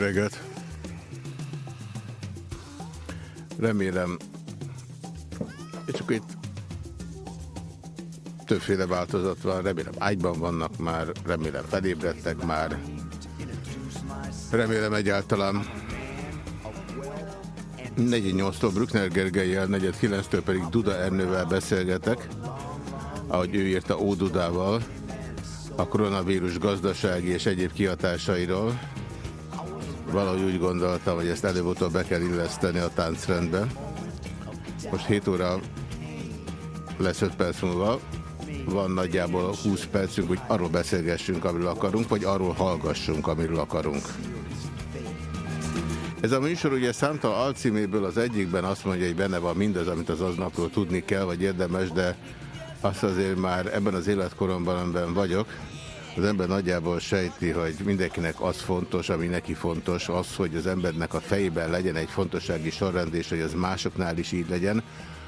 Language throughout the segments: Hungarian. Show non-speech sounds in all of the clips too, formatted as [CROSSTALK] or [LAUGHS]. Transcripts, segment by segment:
reggelt! Remélem, csak itt többféle változat van, remélem ágyban vannak már, remélem felébredtek már, remélem egyáltalán 48-tól Bruckner Gergelyel, 49-től pedig Duda Ernővel beszélgetek, ahogy ő írta Ódudával, a koronavírus gazdasági és egyéb kihatásairól. Valahogy úgy gondoltam, hogy ezt előbb-utóbb be kell illeszteni a táncrendbe. Most 7 óra lesz 5 perc múlva. Van nagyjából 20 percünk, hogy arról beszélgessünk, amiről akarunk, vagy arról hallgassunk, amiről akarunk. Ez a műsor ugye számtal alcíméből az egyikben azt mondja, hogy benne van mindaz, amit az aznapról tudni kell, vagy érdemes, de azt azért már ebben az életkoromban, amiben vagyok, az ember nagyjából sejti, hogy mindenkinek az fontos, ami neki fontos, az, hogy az embernek a fejében legyen egy fontossági sorrend, és hogy az másoknál is így legyen.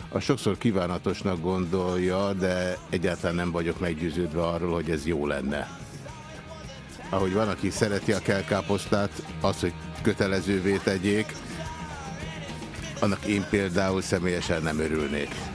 A sokszor kívánatosnak gondolja, de egyáltalán nem vagyok meggyőződve arról, hogy ez jó lenne. Ahogy van, aki szereti a kelkáposztát, az, hogy kötelezővé tegyék, annak én például személyesen nem örülnék.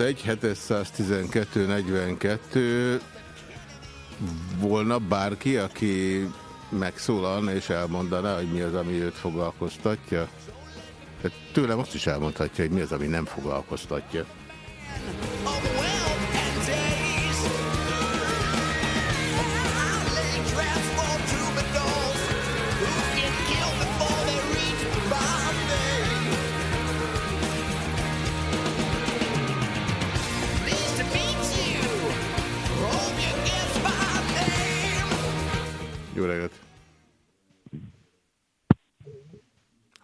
061 712 42 volna bárki, aki megszólalna és elmondaná, hogy mi az, ami őt foglalkoztatja? Tehát tőlem azt is elmondhatja, hogy mi az, ami nem foglalkoztatja.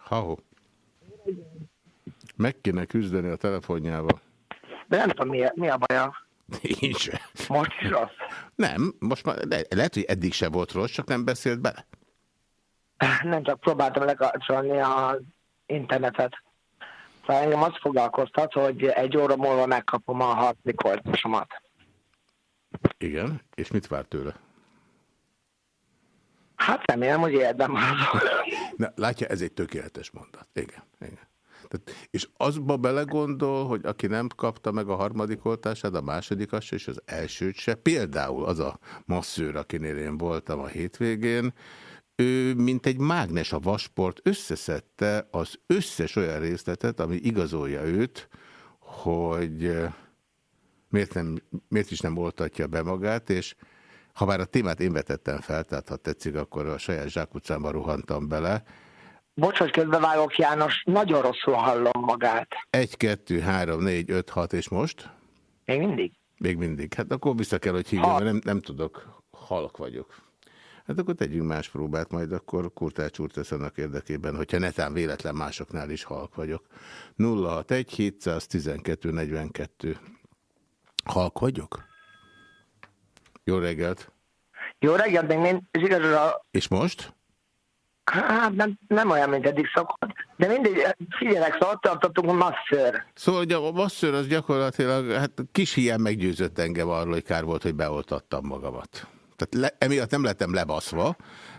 Ha-ho. Meg kéne küzdeni a telefonjával. De nem tudom, mi, a- mi a baja. Se. Most is rossz. Nem, most már le, lehet, hogy eddig se volt rossz, csak nem beszélt bele. Nem csak próbáltam lekapcsolni az internetet. Szóval engem azt foglalkoztat, hogy egy óra múlva megkapom a harmadik oltásomat. Igen, és mit vár tőle? Hát remélem, hogy érdem maradok. Na, látja, ez egy tökéletes mondat. Igen, igen. Tehát, és azba belegondol, hogy aki nem kapta meg a harmadik oltását, a másodikat se, és az elsőt se, például az a masszőr, akinél én voltam a hétvégén, ő, mint egy mágnes a vasport, összeszedte az összes olyan részletet, ami igazolja őt, hogy eh, miért, nem, miért is nem oltatja be magát, és ha bár a témát én vetettem fel, tehát ha tetszik, akkor a saját zsákutcámba rohantam bele. Bocs, hogy közbevágok, János, nagyon rosszul hallom magát. 1, 2, 3, 4, 5, 6, és most? Még mindig? Még mindig. Hát akkor vissza kell, hogy hívjam, Hat. mert nem, nem tudok. Halk vagyok. Hát akkor tegyünk más próbát, majd akkor kurtács úr tesz annak érdekében, hogyha netán véletlen másoknál is halk vagyok. 061 712 42. Halk vagyok? Jó reggelt. Jó reggelt, még mind, és igazán, És most? hát nem, nem olyan, mint eddig szokott, de mindig figyelek, szóval ott tartottunk a masször. Szóval ugye a masször az gyakorlatilag, hát kis hiány meggyőzött engem arról, hogy kár volt, hogy beoltattam magamat. Tehát le, emiatt nem lettem lebaszva,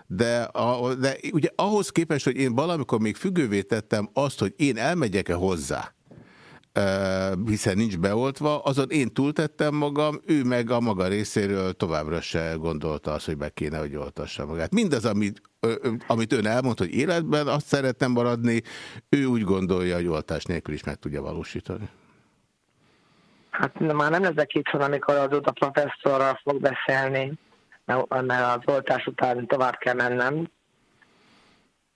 de, a, de ugye ahhoz képest, hogy én valamikor még függővé tettem azt, hogy én elmegyek-e hozzá, hiszen nincs beoltva, azon én túltettem magam, ő meg a maga részéről továbbra se gondolta azt, hogy be kéne, hogy oltassa magát. Mindaz, amit, amit ön elmond, hogy életben azt szerettem maradni, ő úgy gondolja, hogy oltás nélkül is meg tudja valósítani. Hát már nem leszek itt, amikor az a professzorral fog beszélni, mert az oltás után tovább kell mennem.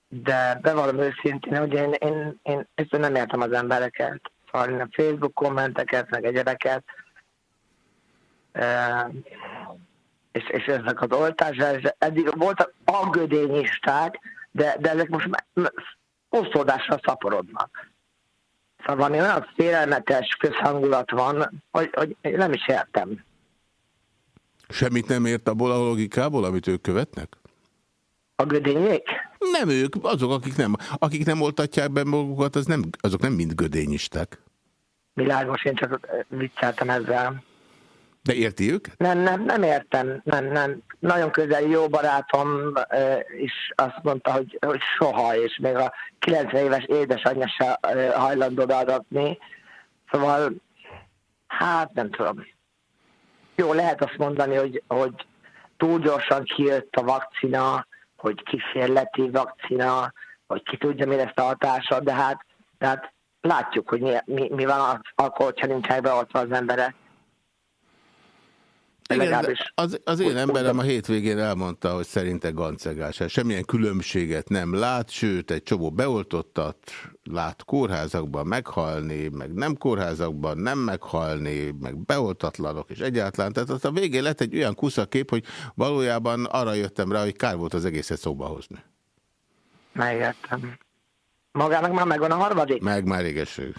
De bevallom őszintén, hogy én, én, én egyszerűen nem értem az embereket. Én a Facebook kommenteket, meg egyebeket. E, és, és ezek az oltások, és eddig voltak aggödényisták, de, de ezek most osztódásra szaporodnak. Szóval valami olyan félelmetes közhangulat van, hogy, hogy nem is értem. Semmit nem ért abból a logikából, amit ők követnek? A gödényék? Nem ők, azok, akik nem, akik nem oltatják be magukat, az nem, azok nem mind gödényisták. Világos, én csak vicceltem ezzel. De érti őket? Nem, nem, nem értem, nem, nem. Nagyon közeli jó barátom ö, is azt mondta, hogy, hogy soha, és még a 90 éves édesanyja se ö, hajlandó beadatni. Szóval hát nem tudom. Jó, lehet azt mondani, hogy, hogy túl gyorsan kijött a vakcina, hogy kísérleti vakcina, hogy ki tudja, mi lesz a hatása, de hát, de hát látjuk, hogy mi, mi, mi van akkor, hogyha nincsenek beoltva az emberek. Igen, az, az én emberem a hétvégén elmondta, hogy szerinte gancegás. Semmilyen különbséget nem lát, sőt, egy csomó beoltottat lát kórházakban meghalni, meg nem kórházakban nem meghalni, meg beoltatlanok, és egyáltalán. Tehát az a végén lett egy olyan kuszakép, hogy valójában arra jöttem rá, hogy kár volt az egészet szóba hozni. Megértem. Magának már megvan a harmadik? Meg már régesség.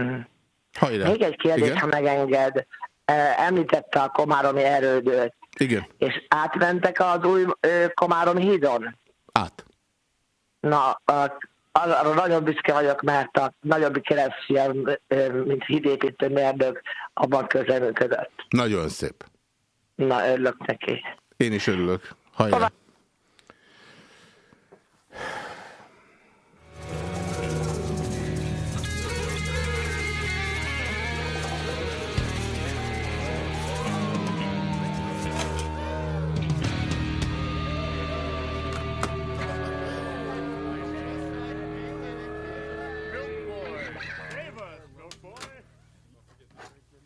Mm. Hajrá! Még egy kérdés, Igen? ha megenged. Említette a Komáromi erődőt, Igen, és átmentek az új ö, Komáromi hídon? át. Na, a- arra nagyon büszke vagyok, mert a nagyobbik keresztfiam, mint hídépítő mérdök, abban közreműködött. Nagyon szép. Na, örülök neki. Én is örülök. Hajrá!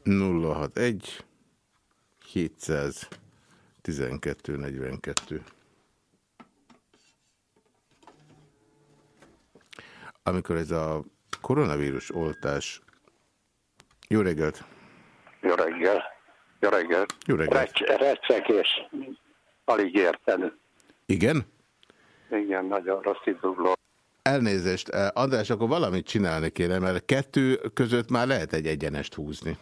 Nulla hat egy 712 42. Amikor ez a koronavírus oltás... Jó reggelt! Jó reggel. Jó reggel. Jó reggelt. Recs, recek és alig érteni. Igen? Igen, nagyon rossz időbló. Elnézést, eh, András, akkor valamit csinálni kéne, mert kettő között már lehet egy egyenest húzni.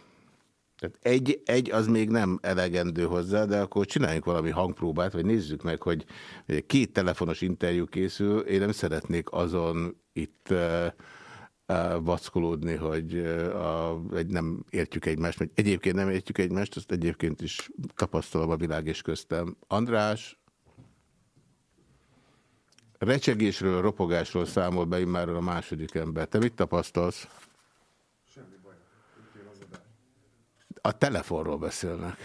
Tehát egy, egy az még nem elegendő hozzá, de akkor csináljunk valami hangpróbát, vagy nézzük meg, hogy hogy két telefonos interjú készül. Én nem szeretnék azon itt uh, vackolódni, hogy uh, a, egy nem értjük egymást, vagy egyébként nem értjük egymást, azt egyébként is tapasztalom a világ és köztem. András, recsegésről, ropogásról számol be már a második ember. Te mit tapasztalsz? A telefonról beszélnek.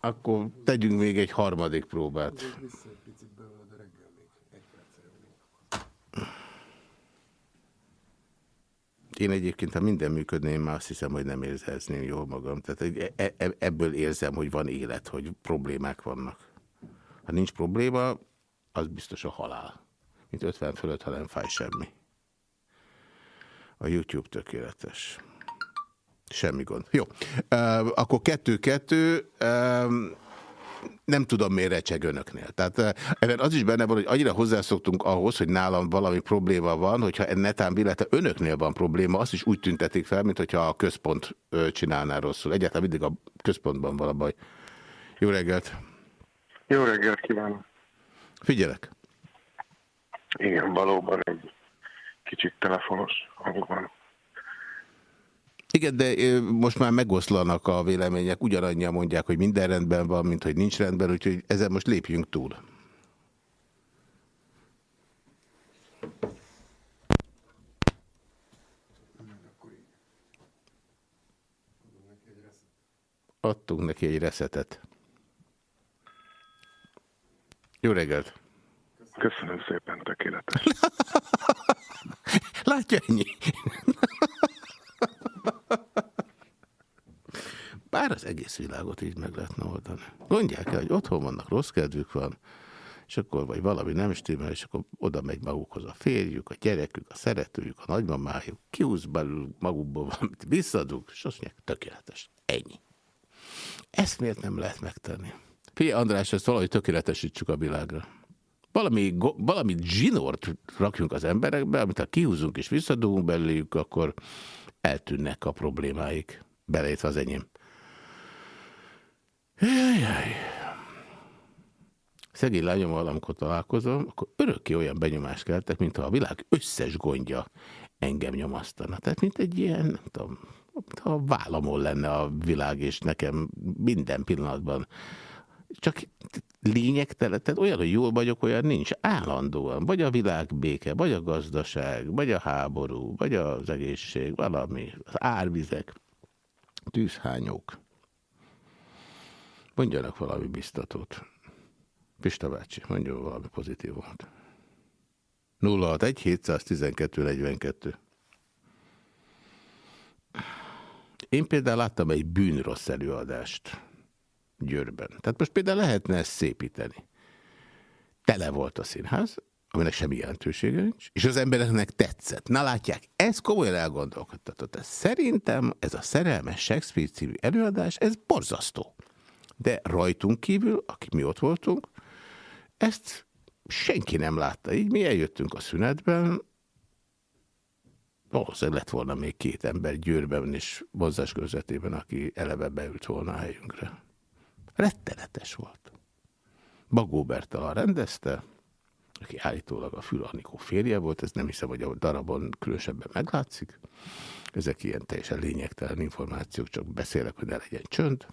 Akkor tegyünk még egy harmadik próbát. Én egyébként, ha minden működne, én már azt hiszem, hogy nem érzezném jól magam. Tehát e- e- ebből érzem, hogy van élet, hogy problémák vannak. Ha nincs probléma, az biztos a halál. Mint 50 fölött, ha nem fáj semmi. A YouTube tökéletes. Semmi gond. Jó. Uh, akkor kettő-kettő. Uh, nem tudom, miért recseg önöknél. Tehát ebben az is benne van, hogy annyira hozzászoktunk ahhoz, hogy nálam valami probléma van, hogyha netán bilete önöknél van probléma, azt is úgy tüntetik fel, mint hogyha a központ csinálná rosszul. Egyáltalán mindig a központban van a baj. Jó reggelt! Jó reggelt kívánok! Figyelek! Igen, valóban egy kicsit telefonos hang van. Igen, de most már megoszlanak a vélemények, ugyanannyian mondják, hogy minden rendben van, mint hogy nincs rendben, úgyhogy ezen most lépjünk túl. Adtunk neki egy reszetet. Jó reggelt! Köszönöm szépen, tökéletes. [LAUGHS] Látja ennyi? Bár az egész világot így meg lehetne oldani. Mondják el, hogy otthon vannak, rossz kedvük van, és akkor vagy valami nem stimmel, és akkor oda megy magukhoz a férjük, a gyerekük, a szeretőjük, a nagymamájuk, kihúz belül magukból valamit, visszadunk, és azt mondják, tökéletes. Ennyi. Ezt miért nem lehet megtenni? Figyelj, András, ezt valahogy tökéletesítsük a világra. Valami, valami zsinort rakjunk az emberekbe, amit ha kihúzunk és visszadugunk belőlük, akkor eltűnnek a problémáik. Beleértve az enyém. Jajjaj. Szegény lányommal, amikor találkozom, akkor örökké olyan benyomást keltek, mintha a világ összes gondja engem nyomasztana. Tehát, mint egy ilyen, nem tudom, mintha vállamon lenne a világ, és nekem minden pillanatban csak lényegtelen, tehát olyan, hogy jól vagyok, olyan nincs. Állandóan. Vagy a világ béke, vagy a gazdaság, vagy a háború, vagy az egészség, valami, az árvizek, tűzhányók. Mondjanak valami biztatót. Pista bácsi, mondjon valami pozitívumot. 061 712 42. Én például láttam egy bűnrossz előadást Győrben. Tehát most például lehetne ezt szépíteni. Tele volt a színház, aminek semmi jelentősége nincs, és az embereknek tetszett. Na látják, ez komolyan elgondolkodtatott. Szerintem ez a szerelmes Shakespeare című előadás, ez borzasztó. De rajtunk kívül, akik mi ott voltunk, ezt senki nem látta. Így mi eljöttünk a szünetben, valószínűleg lett volna még két ember Győrben és mozgás közvetében, aki eleve beült volna a helyünkre. Rettenetes volt. Bagó Bertalan rendezte, aki állítólag a Fülanikó férje volt, ez nem hiszem, hogy a darabon különösebben meglátszik. Ezek ilyen teljesen lényegtelen információk, csak beszélek, hogy ne legyen csönd.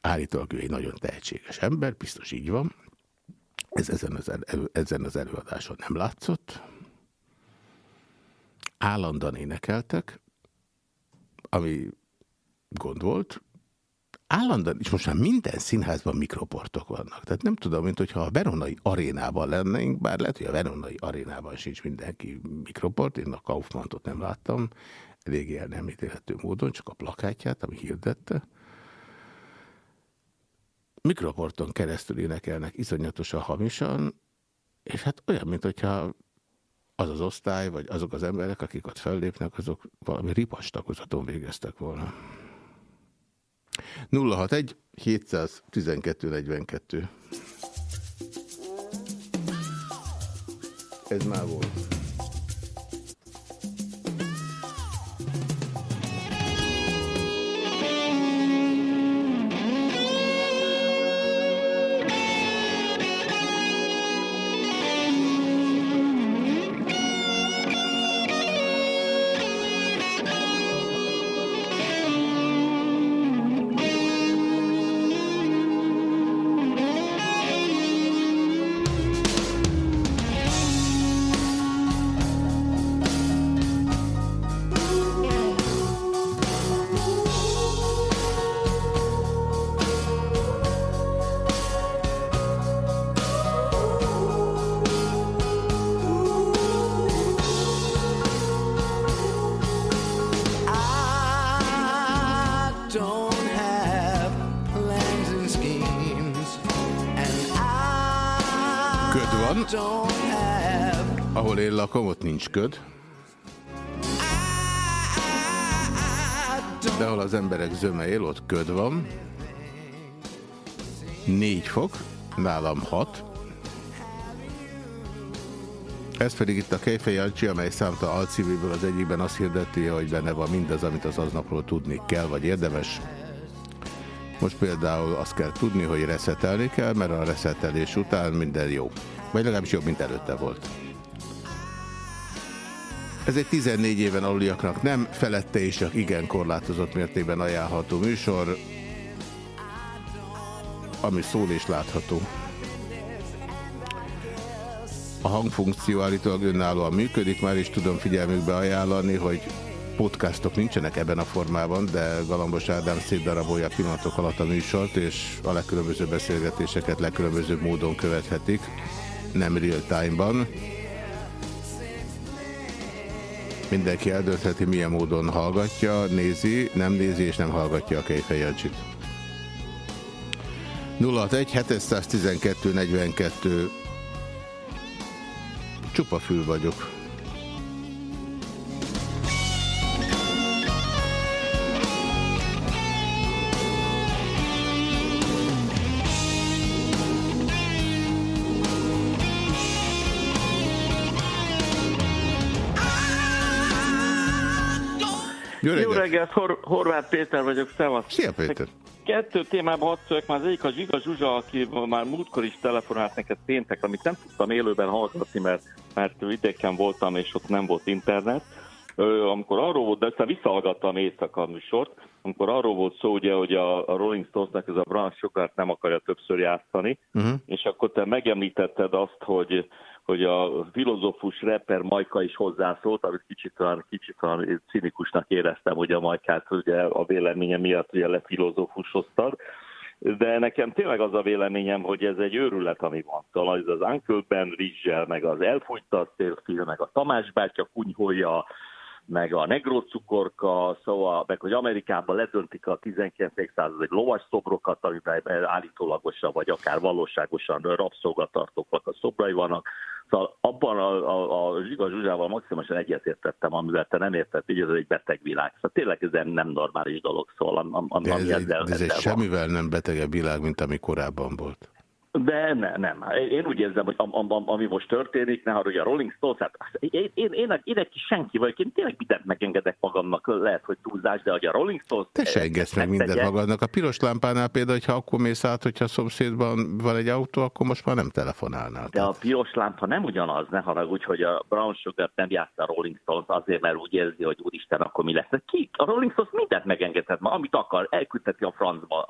Állítólag ő egy nagyon tehetséges ember, biztos így van. Ez ezen az, elő, ezen az előadáson nem látszott. Állandóan énekeltek, ami gond volt, állandóan, és most már minden színházban mikroportok vannak. Tehát nem tudom, mint hogyha a Veronai arénában lennénk, bár lehet, hogy a Veronai arénában sincs mindenki mikroport, én a Kaufmantot nem láttam, eléggé el nem ítélhető módon, csak a plakátját, ami hirdette. Mikroporton keresztül énekelnek iszonyatosan hamisan, és hát olyan, mint hogyha az az osztály, vagy azok az emberek, akik ott fellépnek, azok valami ripastakozaton végeztek volna. 061 712 42. Ez már volt. Lakom, ott nincs köd. De ahol az emberek zöme él, ott köd van. 4 fok, nálam 6. Ez pedig itt a Kejfej Jancsi, amely számta alcíméből az egyikben azt hirdeti, hogy benne van mindaz, amit az aznapról tudni kell, vagy érdemes. Most például azt kell tudni, hogy reszetelni kell, mert a reszetelés után minden jó. Vagy legalábbis jobb, mint előtte volt. Ez egy 14 éven aluliaknak nem felette és csak igen korlátozott mértékben ajánlható műsor, ami szól és látható. A hangfunkció állítólag önállóan működik, már is tudom figyelmükbe ajánlani, hogy podcastok nincsenek ebben a formában, de Galambos Ádám szétdarabolja pillanatok alatt a műsort, és a legkülönbözőbb beszélgetéseket legkülönbözőbb módon követhetik, nem real time-ban. Mindenki eldöntheti, milyen módon hallgatja, nézi, nem nézi és nem hallgatja a Kejfejancsit. 061 712 42 Csupa fül vagyok. Jó reggelt, Jó reggelt Hor Horváth Péter vagyok, szevasz. Szia Péter. Kettő témában hadd szóljak, már az egyik a Zsiga Zsuzsa, aki már múltkor is telefonált neked péntek, amit nem tudtam élőben hallgatni, mert, mert vidéken voltam, és ott nem volt internet. Ö, amikor arról volt, de aztán visszahallgattam éjszaka a műsort, amikor arról volt szó, ugye, hogy a, a Rolling Stonesnak ez a Brown sugar nem akarja többször játszani, Uh-huh. és akkor te megemlítetted azt, hogy hogy a filozófus rapper Majka is hozzászólt, amit kicsit olyan, kicsit olyan cinikusnak éreztem, hogy a Majkát ugye a véleménye miatt ugye lefilozófusoztad. De nekem tényleg az a véleményem, hogy ez egy őrület, ami van. Talán ez az Uncle Ben Rizsel, meg az Elfújta a meg a Tamás bátya kunyhója, meg a negró cukorka, szóval, meg hogy Amerikában ledöntik a 19. század lovas szobrokat, amiben állítólagosan, vagy akár valóságosan rabszolgatartóknak a szobrai vannak. Szóval abban a, a, a Zsiga Zsuzsával maximálisan egyetértettem, amivel te nem értett, így ez egy beteg világ. Szóval tényleg ez nem normális dolog, szóval am, am, De ez, ami egy, ezzel, ez egy ezzel van. semmivel nem betegebb világ, mint ami korábban volt. De ne, nem. Én úgy érzem, hogy am, am, ami most történik, ne hogy a Rolling Stones, hát én, én, én, én egy kis senki vagyok, én tényleg mindent megengedek magamnak, lehet, hogy túlzás, de hogy a Rolling Stones... Te se engedsz meg mindent magadnak. A piros lámpánál például, hogyha akkor mész át, hogyha a szomszédban van egy autó, akkor most már nem telefonálnál. De a piros lámpa nem ugyanaz, ne haragudj, hogy a Brown Sugar nem játsza a Rolling Stones azért, mert úgy érzi, hogy úristen, akkor mi lesz. De Ki? A Rolling Stones mindent megengedhet ma, amit akar, elküldheti a francba,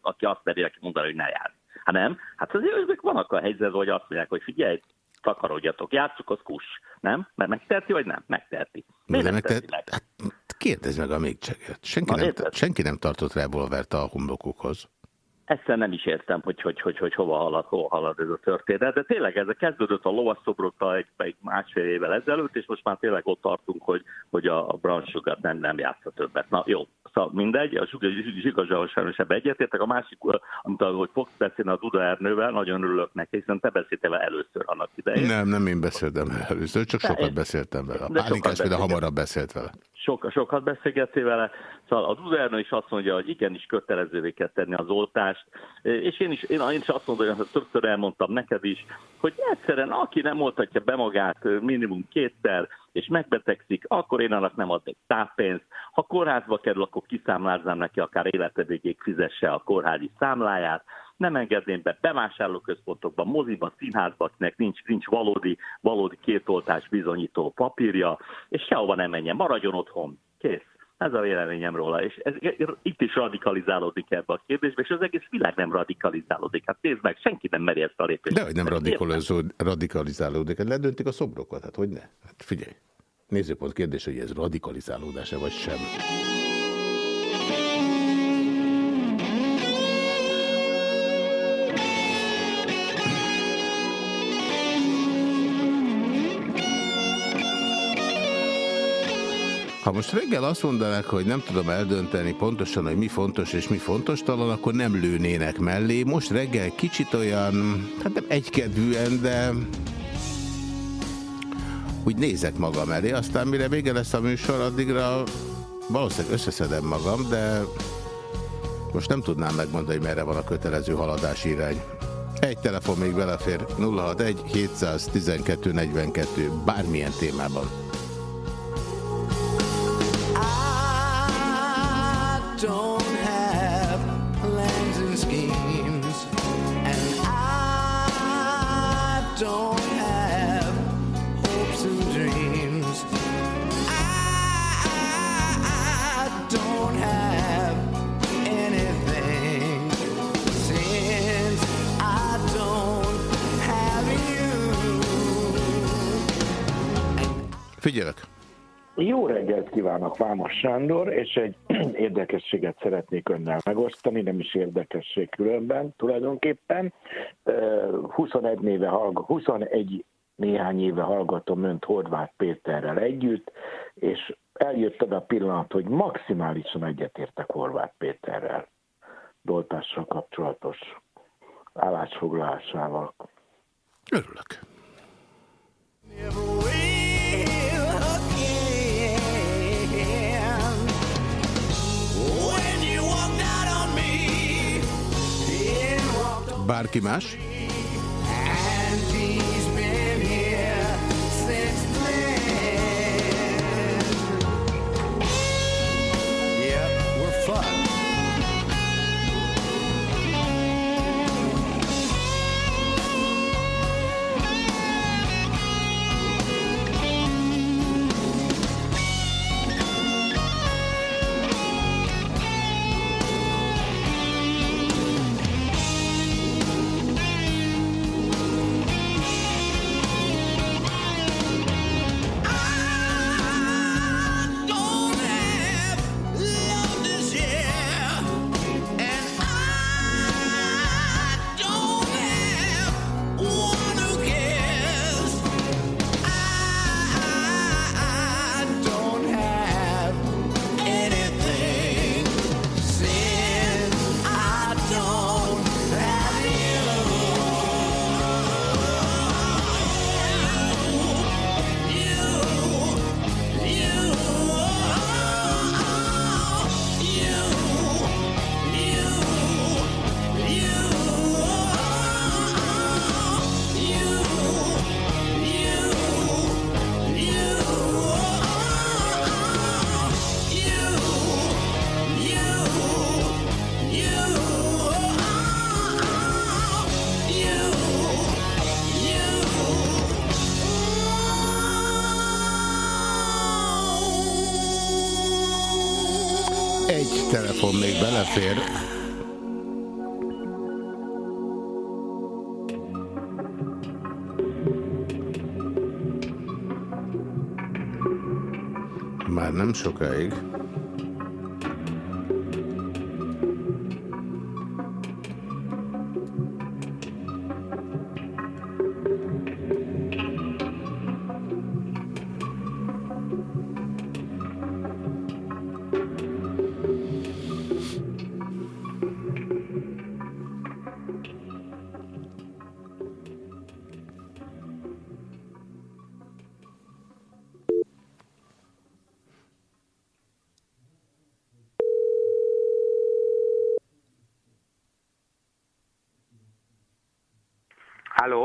aki azt meri neki mondani, hogy ne jár. Hát nem? Hát azért ők vannak a helyzetben, hogy azt mondják, hogy figyelj, takarodjatok, játsszuk, az kus. Nem? Mert megteheti, vagy nem? Megteheti. Miért nem meg te, teheti meg? hát, kérdezd meg a még cseget. Senki, Na, nem, senki nem tartott revolvert a homlokukhoz. Egyszer nem is értem, hogy, hogy, hogy, hogy hova, halad, hova halad ez a történet, de tényleg ez a kezdődött a lovasszobrokkal egy, egy másfél évvel ezelőtt, és most már tényleg ott tartunk, hogy, hogy a a Brown Sugar nem, nem játsza többet. Na jó, szóval mindegy, a Zsigazsával sajnos ebbe egyetértek. A másik, amit hogy fogsz beszélni a Duda Ernővel, nagyon örülök neki, hiszen te beszéltél vele először annak idején. Nem, nem én beszéltem vele először, csak sokat én- beszéltem vele. A pálinkás például hamarabb beszélt vele. Sokat, sokat beszélgettél vele. Szóval a Duda Ernő is azt mondja, hogy igenis kötelezővé kell tenni az oltást, és én is, én, én is azt mondom, hogy többször elmondtam neked is, hogy egyszerűen aki nem oltatja be magát minimum kétszer, és megbetegszik, akkor én annak nem adnék táppénzt. Ha kórházba kerül, akkor kiszámláznám neki, akár élete végéig fizesse a kórházi számláját. Nem engedném be bevásárlóközpontokba, moziba, színházba, akinek nincs, nincs valódi, valódi kétoltás bizonyító papírja, és sehova nem menjen, maradjon otthon. Kész. Ez a véleményem róla, és ez, itt is radikalizálódik ebbe a kérdésbe, és az egész világ nem radikalizálódik. Hát nézd meg, senki nem meri ezt a lépést. De hogy nem Hát radikalizálódik, radikalizálódik. Hát ledöntik a szobrokat, hát hogy ne? Hát figyelj. Nézőpont kérdés, hogy ez radikalizálódás-e vagy sem. Ha most reggel azt mondanák, hogy nem tudom eldönteni pontosan, hogy mi fontos és mi fontos talan, akkor nem lőnének mellé. Most reggel kicsit olyan, hát nem egykedvűen, de úgy nézek magam elé, aztán mire vége lesz a műsor, addigra valószínűleg összeszedem magam, de most nem tudnám megmondani, hogy merre van a kötelező haladási irány. Egy telefon még belefér, 061 712 42, bármilyen témában. Reggelt kívánok, Vámos Sándor, és egy [CLEARS THROAT] érdekességet szeretnék önnel megosztani, nem is érdekesség különben tulajdonképpen. Ö, 21 néve hallg- 21 néhány éve hallgatom önt Horváth Péterrel együtt, és eljött az a pillanat, hogy maximálisan egyetértek Horváth Péterrel doltással kapcsolatos állásfoglalásával. Örülök. Bárki más? Még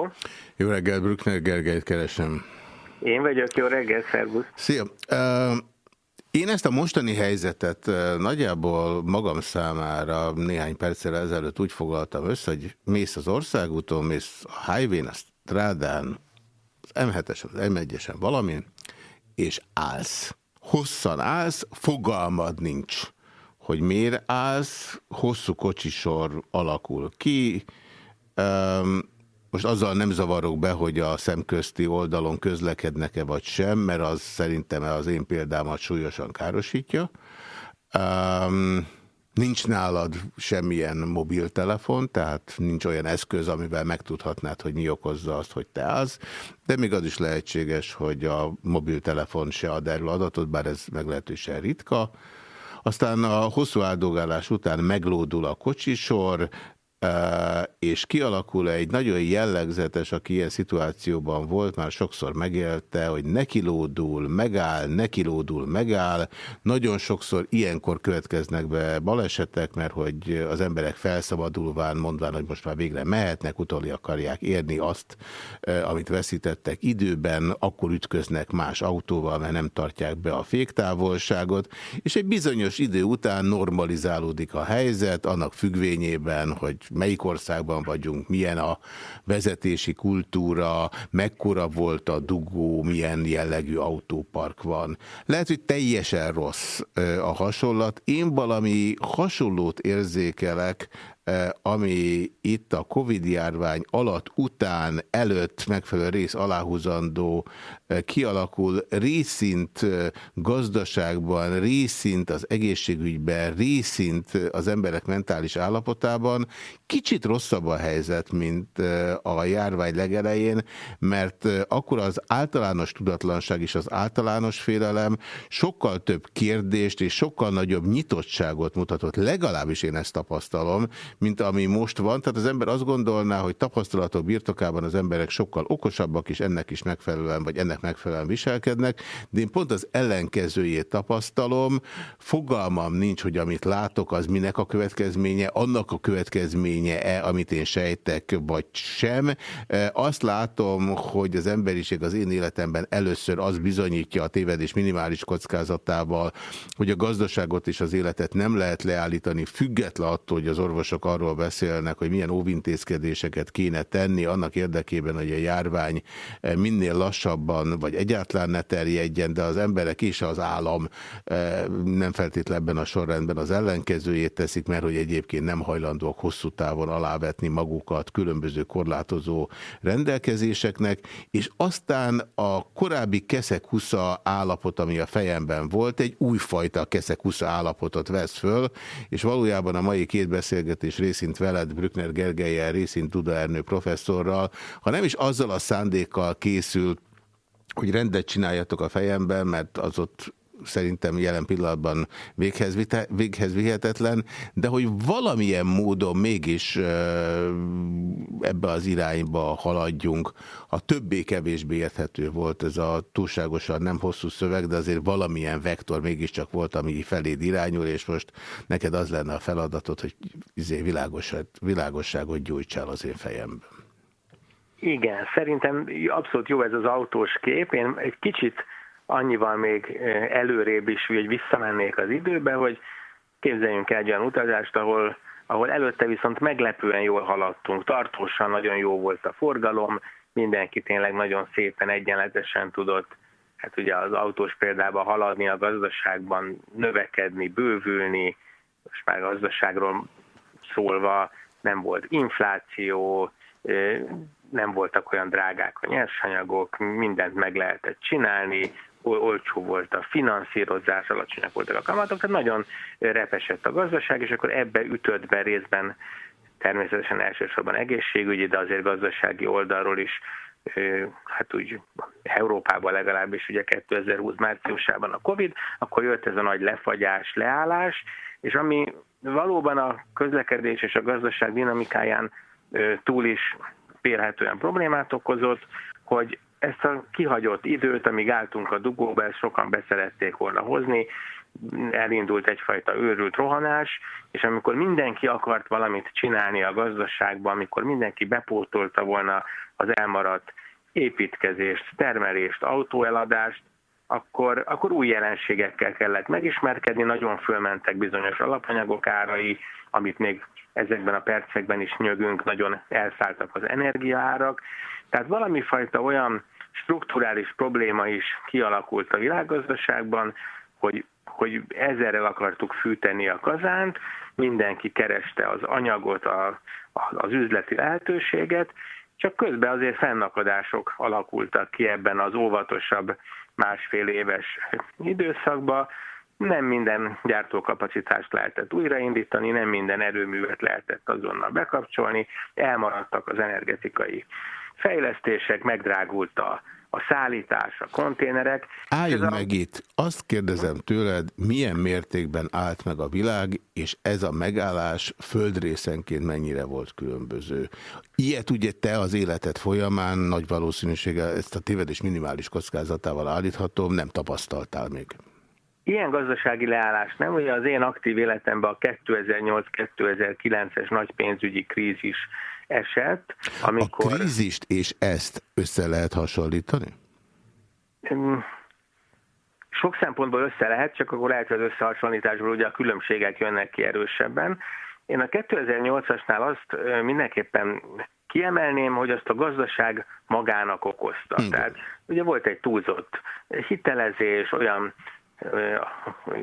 Halló? Jó reggelt, Brückner Gergelyt keresem. Én vagyok, jó reggelt, szervusz. Szia! Uh, én ezt a mostani helyzetet uh, nagyjából magam számára néhány perccel ezelőtt úgy foglaltam össze, hogy mész az országúton, mész a highway a strádán, az M7-esen, az M1-esen valamin, és állsz. Hosszan állsz, fogalmad nincs, hogy miért állsz, hosszú kocsisor alakul ki, um, most azzal nem zavarok be, hogy a szemközti oldalon közlekednek-e vagy sem, mert az szerintem az én példámat súlyosan károsítja. Um, nincs nálad semmilyen mobiltelefon, tehát nincs olyan eszköz, amivel megtudhatnád, hogy mi okozza azt, hogy te az, de még az is lehetséges, hogy a mobiltelefon se ad erről adatot, bár ez meglehetősen ritka. Aztán a hosszú áldogálás után meglódul a kocsisor, és kialakul egy nagyon jellegzetes, aki ilyen szituációban volt, már sokszor megélte, hogy nekilódul, megáll, nekilódul, megáll. Nagyon sokszor ilyenkor következnek be balesetek, mert hogy az emberek felszabadulván, mondván, hogy most már végre mehetnek, utoli akarják érni azt, amit veszítettek időben, akkor ütköznek más autóval, mert nem tartják be a féktávolságot, és egy bizonyos idő után normalizálódik a helyzet, annak függvényében, hogy melyik országban vagyunk, milyen a vezetési kultúra, mekkora volt a dugó, milyen jellegű autópark van. Lehet, hogy teljesen rossz a hasonlat. Én valami hasonlót érzékelek ami itt a Covid-járvány alatt, után, előtt megfelelő rész aláhúzandó kialakul részint gazdaságban, részint az egészségügyben, részint az emberek mentális állapotában. Kicsit rosszabb a helyzet, mint a járvány legelején, mert akkor az általános tudatlanság és az általános félelem sokkal több kérdést és sokkal nagyobb nyitottságot mutatott, legalábbis én ezt tapasztalom, mint ami most van. Tehát az ember azt gondolná, hogy tapasztalatok birtokában az emberek sokkal okosabbak, és ennek is megfelelően, vagy ennek megfelelően viselkednek, de én pont az ellenkezőjét tapasztalom. Fogalmam nincs, hogy amit látok, az minek a következménye, annak a következménye-e, amit én sejtek, vagy sem. Azt látom, hogy az emberiség az én életemben először az bizonyítja a tévedés minimális kockázatával, hogy a gazdaságot és az életet nem lehet leállítani, független attól, hogy az orvosok arról beszélnek, hogy milyen óvintézkedéseket kéne tenni annak érdekében, hogy a járvány eh, minél lassabban, vagy egyáltalán ne terjedjen, de az emberek és az állam eh, nem feltétlenül ebben a sorrendben az ellenkezőjét teszik, mert hogy egyébként nem hajlandóak hosszú távon alávetni magukat különböző korlátozó rendelkezéseknek, és aztán a korábbi keszekusza állapot, ami a fejemben volt, egy újfajta keszekusza állapotot vesz föl, és valójában a mai két beszélgetés részint veled, Brückner Gergelyen, részint Duda Ernő professzorral, ha nem is azzal a szándékkal készült, hogy rendet csináljatok a fejemben, mert az ott szerintem jelen pillanatban véghez, véghez vihetetlen, de hogy valamilyen módon mégis ebbe az irányba haladjunk. A többé-kevésbé érthető volt ez a túlságosan nem hosszú szöveg, de azért valamilyen vektor mégiscsak volt, ami feléd irányul, és most neked az lenne a feladatod, hogy izé világosságot, világosságot gyújtsál az én fejemben. Igen, szerintem abszolút jó ez az autós kép. Én egy kicsit annyival még előrébb is, hogy visszamennék az időbe, hogy képzeljünk el egy olyan utazást, ahol, ahol előtte viszont meglepően jól haladtunk, tartósan nagyon jó volt a forgalom, mindenki tényleg nagyon szépen, egyenletesen tudott hát ugye az autós példában haladni a gazdaságban, növekedni, bővülni, most már gazdaságról szólva nem volt infláció, nem voltak olyan drágák a nyersanyagok, mindent meg lehetett csinálni, olcsó volt a finanszírozás, alacsonyak voltak a kamatok, tehát nagyon repesett a gazdaság, és akkor ebbe ütött be részben természetesen elsősorban egészségügyi, de azért gazdasági oldalról is hát úgy Európában legalábbis ugye 2020 márciusában a Covid, akkor jött ez a nagy lefagyás, leállás, és ami valóban a közlekedés és a gazdaság dinamikáján túl is félhetően problémát okozott, hogy ezt a kihagyott időt, amíg álltunk a dugóba, ezt sokan beszerették volna hozni, elindult egyfajta őrült rohanás, és amikor mindenki akart valamit csinálni a gazdaságban, amikor mindenki bepótolta volna az elmaradt építkezést, termelést, autóeladást, akkor, akkor új jelenségekkel kellett megismerkedni, nagyon fölmentek bizonyos alapanyagok árai, amit még ezekben a percekben is nyögünk, nagyon elszálltak az energiaárak. Tehát valami fajta olyan strukturális probléma is kialakult a világgazdaságban, hogy, hogy ezerrel akartuk fűteni a kazánt, mindenki kereste az anyagot, a, az üzleti lehetőséget, csak közben azért fennakadások alakultak ki ebben az óvatosabb másfél éves időszakban. Nem minden gyártókapacitást lehetett újraindítani, nem minden erőművet lehetett azonnal bekapcsolni, elmaradtak az energetikai fejlesztések, megdrágult a a szállítás, a konténerek. Álljunk a... meg itt. Azt kérdezem tőled, milyen mértékben állt meg a világ, és ez a megállás földrészenként mennyire volt különböző. Ilyet ugye te az életed folyamán nagy valószínűséggel ezt a tévedés minimális kockázatával állíthatom, nem tapasztaltál még. Ilyen gazdasági leállás nem, ugye az én aktív életemben a 2008-2009-es nagy pénzügyi krízis esett, amikor... A krízist és ezt össze lehet hasonlítani? Sok szempontból össze lehet, csak akkor lehet, hogy az összehasonlításból ugye a különbségek jönnek ki erősebben. Én a 2008-asnál azt mindenképpen kiemelném, hogy azt a gazdaság magának okozta. Igen. Tehát ugye volt egy túlzott hitelezés, olyan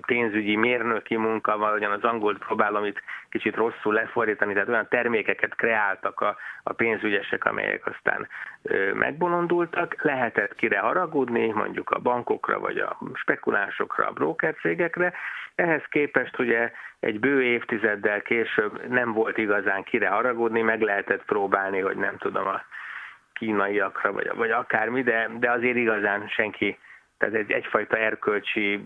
pénzügyi mérnöki munka, vagy az angolt próbálom itt kicsit rosszul lefordítani, tehát olyan termékeket kreáltak a, a pénzügyesek, amelyek aztán megbolondultak, lehetett kire haragudni, mondjuk a bankokra, vagy a spekulánsokra, a brókercégekre, ehhez képest ugye egy bő évtizeddel később nem volt igazán kire haragudni, meg lehetett próbálni, hogy nem tudom, a kínaiakra, vagy, vagy akármi, de, de azért igazán senki tehát egy, egyfajta erkölcsi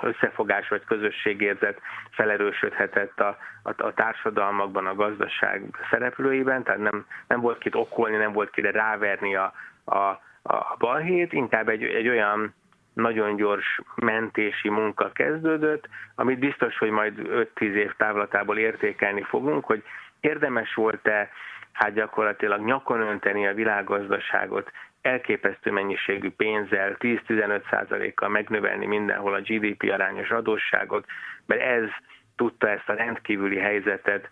összefogás vagy közösségérzet felerősödhetett a, a, a társadalmakban, a gazdaság szereplőiben, tehát nem, nem volt kit okolni, nem volt kire ráverni a, a, a balhét, inkább egy, egy olyan nagyon gyors mentési munka kezdődött, amit biztos, hogy majd 5-10 év távlatából értékelni fogunk, hogy érdemes volt-e hát gyakorlatilag nyakon önteni a világgazdaságot, elképesztő mennyiségű pénzzel, 10-15%-kal megnövelni mindenhol a GDP arányos adósságot, mert ez tudta ezt a rendkívüli helyzetet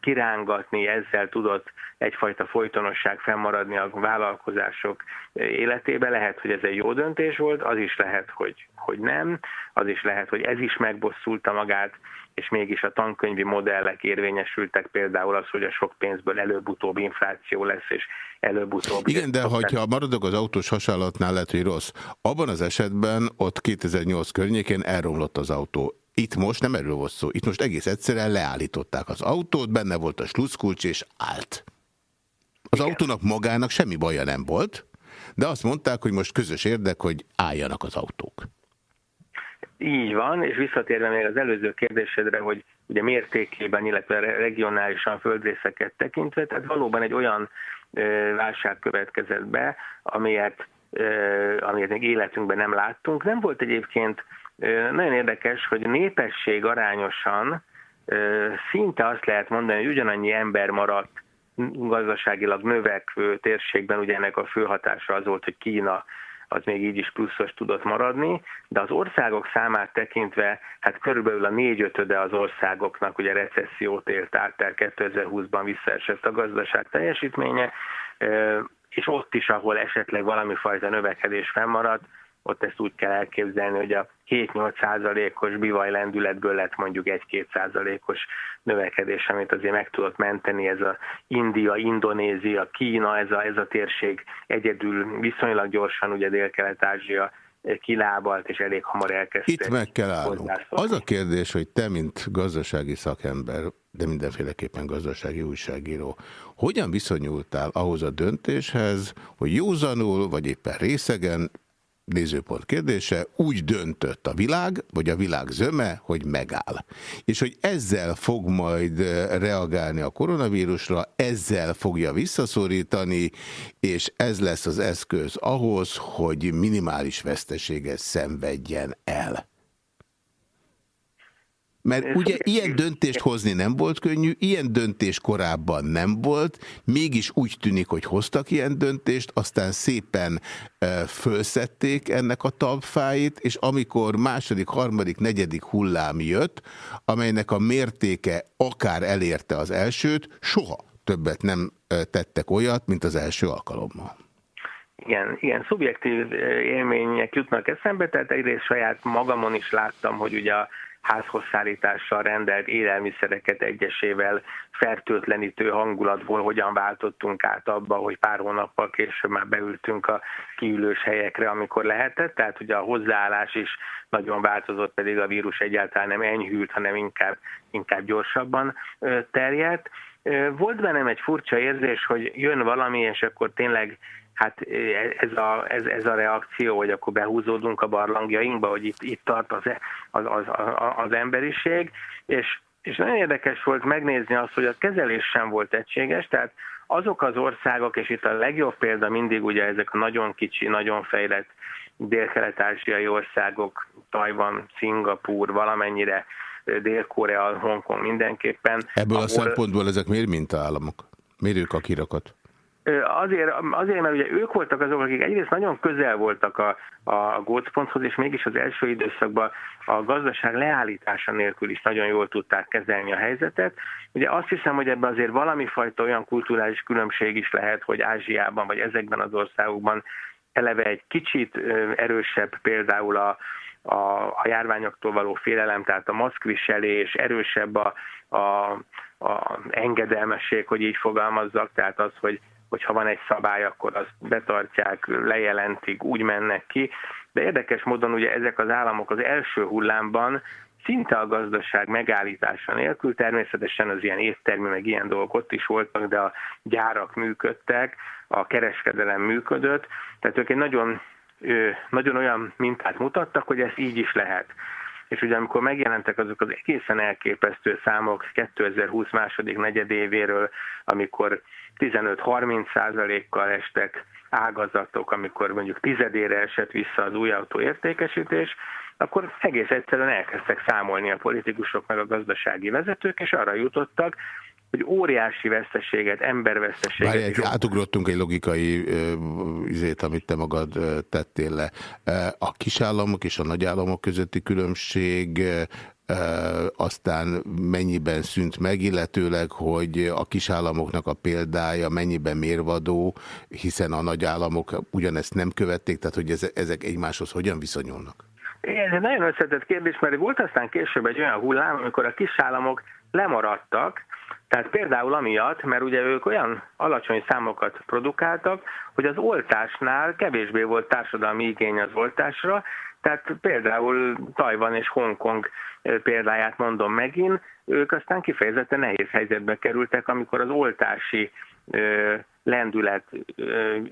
kirángatni, ezzel tudott egyfajta folytonosság fennmaradni a vállalkozások életében. Lehet, hogy ez egy jó döntés volt, az is lehet, hogy, hogy nem, az is lehet, hogy ez is megbosszulta magát, és mégis a tankönyvi modellek érvényesültek, például az, hogy a sok pénzből előbb-utóbb infláció lesz, és előbb-utóbb... Igen, de ha maradok az autós hasonlatnál, lehet, hogy rossz. Abban az esetben ott 2008 környékén elromlott az autó. Itt most nem erről volt szó. Itt most egész egyszerűen leállították az autót, benne volt a sluszkulcs, és állt. Az Igen. autónak magának semmi baja nem volt, de azt mondták, hogy most közös érdek, hogy álljanak az autók. Így van, és visszatérve még az előző kérdésedre, hogy ugye mértékében, illetve regionálisan földrészeket tekintve, tehát valóban egy olyan válság következett be, amilyet, amilyet még életünkben nem láttunk. Nem volt egyébként nagyon érdekes, hogy népesség arányosan szinte azt lehet mondani, hogy ugyanannyi ember maradt gazdaságilag növekvő térségben, ugye ennek a fő hatása az volt, hogy Kína az még így is pluszos tudott maradni, de az országok számát tekintve, hát körülbelül a négyötöde az országoknak ugye recessziót élt át, tehát 2020-ban visszaesett a gazdaság teljesítménye, és ott is, ahol esetleg valami fajta növekedés fennmaradt, ott ezt úgy kell elképzelni, hogy a 7-8 százalékos bivaj lendületből lett mondjuk 1-2 százalékos növekedés, amit azért meg tudott menteni ez a India, Indonézia, Kína, ez a, ez a térség egyedül viszonylag gyorsan, ugye Dél-Kelet-Ázsia kilábalt, és elég hamar elkezdte. Itt meg kell állnunk. Az a kérdés, hogy te, mint gazdasági szakember, de mindenféleképpen gazdasági újságíró, hogyan viszonyultál ahhoz a döntéshez, hogy józanul, vagy éppen részegen nézőpont kérdése, úgy döntött a világ, vagy a világ zöme, hogy megáll. És hogy ezzel fog majd eh, reagálni a koronavírusra, ezzel fogja visszaszorítani, és ez lesz az eszköz ahhoz, hogy minimális veszteséget szenvedjen el. Mert ugye ilyen döntést hozni nem volt könnyű, ilyen döntés korábban nem volt, mégis úgy tűnik, hogy hoztak ilyen döntést, aztán szépen e, fölszették ennek a talpfáit, és amikor második, harmadik, negyedik hullám jött, amelynek a mértéke akár elérte az elsőt, soha többet nem tettek olyat, mint az első alkalommal. Igen, igen, szubjektív élmények jutnak eszembe, tehát egyrészt saját magamon is láttam, hogy ugye a házhoz szállítással rendelt élelmiszereket egyesével fertőtlenítő hangulatból hogyan váltottunk át abba, hogy pár hónappal később már beültünk a kiülős helyekre, amikor lehetett, tehát ugye a hozzáállás is nagyon változott, pedig a vírus egyáltalán nem enyhült, hanem inkább, inkább gyorsabban terjedt. Volt bennem egy furcsa érzés, hogy jön valami, és akkor tényleg hát ez a, ez, ez a reakció, hogy akkor behúzódunk a barlangjainkba, hogy itt, itt tart az, az, az, az emberiség, és, és nagyon érdekes volt megnézni azt, hogy a kezelés sem volt egységes, tehát azok az országok, és itt a legjobb példa mindig ugye ezek a nagyon kicsi, nagyon fejlett dél-kelet-ázsiai országok, Tajvan, Szingapúr, valamennyire Dél-Korea, Hongkong mindenképpen. Ebből ahol... a szempontból ezek miért mintaállamok? Miért ők a kirakat? Azért, azért, mert ugye ők voltak azok, akik egyrészt nagyon közel voltak a, a gócponthoz, és mégis az első időszakban a gazdaság leállítása nélkül is nagyon jól tudták kezelni a helyzetet. Ugye azt hiszem, hogy ebben azért valami fajta olyan kulturális különbség is lehet, hogy Ázsiában vagy ezekben az országokban eleve egy kicsit erősebb például a, a, a járványoktól való félelem, tehát a maszkviselés, erősebb a, a, a engedelmesség, hogy így fogalmazzak, tehát az, hogy hogyha van egy szabály, akkor azt betartják, lejelentik, úgy mennek ki. De érdekes módon ugye ezek az államok az első hullámban szinte a gazdaság megállítása nélkül, természetesen az ilyen éttermi, meg ilyen dolgok ott is voltak, de a gyárak működtek, a kereskedelem működött, tehát ők egy nagyon, nagyon olyan mintát mutattak, hogy ez így is lehet. És ugye amikor megjelentek azok az egészen elképesztő számok 2020 második negyedévéről, amikor 15-30 százalékkal estek ágazatok, amikor mondjuk tizedére esett vissza az új autó értékesítés, akkor egész egyszerűen elkezdtek számolni a politikusok meg a gazdasági vezetők, és arra jutottak, hogy óriási veszteséget, emberveszteséget... Várj, egy, átugrottunk egy logikai izét, amit te magad tettél le. A kisállamok és a nagyállamok közötti különbség aztán mennyiben szűnt meg, illetőleg, hogy a kisállamoknak a példája mennyiben mérvadó, hiszen a nagyállamok ugyanezt nem követték, tehát hogy ezek egymáshoz hogyan viszonyulnak? Ez egy nagyon összetett kérdés, mert volt aztán később egy olyan hullám, amikor a kisállamok lemaradtak, tehát például amiatt, mert ugye ők olyan alacsony számokat produkáltak, hogy az oltásnál kevésbé volt társadalmi igény az oltásra, tehát például Tajvan és Hongkong példáját mondom megint, ők aztán kifejezetten nehéz helyzetbe kerültek, amikor az oltási lendület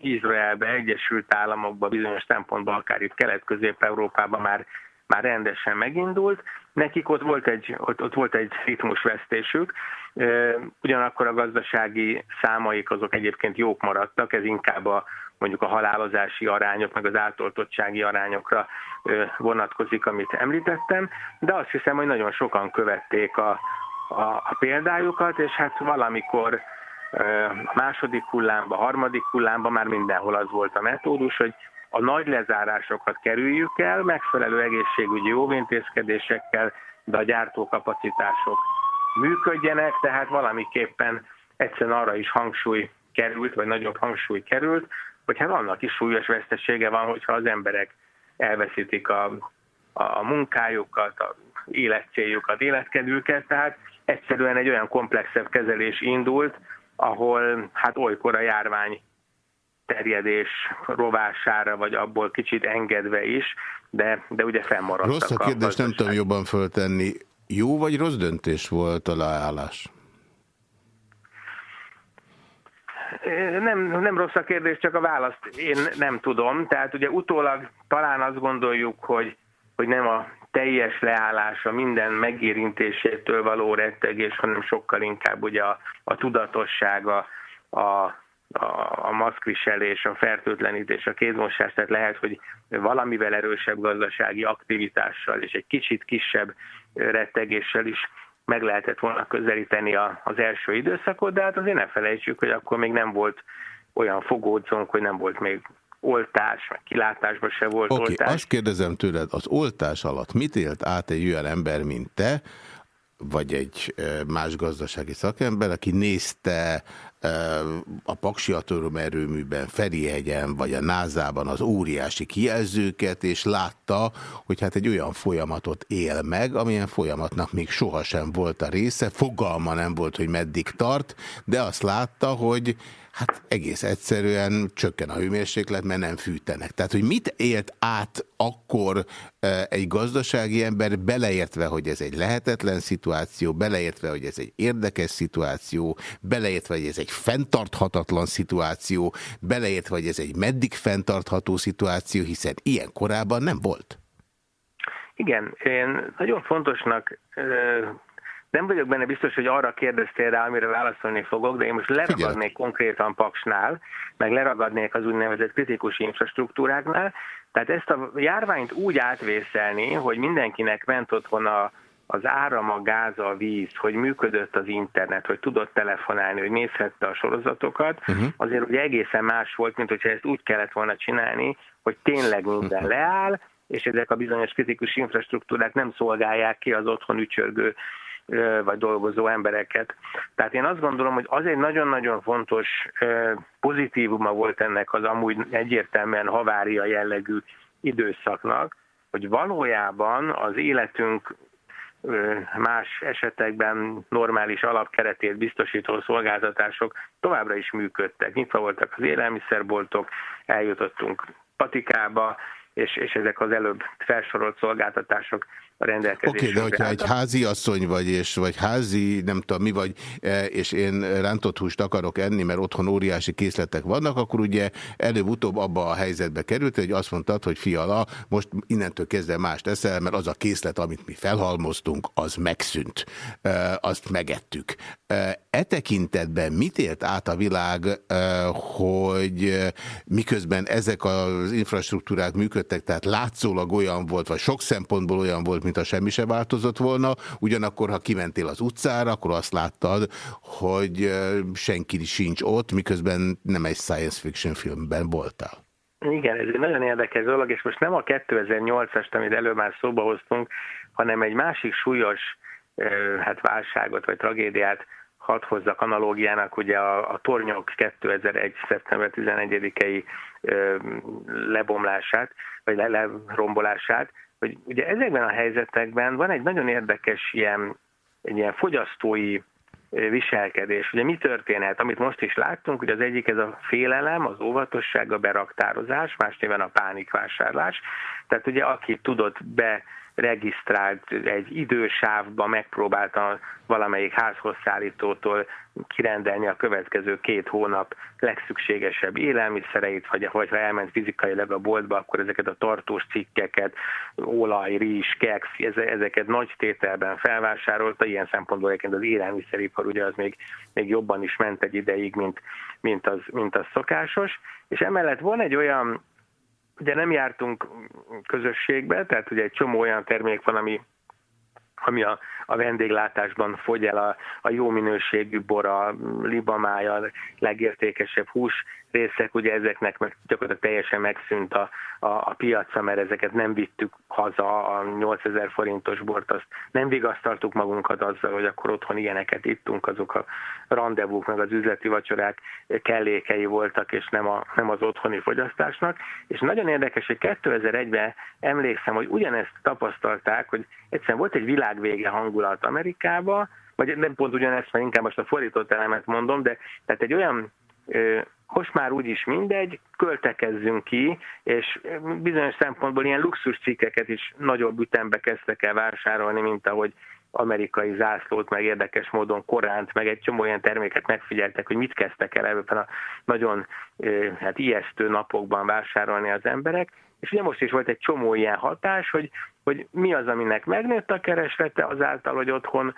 Izraelbe, Egyesült Államokba, bizonyos szempontból akár itt Kelet-Közép-Európában már, már rendesen megindult. Nekik ott volt egy, ott, ott volt egy ritmusvesztésük, ugyanakkor a gazdasági számaik azok egyébként jók maradtak, ez inkább a, mondjuk a halálozási arányok, meg az átoltottsági arányokra vonatkozik, amit említettem, de azt hiszem, hogy nagyon sokan követték a, a, a példájukat, és hát valamikor a második hullámba, a harmadik hullámba már mindenhol az volt a metódus, hogy a nagy lezárásokat kerüljük el, megfelelő egészségügyi óvintézkedésekkel, de a gyártókapacitások működjenek, tehát valamiképpen egyszerűen arra is hangsúly került, vagy nagyobb hangsúly került, hogy hát annak is súlyos vesztesége van, hogyha az emberek elveszítik a, a munkájukat, a életcéljukat, életkedőket, tehát egyszerűen egy olyan komplexebb kezelés indult, ahol hát olykor a járvány terjedés rovására, vagy abból kicsit engedve is, de, de ugye fennmaradtak. Rossz a kérdés, nem tudom jobban föltenni. Jó vagy rossz döntés volt a leállás? Nem, nem rossz a kérdés, csak a választ én nem tudom. Tehát ugye utólag talán azt gondoljuk, hogy, hogy nem a teljes leállása minden megérintésétől való rettegés, hanem sokkal inkább ugye a, a tudatossága, a, a, a maszkviselés, a fertőtlenítés, a kézmosás, tehát lehet, hogy valamivel erősebb gazdasági aktivitással és egy kicsit kisebb rettegéssel is meg lehetett volna közelíteni a, az első időszakot, de hát azért ne felejtsük, hogy akkor még nem volt olyan fogódzónk, hogy nem volt még oltás, meg kilátásban se volt okay, oltás. azt kérdezem tőled, az oltás alatt mit élt át egy olyan ember, mint te, vagy egy más gazdasági szakember, aki nézte a Paksi atomerőműben, Ferihegyen, vagy a Názában az óriási kijelzőket, és látta, hogy hát egy olyan folyamatot él meg, amilyen folyamatnak még sohasem volt a része, fogalma nem volt, hogy meddig tart, de azt látta, hogy Hát egész egyszerűen csökken a hőmérséklet, mert nem fűtenek. Tehát, hogy mit élt át akkor egy gazdasági ember, beleértve, hogy ez egy lehetetlen szituáció, beleértve, hogy ez egy érdekes szituáció, beleértve, hogy ez egy fenntarthatatlan szituáció, beleértve, hogy ez egy meddig fenntartható szituáció, hiszen ilyen korábban nem volt. Igen, én nagyon fontosnak nem vagyok benne biztos, hogy arra kérdeztél rá, amire válaszolni fogok, de én most leragadnék Figyelj. konkrétan Paksnál, meg leragadnék az úgynevezett kritikus infrastruktúráknál. Tehát ezt a járványt úgy átvészelni, hogy mindenkinek ment otthon a, az áram, a gáz, a víz, hogy működött az internet, hogy tudott telefonálni, hogy nézhette a sorozatokat, uh-huh. azért ugye egészen más volt, mint hogyha ezt úgy kellett volna csinálni, hogy tényleg minden leáll, és ezek a bizonyos kritikus infrastruktúrák nem szolgálják ki az otthon ücsörgő vagy dolgozó embereket. Tehát én azt gondolom, hogy az egy nagyon-nagyon fontos pozitívuma volt ennek az amúgy egyértelműen havária jellegű időszaknak, hogy valójában az életünk más esetekben normális alapkeretét biztosító szolgáltatások továbbra is működtek. Nyitva voltak az élelmiszerboltok, eljutottunk patikába, és, és ezek az előbb felsorolt szolgáltatások a rendelkezésre. Oké, okay, de hogyha egy házi asszony vagy, és, vagy házi, nem tudom mi vagy, e, és én rántott húst akarok enni, mert otthon óriási készletek vannak, akkor ugye előbb-utóbb abba a helyzetbe került, hogy azt mondtad, hogy fiala, most innentől kezdve mást eszel, mert az a készlet, amit mi felhalmoztunk, az megszűnt. E, azt megettük. E, e tekintetben mit élt át a világ, hogy miközben ezek az infrastruktúrák működtek, tehát látszólag olyan volt, vagy sok szempontból olyan volt, mint a semmi se változott volna, ugyanakkor, ha kimentél az utcára, akkor azt láttad, hogy senki sincs ott, miközben nem egy science fiction filmben voltál. Igen, ez egy nagyon érdekes dolog, és most nem a 2008-ast, amit előbb már szóba hoztunk, hanem egy másik súlyos hát válságot vagy tragédiát hadd hozzak analógiának, ugye a, a tornyok 2001. szeptember 11-i lebomlását, vagy lerombolását, hogy ugye ezekben a helyzetekben van egy nagyon érdekes ilyen, egy ilyen fogyasztói viselkedés. Ugye mi történhet, amit most is láttunk, hogy az egyik ez a félelem, az óvatosság, a beraktározás, más néven a pánikvásárlás. Tehát ugye aki tudott be regisztrált egy idősávba, megpróbálta valamelyik házhoz szállítótól kirendelni a következő két hónap legszükségesebb élelmiszereit, vagy, vagy ha elment fizikailag a boltba, akkor ezeket a tartós cikkeket, olaj, rizs, keks, ezeket nagy tételben felvásárolta, ilyen szempontból egyébként az élelmiszeripar ugye az még, még jobban is ment egy ideig, mint, mint, az, mint az szokásos, és emellett van egy olyan Ugye nem jártunk közösségbe, tehát ugye egy csomó olyan termék van, ami, ami a a vendéglátásban fogy el a, a jó minőségű bor, a libamája, legértékesebb hús részek, ugye ezeknek meg gyakorlatilag teljesen megszűnt a, a, a piaca, mert ezeket nem vittük haza, a 8000 forintos bort, azt nem vigasztaltuk magunkat azzal, hogy akkor otthon ilyeneket ittunk, azok a rendezvúk, meg az üzleti vacsorák kellékei voltak, és nem, a, nem az otthoni fogyasztásnak. És nagyon érdekes, hogy 2001-ben emlékszem, hogy ugyanezt tapasztalták, hogy egyszerűen volt egy világvége hangulat Amerikába, vagy nem pont ugyanezt, mert inkább most a fordított elemet mondom, de tehát egy olyan most már úgyis mindegy, költekezzünk ki, és bizonyos szempontból ilyen luxus cikkeket is nagyobb ütembe kezdtek el vásárolni, mint ahogy amerikai zászlót, meg érdekes módon koránt, meg egy csomó olyan terméket megfigyeltek, hogy mit kezdtek el ebben a nagyon hát ijesztő napokban vásárolni az emberek, és ugye most is volt egy csomó ilyen hatás, hogy, hogy mi az, aminek megnőtt a kereslete azáltal, hogy otthon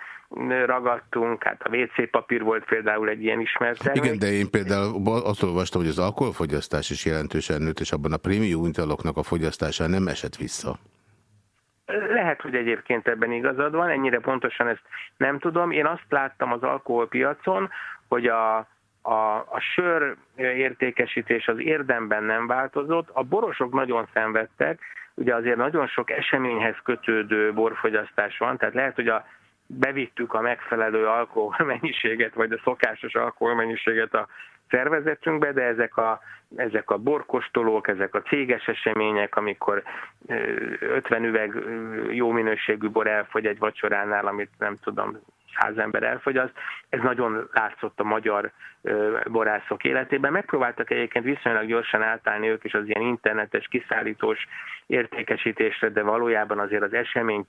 ragadtunk, hát a WC papír volt például egy ilyen ismert termék. Igen, de én például azt olvastam, hogy az alkoholfogyasztás is jelentősen nőtt, és abban a prémium italoknak a fogyasztása nem esett vissza. Lehet, hogy egyébként ebben igazad van, ennyire pontosan ezt nem tudom. Én azt láttam az alkoholpiacon, hogy a, a, a sör értékesítés az érdemben nem változott, a borosok nagyon szenvedtek, ugye azért nagyon sok eseményhez kötődő borfogyasztás van, tehát lehet, hogy a, bevittük a megfelelő alkoholmennyiséget, vagy a szokásos alkoholmennyiséget a szervezetünkbe, de ezek a, ezek a borkostolók, ezek a céges események, amikor 50 üveg jó minőségű bor elfogy egy vacsoránál, amit nem tudom, száz ember elfogyaszt. Ez nagyon látszott a magyar borászok életében. Megpróbáltak egyébként viszonylag gyorsan átállni ők is az ilyen internetes, kiszállítós értékesítésre, de valójában azért az esemény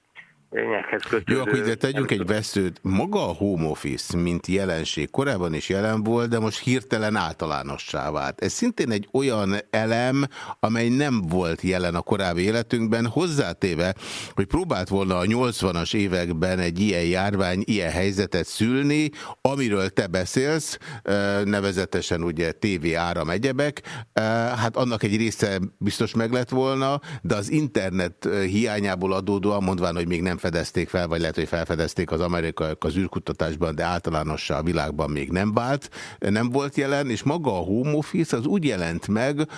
kötődő... Jó, akkor ide tegyünk egy veszőt. Maga a home office, mint jelenség korábban is jelen volt, de most hirtelen általánossá vált. Ez szintén egy olyan elem, amely nem volt jelen a korábbi életünkben, hozzátéve, hogy próbált volna a 80-as években egy ilyen járvány, ilyen helyzetet szülni, amiről te beszélsz, nevezetesen ugye TV áram egyebek, hát annak egy része biztos meg lett volna, de az internet hiányából adódóan mondván, hogy még nem nem fedezték fel, vagy lehet, hogy felfedezték az amerikaiak az űrkutatásban, de általánossá a világban még nem vált, nem volt jelen, és maga a home office az úgy jelent meg,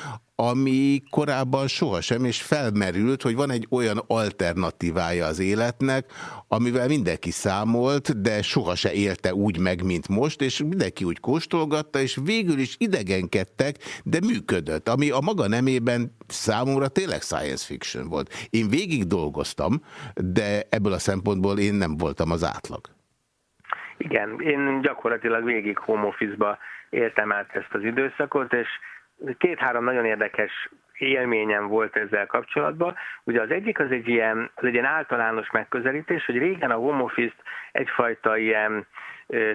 ami korábban sohasem, és felmerült, hogy van egy olyan alternatívája az életnek, amivel mindenki számolt, de sohasem élte úgy meg, mint most, és mindenki úgy kóstolgatta, és végül is idegenkedtek, de működött, ami a maga nemében számomra tényleg science fiction volt. Én végig dolgoztam, de ebből a szempontból én nem voltam az átlag. Igen, én gyakorlatilag végig home office-ba éltem át ezt az időszakot, és két-három nagyon érdekes élményem volt ezzel kapcsolatban. Ugye az egyik az egy ilyen, az egy ilyen általános megközelítés, hogy régen a home office egyfajta ilyen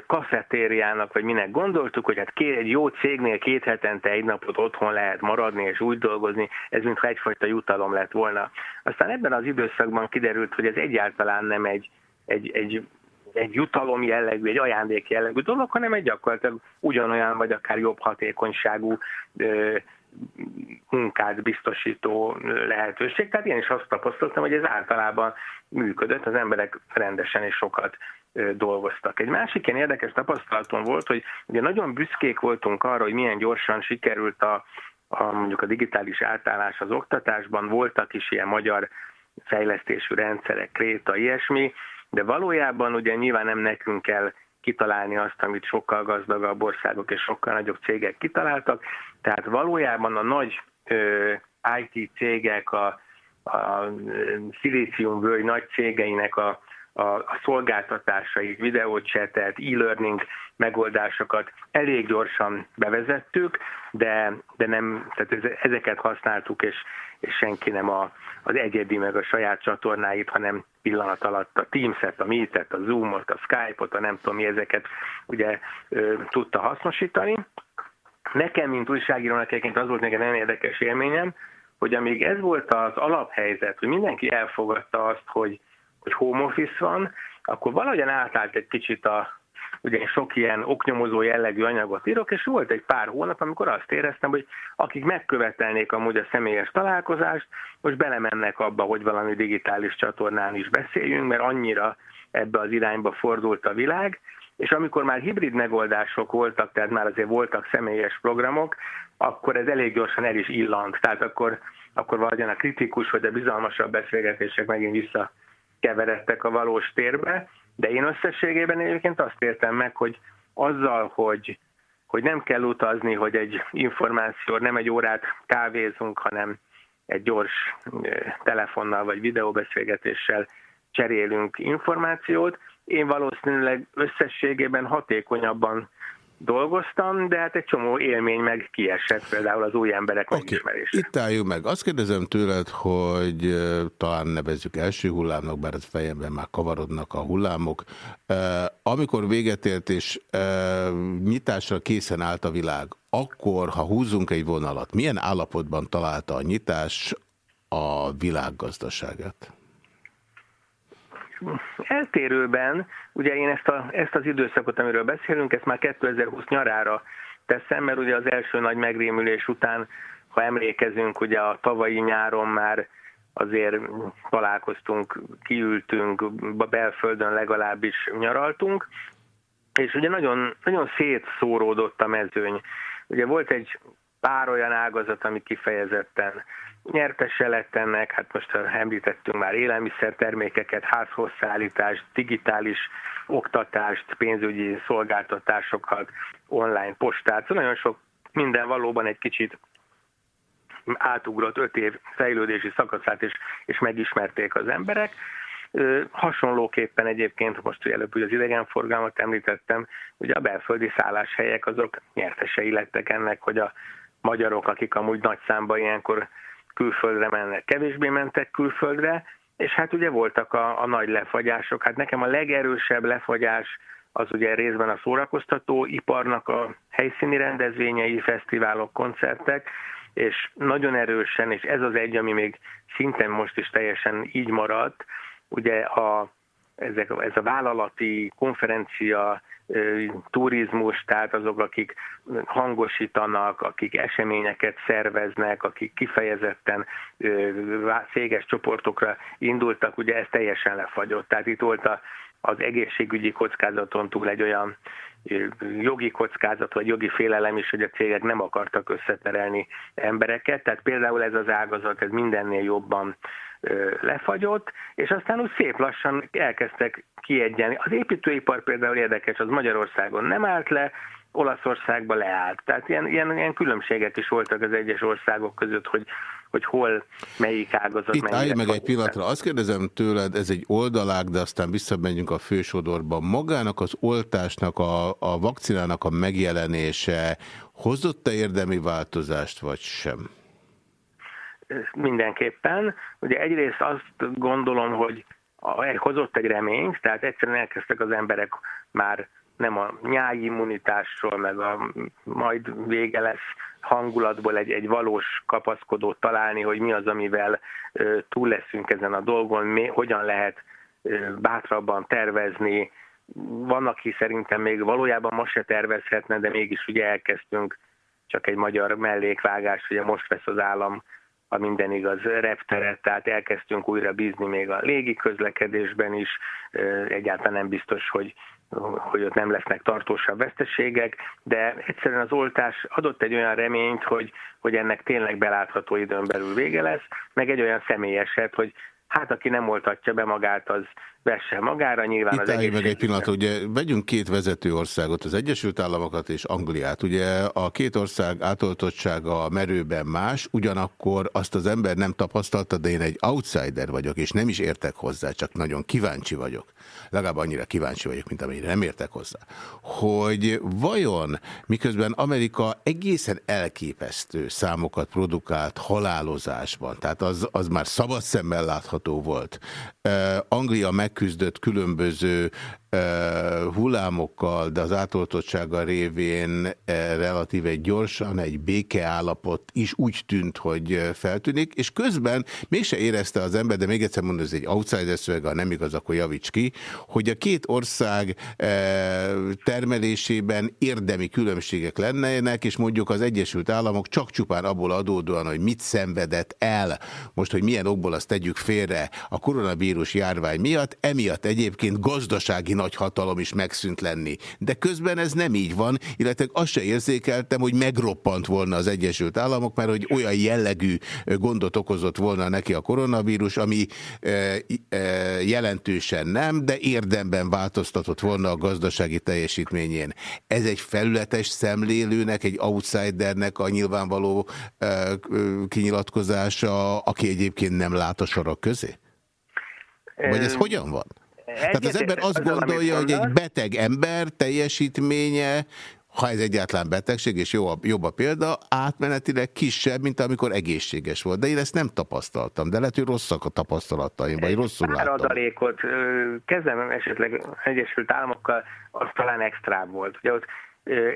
kafetériának, vagy minek gondoltuk, hogy hát egy jó cégnél két hetente egy napot otthon lehet maradni és úgy dolgozni, ez mintha egyfajta jutalom lett volna. Aztán ebben az időszakban kiderült, hogy ez egyáltalán nem egy, egy, egy egy jutalom jellegű, egy ajándék jellegű dolog, hanem egy gyakorlatilag ugyanolyan, vagy akár jobb hatékonyságú ö, munkát biztosító lehetőség. Tehát én is azt tapasztaltam, hogy ez általában működött, az emberek rendesen és sokat dolgoztak. Egy másik ilyen érdekes tapasztalatom volt, hogy ugye nagyon büszkék voltunk arra, hogy milyen gyorsan sikerült a, a mondjuk a digitális átállás az oktatásban, voltak is ilyen magyar fejlesztésű rendszerek, kréta, ilyesmi, de valójában ugye nyilván nem nekünk kell kitalálni azt, amit sokkal gazdagabb országok és sokkal nagyobb cégek kitaláltak, tehát valójában a nagy ö, IT cégek, a, a szilíciumvölgy nagy cégeinek a, a, a szolgáltatásait, videócsetet, e-learning megoldásokat elég gyorsan bevezettük, de, de nem, tehát ezeket használtuk, és, és senki nem a, az egyedi meg a saját csatornáit, hanem pillanat alatt a Teams-et, a Meet-et, a Zoom-ot, a Skype-ot, a nem tudom mi ezeket ugye ö, tudta hasznosítani. Nekem, mint újságírónak egyébként az volt nekem nagyon érdekes élményem, hogy amíg ez volt az alaphelyzet, hogy mindenki elfogadta azt, hogy, hogy home office van, akkor valahogyan átállt egy kicsit a, ugye sok ilyen oknyomozó jellegű anyagot írok, és volt egy pár hónap, amikor azt éreztem, hogy akik megkövetelnék amúgy a személyes találkozást, most belemennek abba, hogy valami digitális csatornán is beszéljünk, mert annyira ebbe az irányba fordult a világ, és amikor már hibrid megoldások voltak, tehát már azért voltak személyes programok, akkor ez elég gyorsan el is illant. Tehát akkor, akkor valahogyan a kritikus vagy a bizalmasabb beszélgetések megint visszakeveredtek a valós térbe, de én összességében egyébként azt értem meg, hogy azzal, hogy, hogy nem kell utazni, hogy egy információ, nem egy órát kávézunk, hanem egy gyors telefonnal vagy videóbeszélgetéssel cserélünk információt. Én valószínűleg összességében hatékonyabban dolgoztam, de hát egy csomó élmény meg kiesett, például az új emberek okay. megismerése. Itt álljunk meg. Azt kérdezem tőled, hogy talán nevezzük első hullámnak, bár az fejemben már kavarodnak a hullámok. Amikor véget ért és nyitásra készen állt a világ, akkor, ha húzunk egy vonalat, milyen állapotban találta a nyitás a világgazdaságát? Eltérőben, ugye én ezt, a, ezt az időszakot, amiről beszélünk, ezt már 2020 nyarára teszem, mert ugye az első nagy megrémülés után, ha emlékezünk, ugye a tavalyi nyáron már azért találkoztunk, kiültünk, belföldön legalábbis nyaraltunk, és ugye nagyon, nagyon szétszóródott a mezőny. Ugye volt egy pár olyan ágazat, ami kifejezetten nyertese lett ennek, hát most említettünk már élelmiszertermékeket, házhozszállítást, digitális oktatást, pénzügyi szolgáltatásokat, online postát, szóval nagyon sok minden valóban egy kicsit átugrott öt év fejlődési szakaszát, és, és megismerték az emberek. Hasonlóképpen egyébként, most előbb az idegenforgalmat említettem, ugye a belföldi szálláshelyek azok nyertesei lettek ennek, hogy a magyarok, akik amúgy nagy számban ilyenkor külföldre mennek, kevésbé mentek külföldre, és hát ugye voltak a, a nagy lefagyások. Hát nekem a legerősebb lefagyás az ugye részben a szórakoztató iparnak a helyszíni rendezvényei, fesztiválok, koncertek, és nagyon erősen, és ez az egy, ami még szinten most is teljesen így maradt, ugye a, ezek, ez a vállalati konferencia, turizmus, tehát azok, akik hangosítanak, akik eseményeket szerveznek, akik kifejezetten széges csoportokra indultak, ugye ez teljesen lefagyott. Tehát itt volt a, az egészségügyi kockázaton túl egy olyan jogi kockázat vagy jogi félelem is, hogy a cégek nem akartak összeterelni embereket. Tehát például ez az ágazat, ez mindennél jobban lefagyott, és aztán úgy szép lassan elkezdtek kiegyenni. Az építőipar például érdekes, az Magyarországon nem állt le, Olaszországban leállt. Tehát ilyen, ilyen, ilyen különbségek is voltak az egyes országok között, hogy, hogy hol, melyik ágazat. Itt állj meg egy pillanatra. Azt kérdezem tőled, ez egy oldalák, de aztán visszamegyünk a fősodorba. Magának az oltásnak, a, a vakcinának a megjelenése hozott-e érdemi változást, vagy sem? Mindenképpen. Ugye egyrészt azt gondolom, hogy hozott egy reményt, tehát egyszerűen elkezdtek az emberek már nem a nyájimmunitásról, meg a majd vége lesz hangulatból egy, egy valós kapaszkodót találni, hogy mi az, amivel ö, túl leszünk ezen a dolgon, mi, hogyan lehet ö, bátrabban tervezni. Van, aki szerintem még valójában most se tervezhetne, de mégis ugye elkezdtünk csak egy magyar mellékvágás, ugye most vesz az állam ha minden igaz, repteret, tehát elkezdtünk újra bízni még a légi közlekedésben is, egyáltalán nem biztos, hogy hogy ott nem lesznek tartósabb veszteségek, de egyszerűen az oltás adott egy olyan reményt, hogy, hogy ennek tényleg belátható időn belül vége lesz, meg egy olyan személyeset, hogy hát aki nem oltatja be magát, az vesse magára, nyilván Itt az egészség... meg egy pillanat, ugye vegyünk két vezető országot, az Egyesült Államokat és Angliát. Ugye a két ország átoltottsága merőben más, ugyanakkor azt az ember nem tapasztalta, de én egy outsider vagyok, és nem is értek hozzá, csak nagyon kíváncsi vagyok. Legalább annyira kíváncsi vagyok, mint amennyire nem értek hozzá. Hogy vajon, miközben Amerika egészen elképesztő számokat produkált halálozásban, tehát az, az már szabad szemmel látható volt. Uh, Anglia meg megküzdött különböző hullámokkal, de az átoltottsága révén relatíve gyorsan egy békeállapot is úgy tűnt, hogy feltűnik, és közben mégse érezte az ember, de még egyszer mondom, ez egy outsider szöveg, ha nem igaz, akkor javíts ki, hogy a két ország termelésében érdemi különbségek lennének, és mondjuk az Egyesült Államok csak csupán abból adódóan, hogy mit szenvedett el, most, hogy milyen okból azt tegyük félre a koronavírus járvány miatt, emiatt egyébként gazdasági nagyhatalom is megszűnt lenni. De közben ez nem így van, illetve azt se érzékeltem, hogy megroppant volna az Egyesült Államok, mert hogy olyan jellegű gondot okozott volna neki a koronavírus, ami e, e, jelentősen nem, de érdemben változtatott volna a gazdasági teljesítményén. Ez egy felületes szemlélőnek, egy outsidernek a nyilvánvaló e, kinyilatkozása, aki egyébként nem lát a sorok közé? Vagy ez hogyan van? Tehát az ember azt gondolja, hogy egy beteg ember teljesítménye, ha ez egyáltalán betegség, és jó a, jobb a példa, átmenetileg kisebb, mint amikor egészséges volt. De én ezt nem tapasztaltam, de lehet, hogy rosszak a tapasztalataim, vagy rosszul láttam. adalékot kezdem esetleg Egyesült Államokkal, az talán extra volt. Ugye ott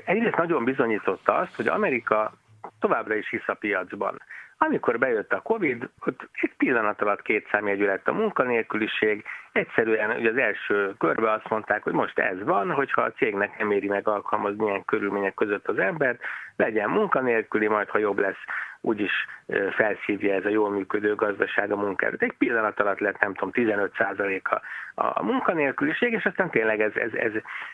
egyrészt nagyon bizonyította azt, hogy Amerika továbbra is hisz a piacban. Amikor bejött a Covid, ott egy pillanat alatt két számjegyű lett a munkanélküliség, egyszerűen ugye az első körbe azt mondták, hogy most ez van, hogyha a cégnek nem éri meg alkalmazni milyen körülmények között az embert, legyen munkanélküli, majd ha jobb lesz, úgyis felszívja ez a jól működő gazdaság a munkáról. Egy pillanat alatt lett, nem tudom, 15 a, a munkanélküliség, és aztán tényleg ez, ez, ez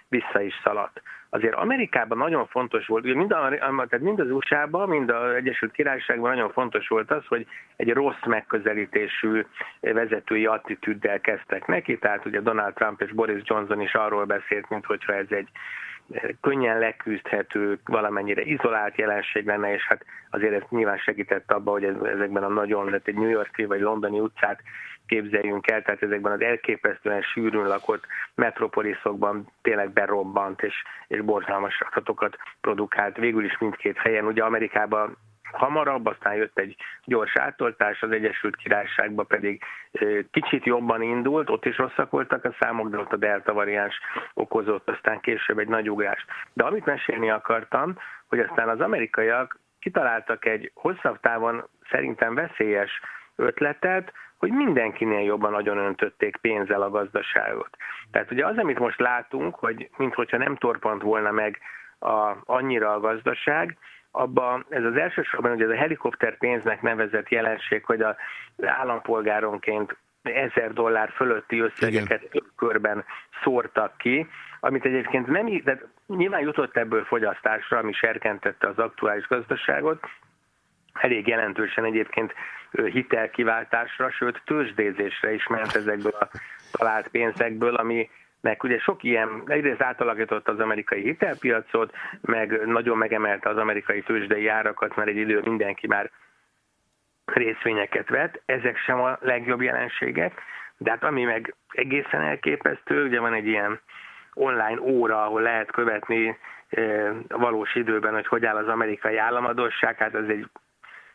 vissza is szaladt. Azért Amerikában nagyon fontos volt, ugye mind, a, tehát mind az USA-ban, mind az Egyesült Királyságban nagyon fontos volt az, hogy egy rossz megközelítésű vezetői attitűddel kezdtek neki, tehát ugye Donald Trump és Boris Johnson is arról beszélt, mint hogyha ez egy könnyen leküzdhető, valamennyire izolált jelenség lenne, és hát azért ez nyilván segített abba, hogy ezekben a nagyon, tehát egy New Yorki vagy londoni utcát képzeljünk el, tehát ezekben az elképesztően sűrűn lakott metropoliszokban tényleg berobbant, és, és borzalmas adatokat produkált végül is mindkét helyen. Ugye Amerikában hamarabb, aztán jött egy gyors átoltás, az Egyesült Királyságban pedig kicsit jobban indult, ott is rosszak voltak a számok, de ott a delta variáns okozott aztán később egy nagy ugrást. De amit mesélni akartam, hogy aztán az amerikaiak kitaláltak egy hosszabb távon szerintem veszélyes ötletet, hogy mindenkinél jobban nagyon öntötték pénzzel a gazdaságot. Tehát ugye az, amit most látunk, hogy minthogyha nem torpant volna meg a, annyira a gazdaság, abba ez az elsősorban ugye ez a helikopter pénznek nevezett jelenség, hogy az állampolgáronként ezer dollár fölötti összegeket Igen. körben szórtak ki, amit egyébként nem, de nyilván jutott ebből fogyasztásra, ami serkentette az aktuális gazdaságot, elég jelentősen egyébként hitelkiváltásra, sőt tőzsdézésre is ment ezekből a talált pénzekből, ami meg ugye sok ilyen, egyrészt átalakította az amerikai hitelpiacot, meg nagyon megemelte az amerikai tőzsdei árakat, mert egy idő mindenki már részvényeket vett, ezek sem a legjobb jelenségek, de hát ami meg egészen elképesztő, ugye van egy ilyen online óra, ahol lehet követni a valós időben, hogy hogy áll az amerikai államadosság, hát ez egy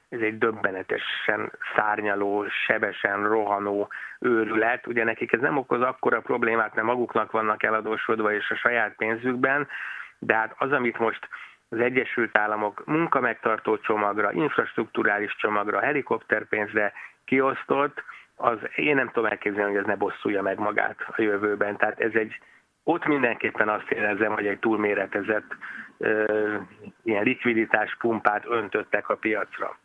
ez egy döbbenetesen szárnyaló, sebesen rohanó őrület. Ugye nekik ez nem okoz akkora problémát, mert maguknak vannak eladósodva és a saját pénzükben, de hát az, amit most az Egyesült Államok munkamegtartó csomagra, infrastruktúrális csomagra, helikopterpénzre kiosztott, az én nem tudom elképzelni, hogy ez ne bosszulja meg magát a jövőben. Tehát ez egy, ott mindenképpen azt érzem, hogy egy túlméretezett ö, ilyen likviditás pumpát öntöttek a piacra.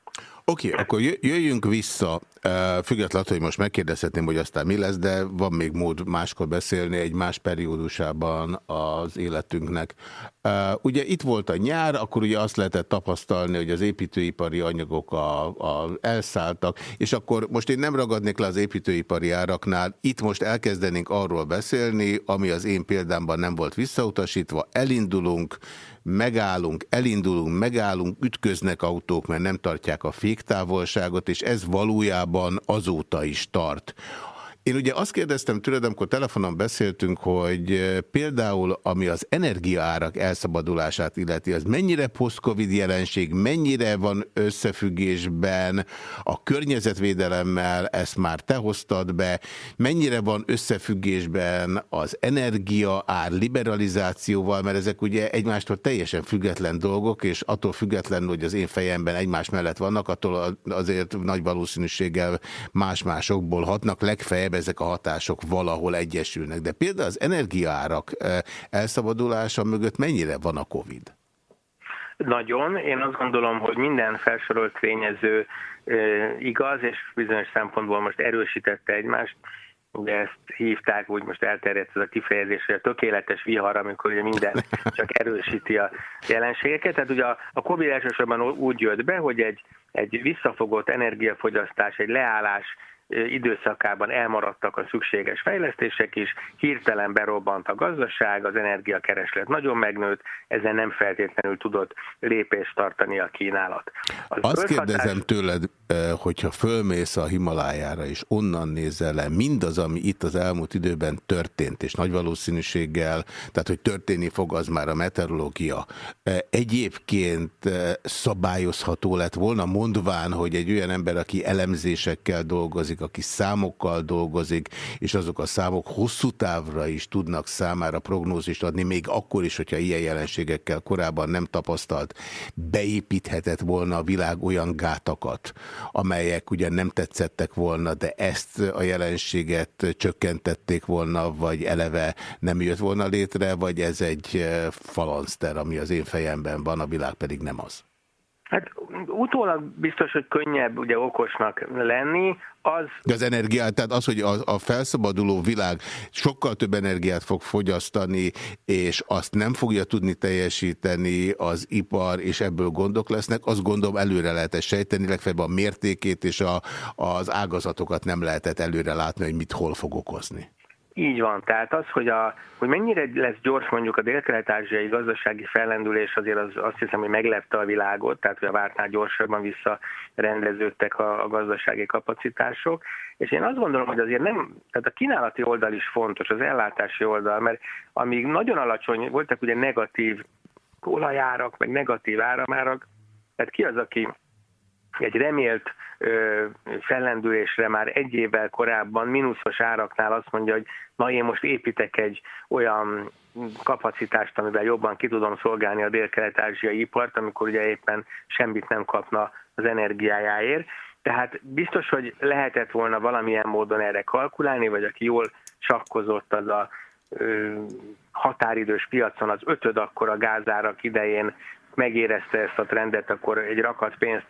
Oké, okay, akkor jöjjünk vissza, függetlenül, hogy most megkérdezhetném, hogy aztán mi lesz, de van még mód máskor beszélni egy más periódusában az életünknek. Ugye itt volt a nyár, akkor ugye azt lehetett tapasztalni, hogy az építőipari anyagok a, a elszálltak, és akkor most én nem ragadnék le az építőipari áraknál, itt most elkezdenénk arról beszélni, ami az én példámban nem volt visszautasítva, elindulunk, megállunk, elindulunk, megállunk, ütköznek autók, mert nem tartják a féktávolságot, és ez valójában azóta is tart. Én ugye azt kérdeztem tőled, amikor telefonon beszéltünk, hogy eh, például ami az energiaárak elszabadulását illeti, az mennyire post-covid jelenség, mennyire van összefüggésben a környezetvédelemmel, ezt már te hoztad be, mennyire van összefüggésben az energiaár liberalizációval, mert ezek ugye egymástól teljesen független dolgok, és attól függetlenül, hogy az én fejemben egymás mellett vannak, attól azért nagy valószínűséggel más-másokból hatnak, legfeljebb ezek a hatások valahol egyesülnek. De például az energiaárak elszabadulása mögött mennyire van a Covid? Nagyon. Én azt gondolom, hogy minden felsorolt tényező igaz, és bizonyos szempontból most erősítette egymást. Ugye ezt hívták, úgy most elterjedt ez a kifejezés, hogy a tökéletes vihar, amikor ugye minden [LAUGHS] csak erősíti a jelenségeket. Tehát ugye a, a Covid elsősorban úgy jött be, hogy egy, egy visszafogott energiafogyasztás, egy leállás időszakában elmaradtak a szükséges fejlesztések is, hirtelen berobbant a gazdaság, az energiakereslet nagyon megnőtt, ezen nem feltétlenül tudott lépést tartani a kínálat. Az Azt kérdezem tőled, hogyha fölmész a Himalájára, és onnan nézel le mindaz, ami itt az elmúlt időben történt, és nagy valószínűséggel, tehát hogy történni fog, az már a meteorológia, egyébként szabályozható lett volna, mondván, hogy egy olyan ember, aki elemzésekkel dolgozik, aki számokkal dolgozik, és azok a számok hosszú távra is tudnak számára prognózist adni, még akkor is, hogyha ilyen jelenségekkel korábban nem tapasztalt, beépíthetett volna a világ olyan gátakat, amelyek ugye nem tetszettek volna, de ezt a jelenséget csökkentették volna, vagy eleve nem jött volna létre, vagy ez egy eh, falanszter, ami az én fejemben van, a világ pedig nem az. Hát utólag biztos, hogy könnyebb ugye okosnak lenni, az... De az energiát, tehát az, hogy a, a felszabaduló világ sokkal több energiát fog fogyasztani, és azt nem fogja tudni teljesíteni az ipar, és ebből gondok lesznek, azt gondolom előre lehet ezt sejteni, legfeljebb a mértékét és a, az ágazatokat nem lehetett előre látni, hogy mit hol fog okozni. Így van, tehát az, hogy, a, hogy mennyire lesz gyors mondjuk a dél-kelet-ázsiai gazdasági fellendülés, azért az, azt hiszem, hogy meglepte a világot, tehát hogy a vártnál gyorsabban visszarendeződtek a, a gazdasági kapacitások, és én azt gondolom, hogy azért nem, tehát a kínálati oldal is fontos, az ellátási oldal, mert amíg nagyon alacsony, voltak ugye negatív olajárak, meg negatív áramárak, tehát ki az, aki egy remélt fellendülésre már egy évvel korábban mínuszos áraknál azt mondja, hogy na én most építek egy olyan kapacitást, amivel jobban ki tudom szolgálni a dél-kelet-ázsiai ipart, amikor ugye éppen semmit nem kapna az energiájáért. Tehát biztos, hogy lehetett volna valamilyen módon erre kalkulálni, vagy aki jól sakkozott, az a ö, határidős piacon az ötöd akkor a gázárak idején megérezte ezt a trendet, akkor egy rakat pénzt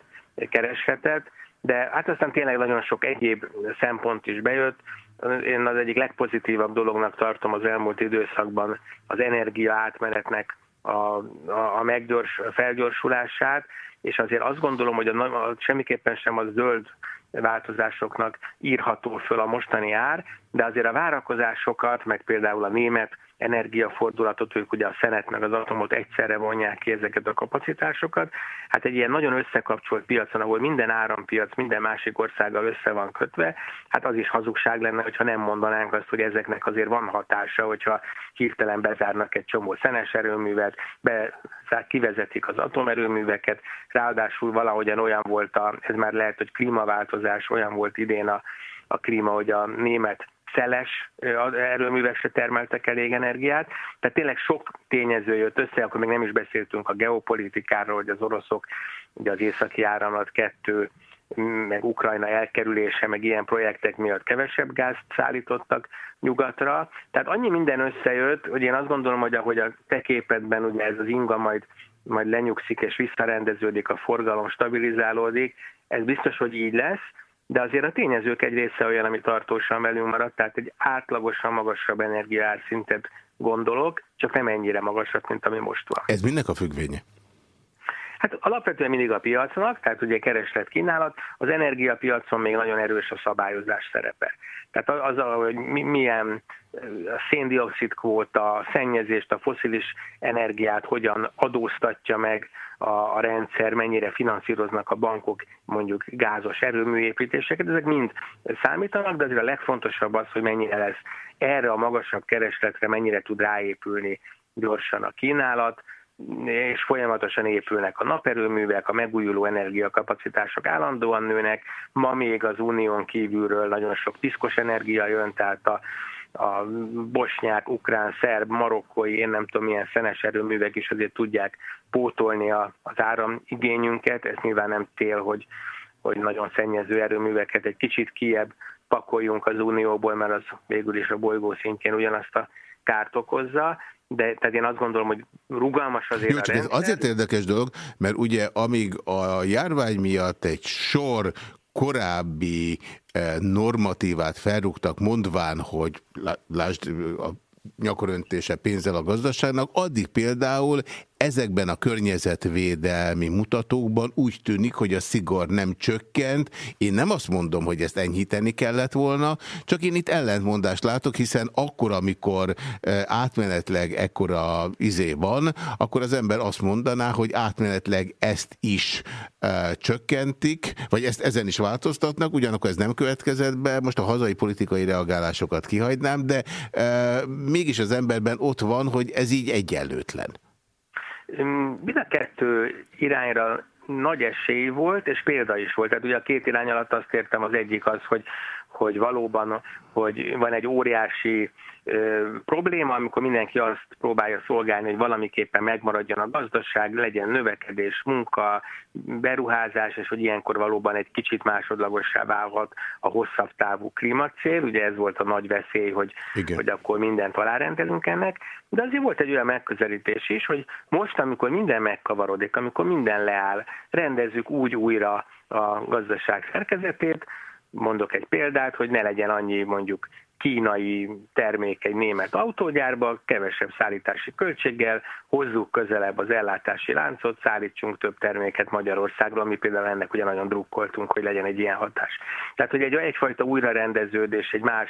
kereshetett, de hát aztán tényleg nagyon sok egyéb szempont is bejött. Én az egyik legpozitívabb dolognak tartom az elmúlt időszakban az energia átmenetnek a, a, a meggyors, felgyorsulását, és azért azt gondolom, hogy a, a, semmiképpen sem a zöld változásoknak írható föl a mostani ár, de azért a várakozásokat, meg például a német energiafordulatot, ők ugye a szenet meg az atomot egyszerre vonják ki ezeket a kapacitásokat. Hát egy ilyen nagyon összekapcsolt piacon, ahol minden árampiac minden másik országgal össze van kötve, hát az is hazugság lenne, hogyha nem mondanánk azt, hogy ezeknek azért van hatása, hogyha hirtelen bezárnak egy csomó szenes erőművet, be, kivezetik az atomerőműveket, ráadásul valahogyan olyan volt, a, ez már lehet, hogy klímaváltozás, olyan volt idén a, a klíma, hogy a német szeles erőművekre termeltek elég energiát. Tehát tényleg sok tényező jött össze, akkor még nem is beszéltünk a geopolitikáról, hogy az oroszok ugye az északi áramlat kettő meg Ukrajna elkerülése, meg ilyen projektek miatt kevesebb gázt szállítottak nyugatra. Tehát annyi minden összejött, hogy én azt gondolom, hogy ahogy a te képedben ugye ez az inga majd, majd lenyugszik és visszarendeződik, a forgalom stabilizálódik, ez biztos, hogy így lesz, de azért a tényezők egy része olyan, ami tartósan velünk maradt, tehát egy átlagosan magasabb energiárszintet gondolok, csak nem ennyire magasat, mint ami most van. Ez mindnek a függvénye? Hát alapvetően mindig a piacnak, tehát ugye kereslet kínálat, az energiapiacon még nagyon erős a szabályozás szerepe. Tehát az, hogy milyen a széndiokszid kvóta, a szennyezést, a foszilis energiát hogyan adóztatja meg a, a rendszer, mennyire finanszíroznak a bankok mondjuk gázos erőműépítéseket, ezek mind számítanak, de azért a legfontosabb az, hogy mennyire lesz erre a magasabb keresletre, mennyire tud ráépülni gyorsan a kínálat, és folyamatosan épülnek a naperőművek, a megújuló energiakapacitások állandóan nőnek, ma még az unión kívülről nagyon sok piszkos energia jön, tehát a, a bosnyák, ukrán, szerb, marokkói, én nem tudom milyen szenes erőművek is azért tudják pótolni a, az áramigényünket, ez nyilván nem tél, hogy, hogy nagyon szennyező erőműveket egy kicsit kiebb pakoljunk az unióból, mert az végül is a bolygó szintjén ugyanazt a kárt okozza, de tehát én azt gondolom, hogy rugalmas azért Jó, csak a ez azért érdekes dolog, mert ugye amíg a járvány miatt egy sor korábbi eh, normatívát felrúgtak, mondván, hogy lásd a nyakoröntése pénzzel a gazdaságnak, addig például ezekben a környezetvédelmi mutatókban úgy tűnik, hogy a szigor nem csökkent. Én nem azt mondom, hogy ezt enyhíteni kellett volna, csak én itt ellentmondást látok, hiszen akkor, amikor e, átmenetleg ekkora izé van, akkor az ember azt mondaná, hogy átmenetleg ezt is e, csökkentik, vagy ezt ezen is változtatnak, ugyanakkor ez nem következett be, most a hazai politikai reagálásokat kihagynám, de e, mégis az emberben ott van, hogy ez így egyenlőtlen. Mind a kettő irányra nagy esély volt, és példa is volt. Tehát ugye a két irány alatt azt értem, az egyik az, hogy, hogy valóban hogy van egy óriási probléma, amikor mindenki azt próbálja szolgálni, hogy valamiképpen megmaradjon a gazdaság, legyen növekedés, munka, beruházás, és hogy ilyenkor valóban egy kicsit másodlagossá válhat a hosszabb távú klímacél. Ugye ez volt a nagy veszély, hogy, hogy akkor mindent alárendelünk ennek. De azért volt egy olyan megközelítés is, hogy most, amikor minden megkavarodik, amikor minden leáll, rendezzük úgy újra a gazdaság szerkezetét, mondok egy példát, hogy ne legyen annyi mondjuk kínai termék egy német autógyárba, kevesebb szállítási költséggel, hozzuk közelebb az ellátási láncot, szállítsunk több terméket Magyarországról, mi például ennek ugye nagyon drukkoltunk, hogy legyen egy ilyen hatás. Tehát, hogy egy, egyfajta újrarendeződés, egy más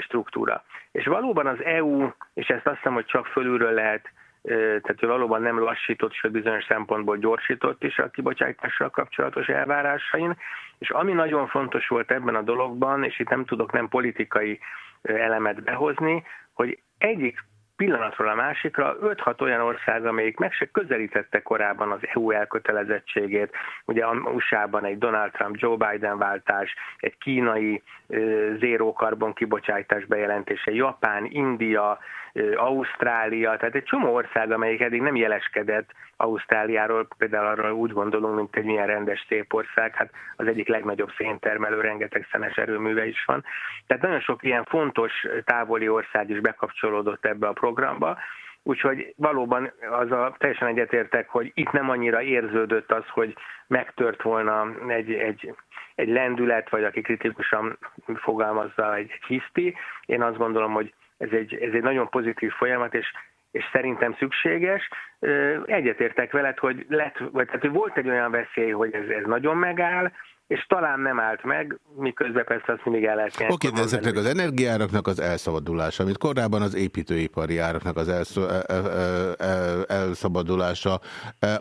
struktúra. És valóban az EU, és ezt azt hiszem, hogy csak fölülről lehet tehát ő valóban nem lassított, sőt bizonyos szempontból gyorsított is a kibocsátással kapcsolatos elvárásain, és ami nagyon fontos volt ebben a dologban, és itt nem tudok nem politikai elemet behozni, hogy egyik pillanatról a másikra 5-6 olyan ország, amelyik meg se közelítette korábban az EU elkötelezettségét. Ugye a USA-ban egy Donald Trump-Joe Biden váltás, egy kínai zéró karbon kibocsátás bejelentése, Japán, India, Ausztrália, tehát egy csomó ország, amelyik eddig nem jeleskedett Ausztráliáról, például arról úgy gondolunk, mint egy milyen rendes szép ország, hát az egyik legnagyobb széntermelő, rengeteg szenes erőműve is van. Tehát nagyon sok ilyen fontos távoli ország is bekapcsolódott ebbe a programba, Úgyhogy valóban az a, teljesen egyetértek, hogy itt nem annyira érződött az, hogy megtört volna egy, egy, egy lendület, vagy aki kritikusan fogalmazza egy, hiszti. Én azt gondolom, hogy ez egy, ez egy nagyon pozitív folyamat, és, és szerintem szükséges. Egyetértek veled, hogy, lett, vagy, tehát, hogy volt egy olyan veszély, hogy ez, ez nagyon megáll, és talán nem állt meg, miközben persze azt mindig el lehet Oké, de ezeknek az energiáraknak az elszabadulása, amit korábban az építőipari áraknak az elsz el, el, el, elszabadulása,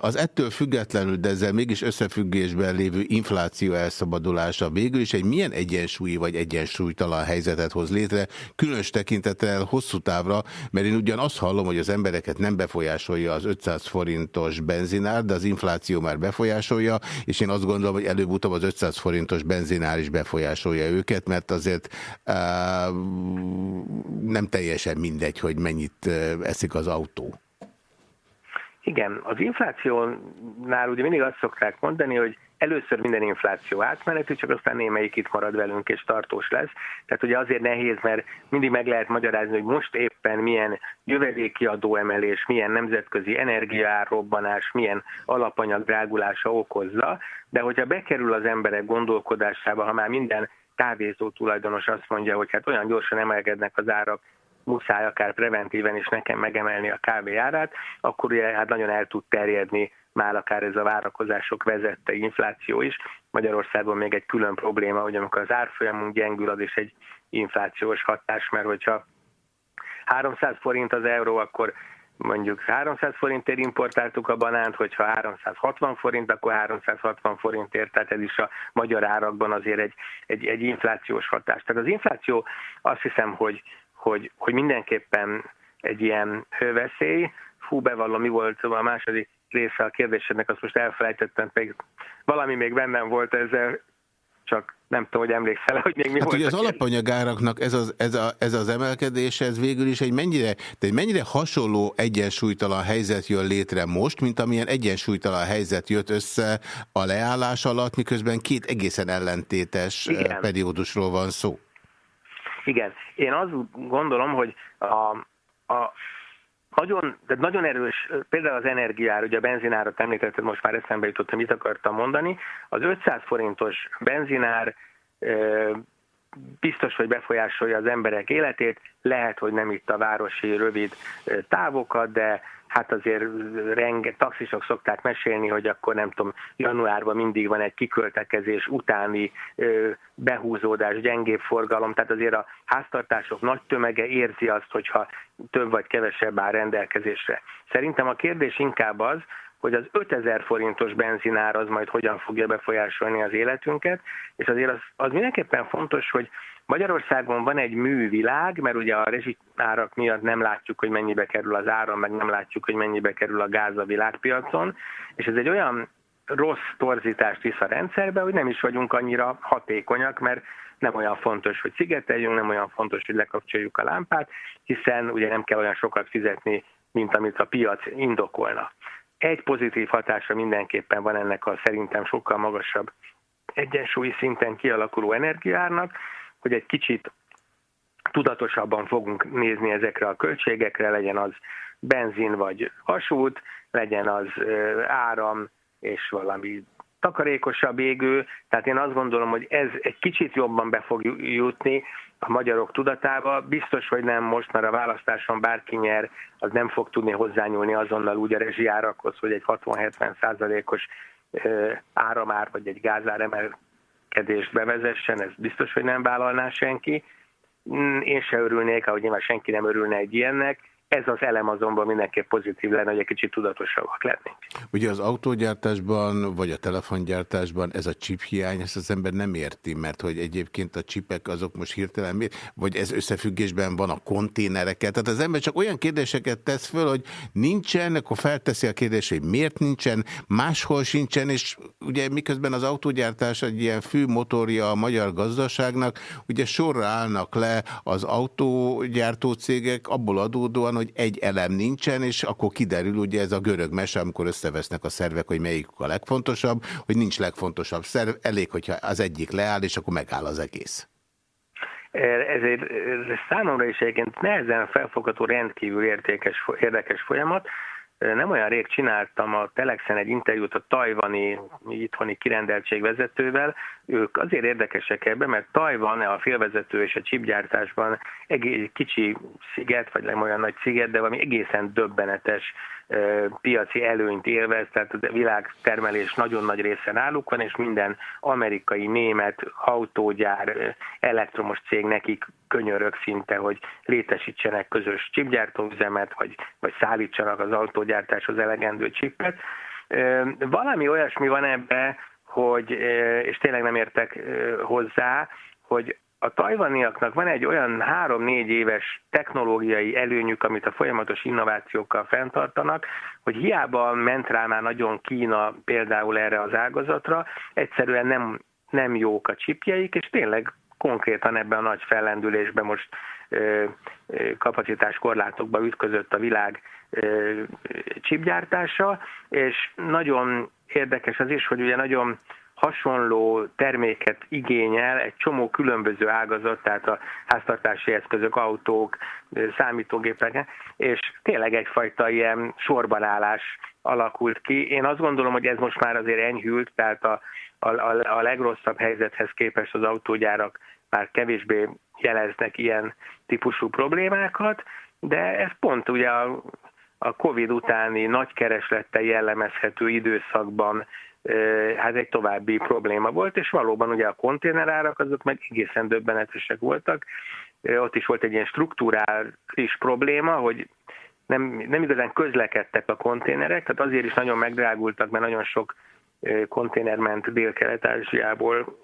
az ettől függetlenül, de ezzel mégis összefüggésben lévő infláció elszabadulása végül is egy milyen egyensúlyi vagy egyensúlytalan helyzetet hoz létre, különös tekintettel hosszú távra, mert én ugyan azt hallom, hogy az embereket nem befolyásolja az 500 forintos benzinár, de az infláció már befolyásolja, és én azt gondolom, hogy előbb-utóbb az 500 forintos benzinár is befolyásolja őket, mert azért uh, nem teljesen mindegy, hogy mennyit eszik az autó. Igen, az inflációnál ugye mindig azt szokták mondani, hogy először minden infláció átmenetű, csak aztán némelyik itt marad velünk és tartós lesz. Tehát ugye azért nehéz, mert mindig meg lehet magyarázni, hogy most éppen milyen jövedéki adóemelés, milyen nemzetközi energiárobbanás, milyen alapanyag drágulása okozza, de hogyha bekerül az emberek gondolkodásába, ha már minden kávézó tulajdonos azt mondja, hogy hát olyan gyorsan emelkednek az árak, muszáj akár preventíven is nekem megemelni a kávé árát, akkor ugye hát nagyon el tud terjedni már akár ez a várakozások vezette infláció is. Magyarországon még egy külön probléma, hogy amikor az árfolyamunk gyengül, az is egy inflációs hatás, mert hogyha 300 forint az euró, akkor mondjuk 300 forintért importáltuk a banánt, hogyha 360 forint, akkor 360 forintért, tehát ez is a magyar árakban azért egy, egy, egy inflációs hatás. Tehát az infláció azt hiszem, hogy, hogy, hogy mindenképpen egy ilyen veszély. Fú, bevallom, mi volt a második része a kérdésednek, azt most elfelejtettem, pedig valami még bennem volt ezzel csak nem tudom, hogy emlékszel, hogy még mi hát volt. Ugye az alapanyagáraknak ez az, ez, a, ez az emelkedés, ez végül is egy mennyire, de egy mennyire hasonló egyensúlytalan helyzet jön létre most, mint amilyen egyensúlytalan helyzet jött össze a leállás alatt, miközben két egészen ellentétes Igen. Eh, periódusról van szó. Igen. Én azt gondolom, hogy a, a, nagyon, de nagyon erős, például az energiár, ugye a benzinárat említetted, most már eszembe jutott, hogy mit akartam mondani. Az 500 forintos benzinár biztos, hogy befolyásolja az emberek életét, lehet, hogy nem itt a városi rövid távokat, de hát azért renge, taxisok szokták mesélni, hogy akkor nem tudom, januárban mindig van egy kiköltekezés utáni ö, behúzódás, gyengébb forgalom, tehát azért a háztartások nagy tömege érzi azt, hogyha több vagy kevesebb áll rendelkezésre. Szerintem a kérdés inkább az, hogy az 5000 forintos benzinár az majd hogyan fogja befolyásolni az életünket, és azért az, az mindenképpen fontos, hogy Magyarországon van egy művilág, mert ugye a rezsitárak miatt nem látjuk, hogy mennyibe kerül az áram, meg nem látjuk, hogy mennyibe kerül a gáz a világpiacon, és ez egy olyan rossz torzítást visz a rendszerbe, hogy nem is vagyunk annyira hatékonyak, mert nem olyan fontos, hogy szigeteljünk, nem olyan fontos, hogy lekapcsoljuk a lámpát, hiszen ugye nem kell olyan sokat fizetni, mint amit a piac indokolna. Egy pozitív hatása mindenképpen van ennek a szerintem sokkal magasabb egyensúlyi szinten kialakuló energiárnak, hogy egy kicsit tudatosabban fogunk nézni ezekre a költségekre, legyen az benzin vagy vasút, legyen az áram és valami takarékosabb égő, tehát én azt gondolom, hogy ez egy kicsit jobban be fog jutni a magyarok tudatába. Biztos, hogy nem most, mert a választáson bárki nyer, az nem fog tudni hozzányúlni azonnal úgy a rezsijárakhoz, hogy egy 60-70 százalékos áramár vagy egy gázár emelkedést bevezessen, ez biztos, hogy nem vállalná senki. Mm, én se örülnék, ahogy nyilván senki nem örülne egy ilyennek, ez az elem azonban mindenképp pozitív lenne, hogy egy kicsit tudatosabbak lennénk. Ugye az autógyártásban, vagy a telefongyártásban ez a chip hiány, ezt az ember nem érti, mert hogy egyébként a csipek azok most hirtelen, vagy ez összefüggésben van a konténerekkel. Tehát az ember csak olyan kérdéseket tesz föl, hogy nincsen, akkor felteszi a kérdést, hogy miért nincsen, máshol sincsen, és ugye miközben az autógyártás egy ilyen fő motorja a magyar gazdaságnak, ugye sorra állnak le az autógyártó cégek abból adódóan, van, hogy egy elem nincsen, és akkor kiderül, ugye ez a görög mese, amikor összevesznek a szervek, hogy melyik a legfontosabb, hogy nincs legfontosabb szerv, elég, hogyha az egyik leáll, és akkor megáll az egész. Ezért ez számomra is egyébként nehezen felfogható rendkívül értékes, érdekes folyamat, nem olyan rég csináltam a Telexen egy interjút a tajvani itthoni kirendeltségvezetővel. Ők azért érdekesek ebben, mert Tajvan a félvezető és a csipgyártásban egy kicsi sziget, vagy nem olyan nagy sziget, de valami egészen döbbenetes piaci előnyt élvez, tehát a világtermelés nagyon nagy része náluk van, és minden amerikai, német autógyár, elektromos cég nekik könyörök szinte, hogy létesítsenek közös csipgyártóüzemet, vagy, vagy szállítsanak az autógyártáshoz elegendő csipet. Valami olyasmi van ebbe, hogy, és tényleg nem értek hozzá, hogy a tajvaniaknak van egy olyan három-négy éves technológiai előnyük, amit a folyamatos innovációkkal fenntartanak, hogy hiába ment rá már nagyon Kína például erre az ágazatra, egyszerűen nem, nem jók a csipjeik, és tényleg konkrétan ebben a nagy fellendülésben most kapacitás korlátokba ütközött a világ csipgyártása, és nagyon érdekes az is, hogy ugye nagyon hasonló terméket igényel egy csomó különböző ágazat, tehát a háztartási eszközök, autók, számítógépek, és tényleg egyfajta ilyen sorbanállás alakult ki. Én azt gondolom, hogy ez most már azért enyhült, tehát a, a, a legrosszabb helyzethez képest az autógyárak már kevésbé jeleznek ilyen típusú problémákat, de ez pont ugye a a Covid utáni nagy kereslettel jellemezhető időszakban hát egy további probléma volt, és valóban ugye a konténerárak azok meg egészen döbbenetesek voltak. Ott is volt egy ilyen struktúrális probléma, hogy nem, nem igazán közlekedtek a konténerek, tehát azért is nagyon megdrágultak, mert nagyon sok konténer ment Dél-Kelet-Ázsiából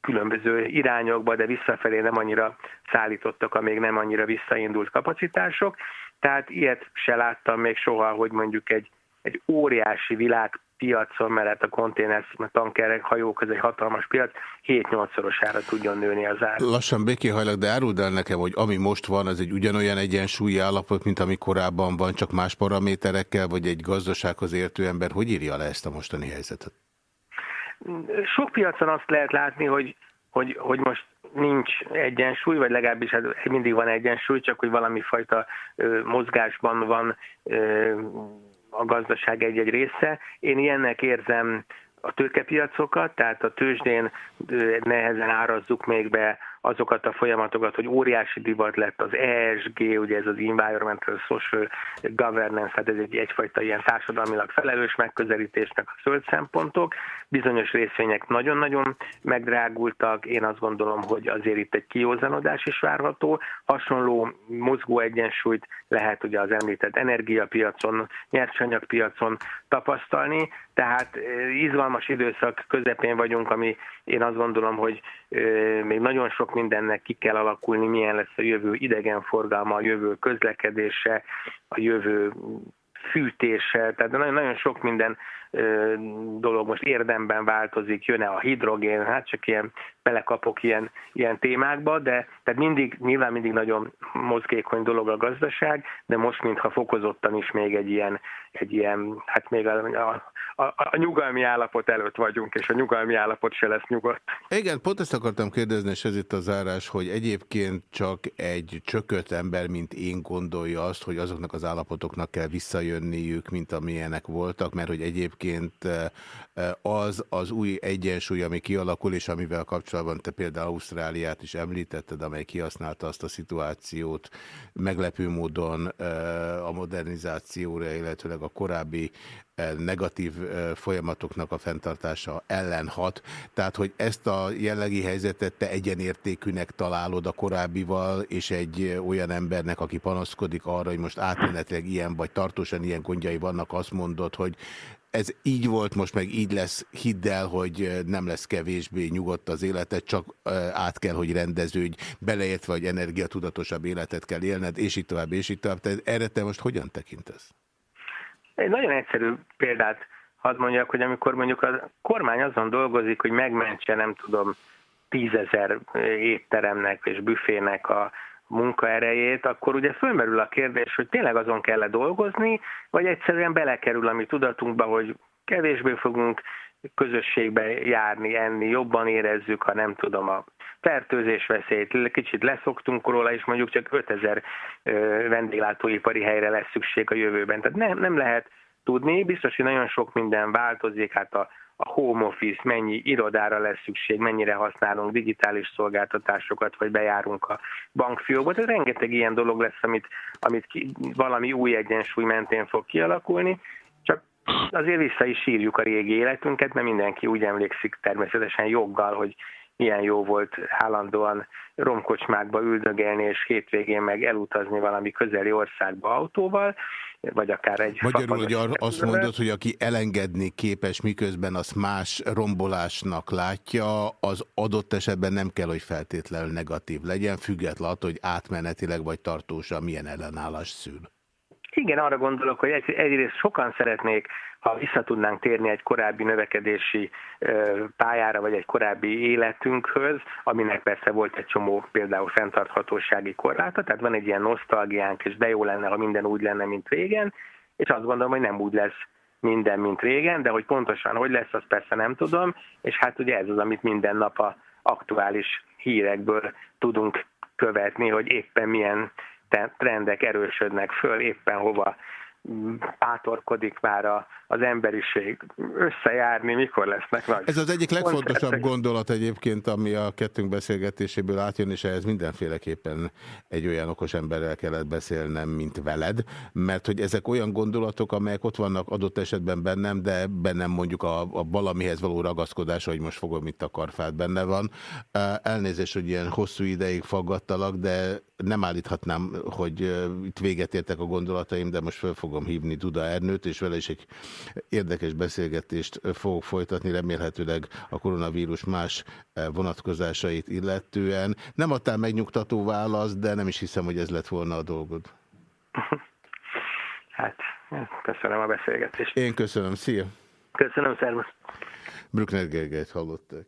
különböző irányokba, de visszafelé nem annyira szállítottak a még nem annyira visszaindult kapacitások. Tehát ilyet se láttam még soha, hogy mondjuk egy, egy óriási világ piacon, mert hát a konténer, a tankerek, hajók, ez egy hatalmas piac, 7-8-szorosára tudjon nőni az ár. Lassan békéhajlak, de áruld el nekem, hogy ami most van, az egy ugyanolyan egyensúlyi állapot, mint ami korábban van, csak más paraméterekkel, vagy egy gazdasághoz értő ember, hogy írja le ezt a mostani helyzetet? Sok piacon azt lehet látni, hogy, hogy, hogy most nincs egyensúly, vagy legalábbis hát mindig van egyensúly, csak hogy valami fajta ö, mozgásban van ö, a gazdaság egy-egy része. Én ilyennek érzem a tőkepiacokat, tehát a tőzsdén nehezen árazzuk még be azokat a folyamatokat, hogy óriási divat lett az ESG, ugye ez az Environmental Social Governance, hát ez egy egyfajta ilyen társadalmilag felelős megközelítésnek a zöld szempontok. Bizonyos részvények nagyon-nagyon megdrágultak, én azt gondolom, hogy azért itt egy kiózanodás is várható. Hasonló mozgó egyensúlyt lehet ugye az említett energiapiacon, nyersanyagpiacon tapasztalni, tehát izgalmas időszak közepén vagyunk, ami én azt gondolom, hogy még nagyon sok mindennek ki kell alakulni, milyen lesz a jövő idegenforgalma, a jövő közlekedése, a jövő fűtése, tehát nagyon, nagyon sok minden dolog most érdemben változik, jön-e a hidrogén, hát csak ilyen belekapok ilyen, ilyen témákba, de tehát mindig, nyilván mindig nagyon mozgékony dolog a gazdaság, de most mintha fokozottan is még egy ilyen, egy ilyen hát még a, a, a, a nyugalmi állapot előtt vagyunk, és a nyugalmi állapot se lesz nyugodt. Igen, pont ezt akartam kérdezni, és ez itt a zárás, hogy egyébként csak egy csökött ember, mint én gondolja azt, hogy azoknak az állapotoknak kell visszajönniük, mint amilyenek voltak, mert hogy egyébként az az új egyensúly, ami kialakul, és amivel kapcsolatban te például Ausztráliát is említetted, amely kihasználta azt a szituációt meglepő módon a modernizációra, illetőleg a korábbi negatív folyamatoknak a fenntartása ellen hat. Tehát, hogy ezt a jellegi helyzetet te egyenértékűnek találod a korábbival, és egy olyan embernek, aki panaszkodik arra, hogy most átmenetileg ilyen vagy tartósan ilyen gondjai vannak, azt mondod, hogy ez így volt, most meg így lesz, hidd el, hogy nem lesz kevésbé nyugodt az életed, csak át kell, hogy rendeződj, beleértve, hogy energiatudatosabb életet kell élned, és így tovább, és így tovább. Tehát erre te most hogyan tekintesz? Egy nagyon egyszerű példát hadd mondjak, hogy amikor mondjuk a kormány azon dolgozik, hogy megmentse, nem tudom, tízezer étteremnek és büfének a munkaerejét, akkor ugye fölmerül a kérdés, hogy tényleg azon kell -e dolgozni, vagy egyszerűen belekerül a mi tudatunkba, hogy kevésbé fogunk közösségbe járni, enni, jobban érezzük, ha nem tudom, a fertőzés veszélyt, kicsit leszoktunk róla, és mondjuk csak 5000 vendéglátóipari helyre lesz szükség a jövőben. Tehát nem, nem lehet tudni, biztos, hogy nagyon sok minden változik, hát a, a home office, mennyi irodára lesz szükség, mennyire használunk digitális szolgáltatásokat, vagy bejárunk a bankfiókba. Tehát rengeteg ilyen dolog lesz, amit, amit ki, valami új egyensúly mentén fog kialakulni, csak azért vissza is sírjuk a régi életünket, mert mindenki úgy emlékszik természetesen joggal, hogy milyen jó volt állandóan romkocsmákba üldögélni, és hétvégén meg elutazni valami közeli országba autóval, vagy akár egy... Magyarul, hogy azt mondod, hogy aki elengedni képes, miközben azt más rombolásnak látja, az adott esetben nem kell, hogy feltétlenül negatív legyen, függetlenül attól, hogy átmenetileg vagy tartósan milyen ellenállás szül. Igen, arra gondolok, hogy egyrészt sokan szeretnék ha vissza tudnánk térni egy korábbi növekedési pályára, vagy egy korábbi életünkhöz, aminek persze volt egy csomó például fenntarthatósági korláta, tehát van egy ilyen nosztalgiánk, és de jó lenne, ha minden úgy lenne, mint régen, és azt gondolom, hogy nem úgy lesz minden, mint régen, de hogy pontosan hogy lesz, azt persze nem tudom, és hát ugye ez az, amit minden nap a aktuális hírekből tudunk követni, hogy éppen milyen trendek erősödnek föl, éppen hova pátorkodik már a, az emberiség összejárni, mikor lesznek nagy Ez az egyik legfontosabb koncertek. gondolat egyébként, ami a kettőnk beszélgetéséből átjön, és ehhez mindenféleképpen egy olyan okos emberrel kellett beszélnem, mint veled, mert hogy ezek olyan gondolatok, amelyek ott vannak adott esetben bennem, de bennem mondjuk a, a valamihez való ragaszkodás, hogy most fogom itt a karfát benne van. Elnézést, hogy ilyen hosszú ideig faggattalak, de nem állíthatnám, hogy itt véget értek a gondolataim, de most fel fogom hívni Duda Ernőt, és vele is egy érdekes beszélgetést fogok folytatni, remélhetőleg a koronavírus más vonatkozásait illetően. Nem adtál megnyugtató választ, de nem is hiszem, hogy ez lett volna a dolgod. [LAUGHS] Hát, köszönöm a beszélgetést. Én köszönöm, szia! Köszönöm, szervusz! Brückner Gergelyt hallottak.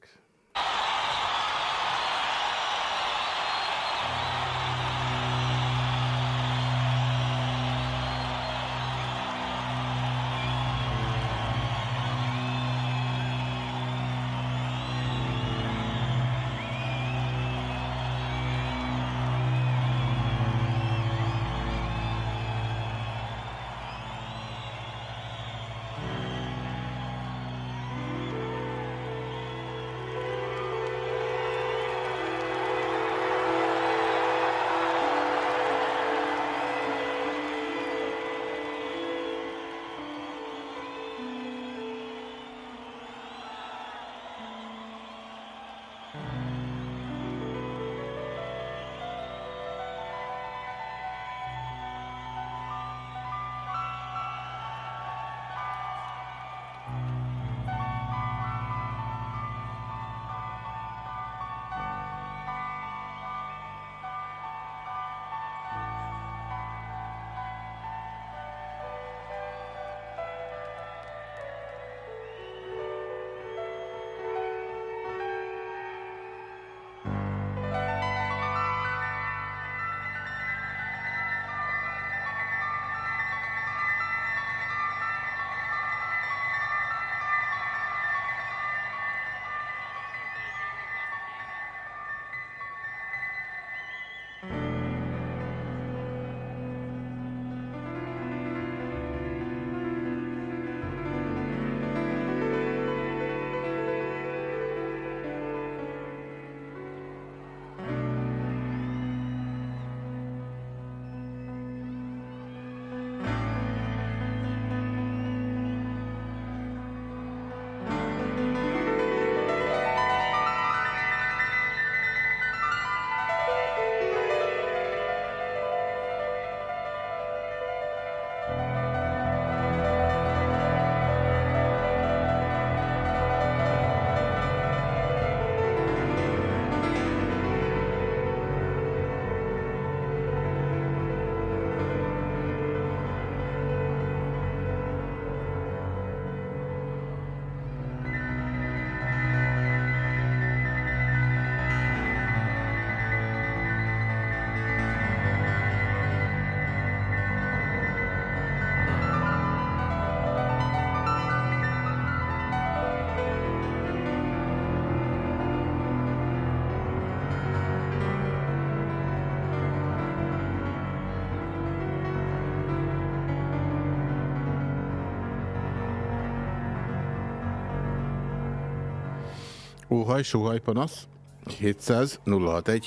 Óhaj, sóhaj, panasz. 700 061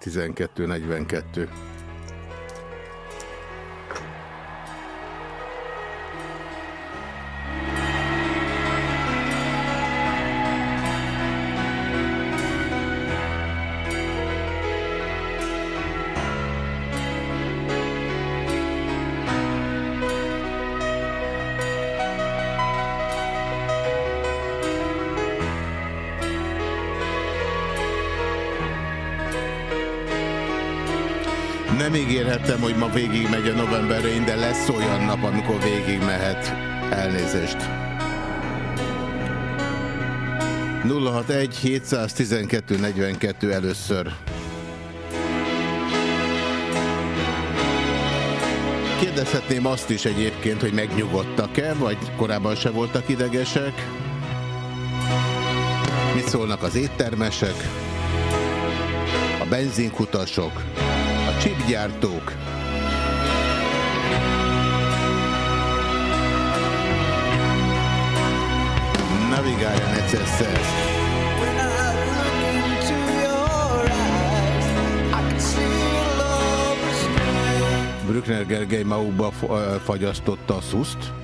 712 42. Ígérhettem, hogy ma végig megy a novemberén, de lesz olyan nap, amikor végig mehet. Elnézést. 061 712 42 először. Kérdezhetném azt is egyébként, hogy megnyugodtak-e, vagy korábban se voltak idegesek? Mit szólnak az éttermesek? A benzinkutasok? csipgyártók. Navigáljon egyszer. Brückner Gergely magukba eh, fagyasztotta a szuszt.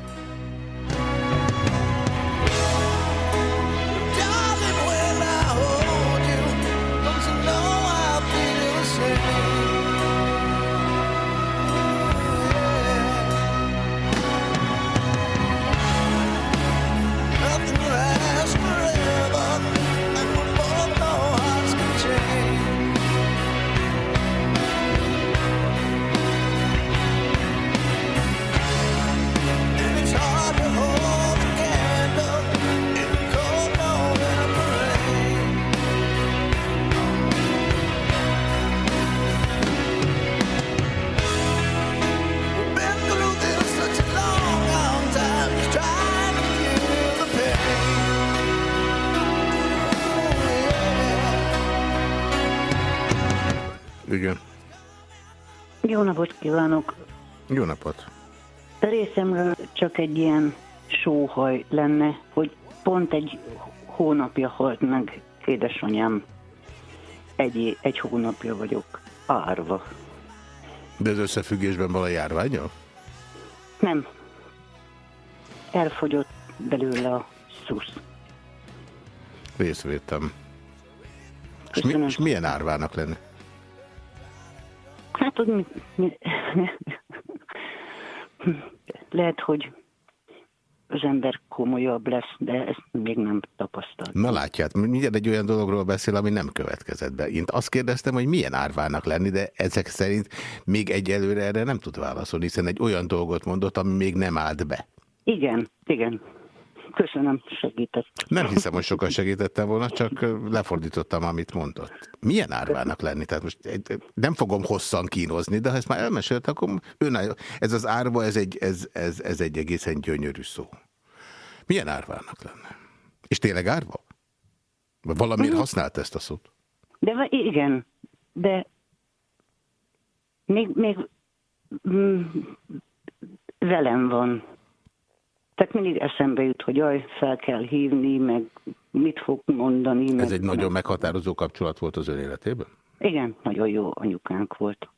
Jó napot kívánok! Jó napot. Részemről csak egy ilyen sóhaj lenne, hogy pont egy hónapja halt meg édesanyám. Egy, egy hónapja vagyok árva. De ez összefüggésben van a járványal? Nem. Elfogyott belőle a szusz. Részvétem. És, mi, és milyen árvának lenne? Hát, mi, lehet, hogy az ember komolyabb lesz, de ezt még nem tapasztalt. Na látját, mindjárt egy olyan dologról beszél, ami nem következett be. Én azt kérdeztem, hogy milyen árvának lenni, de ezek szerint még egyelőre erre nem tud válaszolni, hiszen egy olyan dolgot mondott, ami még nem állt be. Igen, igen. Köszönöm, segített. Nem hiszem, hogy sokan segítettem volna, csak lefordítottam, amit mondott. Milyen árvának lenni? Tehát most nem fogom hosszan kínozni, de ha ezt már elmesélt, akkor önálló. Ez az árva, ez egy, ez, ez, ez egy egészen gyönyörű szó. Milyen árvának lenne? És tényleg árva? Valamiért használt ezt a szót? De igen, de még, még mm, velem van. Tehát mindig eszembe jut, hogy jaj, fel kell hívni, meg mit fog mondani. Meg, Ez egy nagyon meghatározó kapcsolat volt az ön életében? Igen, nagyon jó anyukánk volt.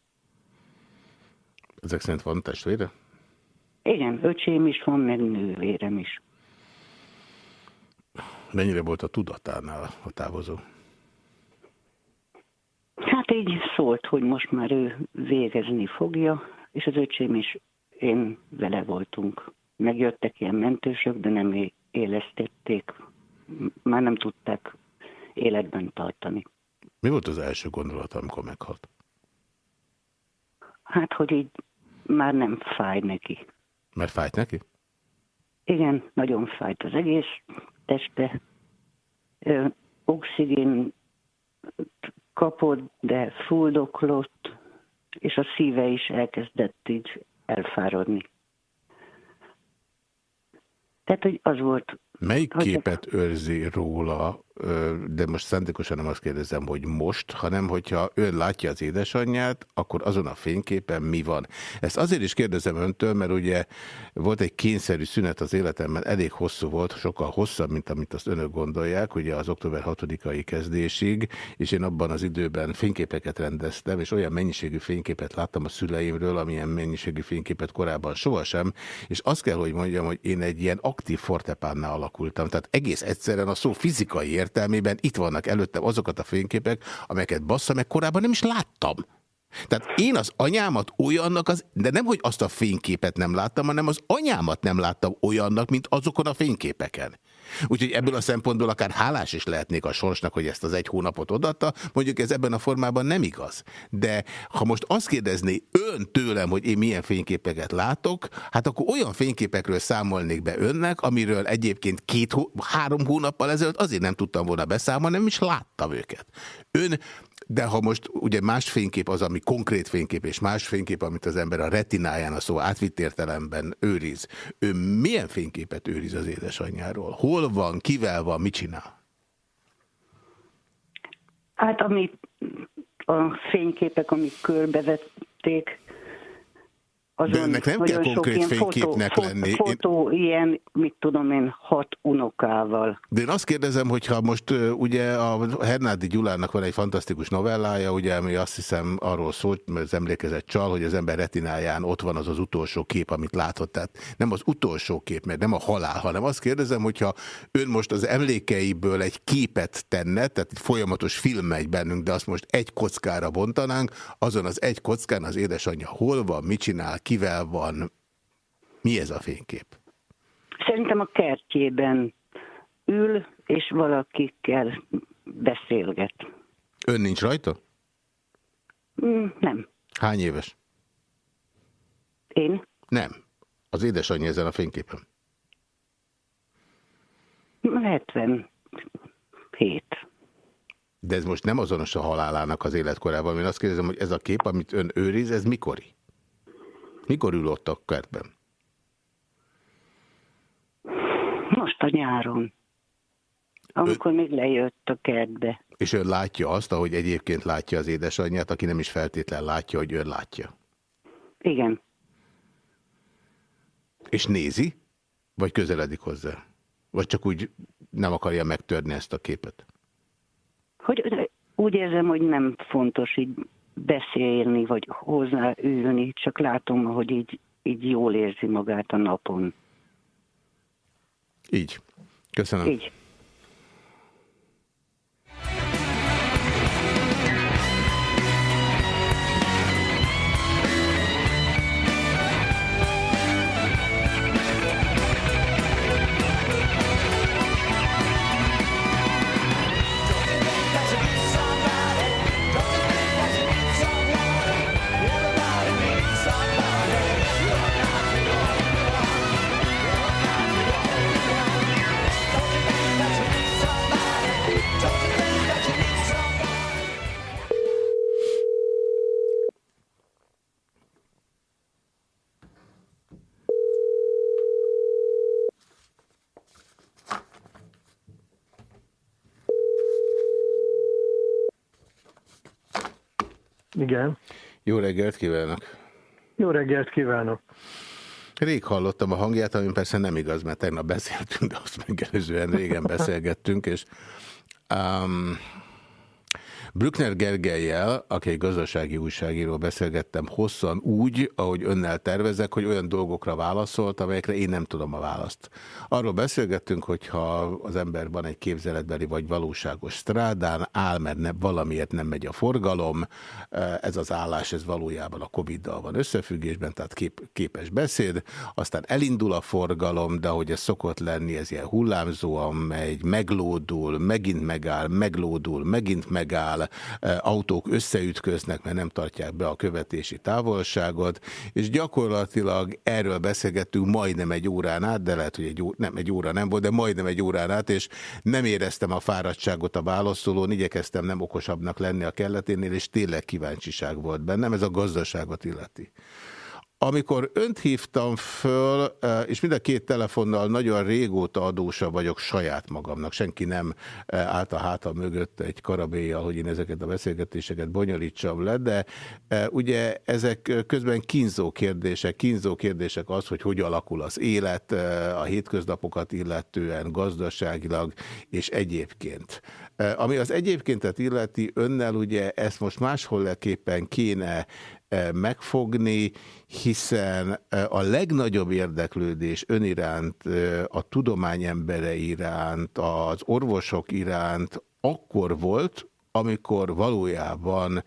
Ezek szerint van testvére? Igen, öcsém is van, meg nővérem is. Mennyire volt a tudatánál a távozó? Hát így szólt, hogy most már ő végezni fogja, és az öcsém is, én vele voltunk. Megjöttek ilyen mentősök, de nem élesztették, már nem tudták életben tartani. Mi volt az első gondolat, amikor meghalt? Hát, hogy így már nem fáj neki. Mert fájt neki? Igen, nagyon fájt az egész teste. Ö, oxigén kapott, de fuldoklott, és a szíve is elkezdett így elfáradni. Tehát, hogy az volt, Melyik Hogy- képet őrzi róla, de most szándékosan nem azt kérdezem, hogy most, hanem hogyha ön látja az édesanyját, akkor azon a fényképen mi van? Ezt azért is kérdezem öntől, mert ugye volt egy kényszerű szünet az életemben, elég hosszú volt, sokkal hosszabb, mint amit azt önök gondolják, ugye az október 6-ai kezdésig, és én abban az időben fényképeket rendeztem, és olyan mennyiségű fényképet láttam a szüleimről, amilyen mennyiségű fényképet korábban sohasem, és azt kell, hogy mondjam, hogy én egy ilyen aktív fortepánnál alakultam. Tehát egész egyszerűen a szó fizikai értelmében itt vannak előttem azokat a fényképek, amelyeket bassza meg korábban nem is láttam. Tehát én az anyámat olyannak, az, de nem, hogy azt a fényképet nem láttam, hanem az anyámat nem láttam olyannak, mint azokon a fényképeken. Úgyhogy ebből a szempontból akár hálás is lehetnék a sorsnak, hogy ezt az egy hónapot odatta, mondjuk ez ebben a formában nem igaz. De ha most azt kérdezné ön tőlem, hogy én milyen fényképeket látok, hát akkor olyan fényképekről számolnék be önnek, amiről egyébként két, három hónappal ezelőtt azért nem tudtam volna beszámolni, nem is láttam őket. Ön de ha most ugye más fénykép az, ami konkrét fénykép, és más fénykép, amit az ember a retináján, a szó átvitt értelemben őriz, ő milyen fényképet őriz az édesanyjáról? Hol van, kivel van, mit csinál? hát amit a fényképek, amik körbevették, azon De ennek nem kell konkrét ilyen fényképnek fotó, lenni. Én- Fotó, ilyen, mit tudom én, hat unokával. De én azt kérdezem, hogyha most ugye a Hernádi Gyulának van egy fantasztikus novellája, ugye, ami azt hiszem arról szólt, mert az emlékezett csal, hogy az ember retináján ott van az az utolsó kép, amit látott. Tehát nem az utolsó kép, mert nem a halál, hanem azt kérdezem, hogyha ön most az emlékeiből egy képet tenne, tehát egy folyamatos film megy bennünk, de azt most egy kockára bontanánk, azon az egy kockán az édesanyja hol van, mit csinál, kivel van, mi ez a fénykép? Szerintem a kertjében ül, és valakikkel beszélget. Ön nincs rajta? Mm, Nem. Hány éves? Én? Nem. Az édesanyja ezen a fényképen. 77. De ez most nem azonos a halálának az életkorával. Én azt kérdezem, hogy ez a kép, amit ön őriz, ez mikori? Mikor ül ott a kertben? Most a nyáron. Amikor még lejött a kertbe. És ön látja azt, ahogy egyébként látja az édesanyját, aki nem is feltétlen látja, hogy ön látja. Igen. És nézi? Vagy közeledik hozzá? Vagy csak úgy nem akarja megtörni ezt a képet? Hogy úgy érzem, hogy nem fontos így beszélni, vagy hozzáülni, csak látom, hogy így, így jól érzi magát a napon. Így. Köszönöm. Így. Igen. Jó reggelt kívánok! Jó reggelt kívánok! Rég hallottam a hangját, ami persze nem igaz, mert tegnap beszéltünk, de azt megelőzően régen beszélgettünk, és um, Brückner Gergelyel, aki egy gazdasági újságíró beszélgettem hosszan úgy, ahogy önnel tervezek, hogy olyan dolgokra válaszolt, amelyekre én nem tudom a választ. Arról beszélgettünk, hogyha az ember van egy képzeletbeli vagy valóságos strádán, áll, mert ne, valamiért nem megy a forgalom, ez az állás, ez valójában a Covid-dal van összefüggésben, tehát kép, képes beszéd, aztán elindul a forgalom, de ahogy ez szokott lenni, ez ilyen hullámzóan megy, meglódul, megint megáll, meglódul, megint megáll, autók összeütköznek, mert nem tartják be a követési távolságot, és gyakorlatilag erről beszélgettünk majdnem egy órán át, de lehet, hogy egy, ó, nem, egy óra nem volt, de majdnem egy órán át, és nem éreztem a fáradtságot a válaszolón, igyekeztem nem okosabbnak lenni a kelleténél, és tényleg kíváncsiság volt bennem, ez a gazdaságot illeti. Amikor önt hívtam föl, és mind a két telefonnal nagyon régóta adósa vagyok saját magamnak, senki nem állt a hátam mögött egy karabélyjal, hogy én ezeket a beszélgetéseket bonyolítsam le, de ugye ezek közben kínzó kérdések, kínzó kérdések az, hogy hogy alakul az élet, a hétköznapokat illetően, gazdaságilag és egyébként. Ami az egyébkéntet illeti, önnel ugye ezt most másholleképpen kéne megfogni, hiszen a legnagyobb érdeklődés ön iránt, a tudomány embere iránt, az orvosok iránt akkor volt, amikor valójában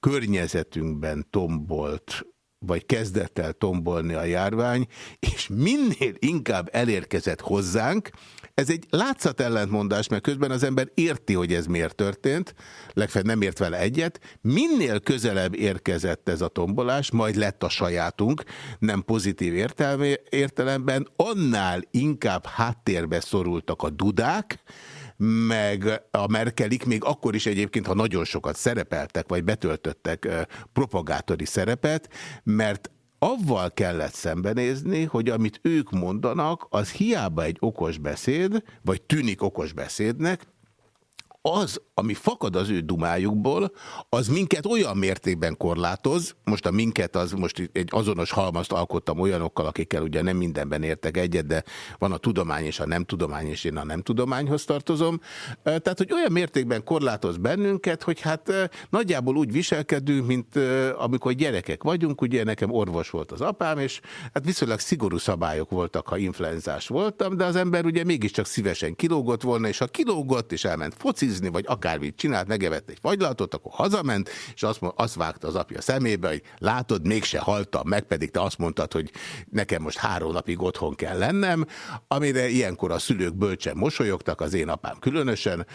környezetünkben tombolt vagy kezdett el tombolni a járvány, és minél inkább elérkezett hozzánk, ez egy látszat ellentmondás, mert közben az ember érti, hogy ez miért történt, legfeljebb nem ért vele egyet. Minél közelebb érkezett ez a tombolás, majd lett a sajátunk, nem pozitív értelme, értelemben, annál inkább háttérbe szorultak a dudák, meg a Merkelik, még akkor is egyébként, ha nagyon sokat szerepeltek, vagy betöltöttek propagátori szerepet, mert avval kellett szembenézni, hogy amit ők mondanak, az hiába egy okos beszéd, vagy tűnik okos beszédnek, az, ami fakad az ő dumájukból, az minket olyan mértékben korlátoz, most a minket az most egy azonos halmazt alkottam olyanokkal, akikkel ugye nem mindenben értek egyet, de van a tudomány és a nem tudomány, és én a nem tudományhoz tartozom. Tehát, hogy olyan mértékben korlátoz bennünket, hogy hát nagyjából úgy viselkedünk, mint amikor gyerekek vagyunk, ugye nekem orvos volt az apám, és hát viszonylag szigorú szabályok voltak, ha influenzás voltam, de az ember ugye mégiscsak szívesen kilógott volna, és ha kilógott, és elment focizni, vagy akármit csinált, megevett egy fagylatot, akkor hazament, és azt, azt vágta az apja szemébe, hogy látod, mégse haltam meg, pedig te azt mondtad, hogy nekem most három napig otthon kell lennem, amire ilyenkor a szülők bölcsen mosolyogtak, az én apám különösen,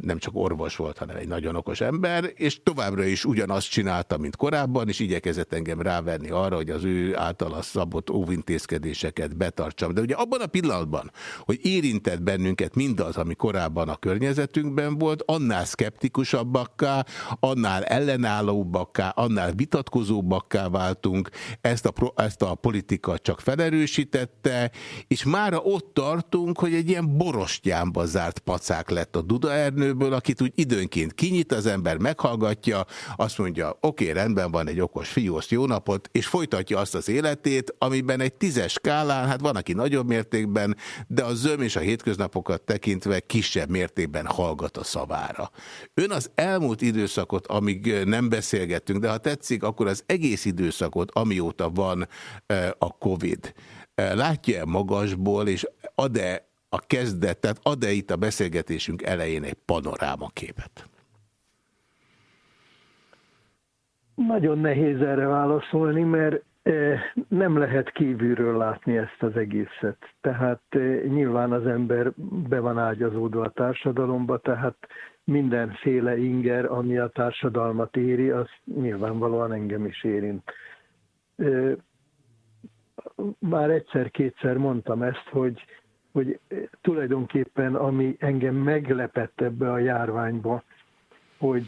nem csak orvos volt, hanem egy nagyon okos ember, és továbbra is ugyanazt csinálta, mint korábban, és igyekezett engem ráverni arra, hogy az ő általa szabott óvintézkedéseket betartsam. De ugye abban a pillanatban, hogy érintett bennünket mindaz, ami korábban a környezetünkben volt, annál szkeptikusabbakká, annál ellenállóbbakká, annál vitatkozóbbakká váltunk, ezt a, ezt a politika csak felerősítette, és mára ott tartunk, hogy egy ilyen borostyánba zárt pacák lett a Duda Ernőből, akit úgy időnként kinyit az ember, meghallgatja, azt mondja, oké, okay, rendben van egy okos fiú, jó napot, és folytatja azt az életét, amiben egy tízes skálán, hát van, aki nagyobb mértékben, de a zöm és a hétköznapokat tekintve kisebb mértékben hallgat a szavára. Ön az elmúlt időszakot, amíg nem beszélgettünk, de ha tetszik, akkor az egész időszakot, amióta van a Covid, látja-e magasból, és ad-e a kezdet, tehát ad-e itt a beszélgetésünk elején egy panorámaképet? Nagyon nehéz erre válaszolni, mert nem lehet kívülről látni ezt az egészet. Tehát nyilván az ember be van ágyazódva a társadalomba, tehát mindenféle inger, ami a társadalmat éri, az nyilvánvalóan engem is érint. Már egyszer-kétszer mondtam ezt, hogy, hogy tulajdonképpen ami engem meglepett ebbe a járványba, hogy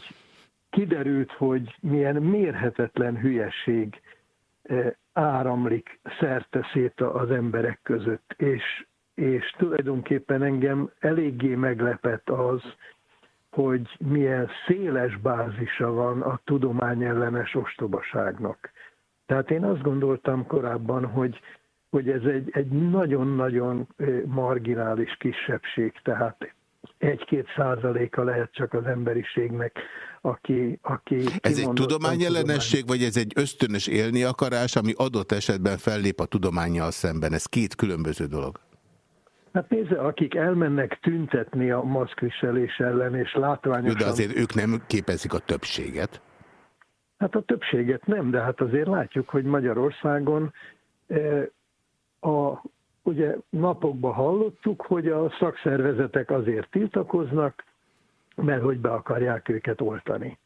kiderült, hogy milyen mérhetetlen hülyeség áramlik szerte szét az emberek között, és, és tulajdonképpen engem eléggé meglepett az, hogy milyen széles bázisa van a tudományellenes ostobaságnak. Tehát én azt gondoltam korábban, hogy, hogy ez egy, egy nagyon-nagyon marginális kisebbség, tehát egy-két százaléka lehet csak az emberiségnek, aki... aki ez egy tudományellenesség, vagy ez egy ösztönös élni akarás, ami adott esetben fellép a tudományjal szemben? Ez két különböző dolog. Hát nézze, akik elmennek tüntetni a maszkviselés ellen, és látványosan... de azért ők nem képezik a többséget. Hát a többséget nem, de hát azért látjuk, hogy Magyarországon eh, a, ugye napokban hallottuk, hogy a szakszervezetek azért tiltakoznak, mert hogy be akarják őket oltani.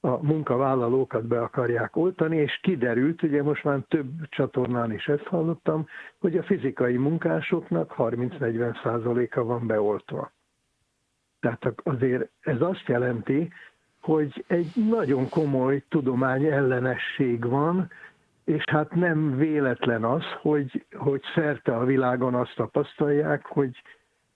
A munkavállalókat be akarják oltani, és kiderült, ugye most már több csatornán is ezt hallottam, hogy a fizikai munkásoknak 30-40 százaléka van beoltva. Tehát azért ez azt jelenti, hogy egy nagyon komoly tudomány ellenesség van, és hát nem véletlen az, hogy, hogy szerte a világon azt tapasztalják, hogy,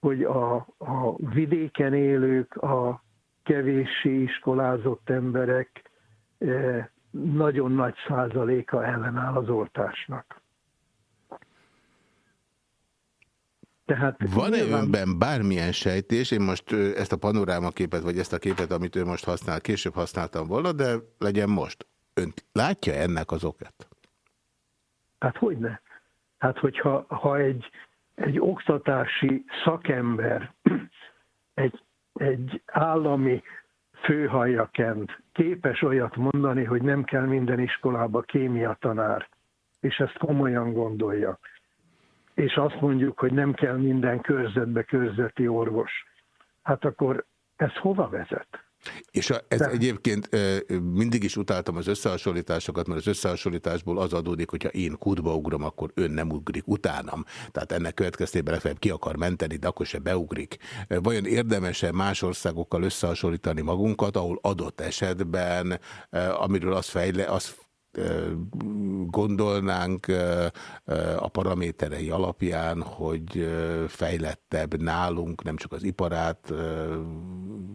hogy a, a vidéken élők, a kevéssé iskolázott emberek eh, nagyon nagy százaléka ellenáll az oltásnak. Tehát Van-e nyilván... önben bármilyen sejtés, én most ezt a panorámaképet, vagy ezt a képet, amit ő most használ, később használtam volna, de legyen most. Ön látja ennek az okát? Hát hogy ne? Hát hogyha ha egy, egy oktatási szakember, egy, egy állami főhajjakent képes olyat mondani, hogy nem kell minden iskolába kémia tanár, és ezt komolyan gondolja, és azt mondjuk, hogy nem kell minden körzetbe körzeti orvos, hát akkor ez hova vezet? És a, ez De. egyébként mindig is utáltam az összehasonlításokat, mert az összehasonlításból az adódik, hogyha én kútba ugrom, akkor ön nem ugrik utánam. Tehát ennek következtében legfeljebb ki akar menteni, de akkor se beugrik. Vajon érdemese más országokkal összehasonlítani magunkat, ahol adott esetben, amiről az, fejle, az gondolnánk a paraméterei alapján, hogy fejlettebb nálunk nem csak az iparát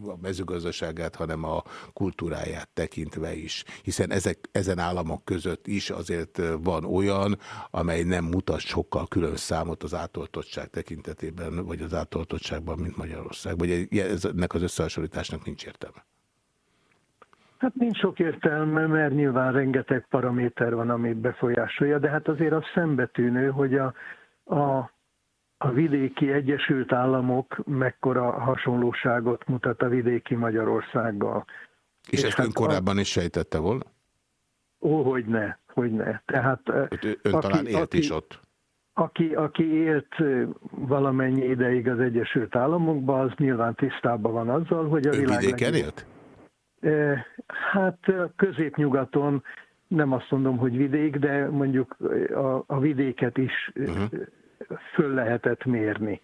a mezőgazdaságát, hanem a kultúráját tekintve is. Hiszen ezek, ezen államok között is azért van olyan, amely nem mutat sokkal külön számot az átoltottság tekintetében, vagy az átoltottságban, mint Magyarország. Vagy ennek az összehasonlításnak nincs értelme. Hát nincs sok értelme, mert nyilván rengeteg paraméter van, amit befolyásolja, de hát azért az szembetűnő, hogy a, a, a vidéki Egyesült Államok mekkora hasonlóságot mutat a vidéki Magyarországgal. És, és ezt hát ön korábban a... is sejtette volna? Ó, hogy ne, hogy ne. Tehát, ön aki, talán élt aki, is ott. Aki, aki élt valamennyi ideig az Egyesült Államokban, az nyilván tisztában van azzal, hogy a ön világ... vidéken élt? Hát középnyugaton nem azt mondom, hogy vidék, de mondjuk a, a vidéket is uh-huh. föl lehetett mérni.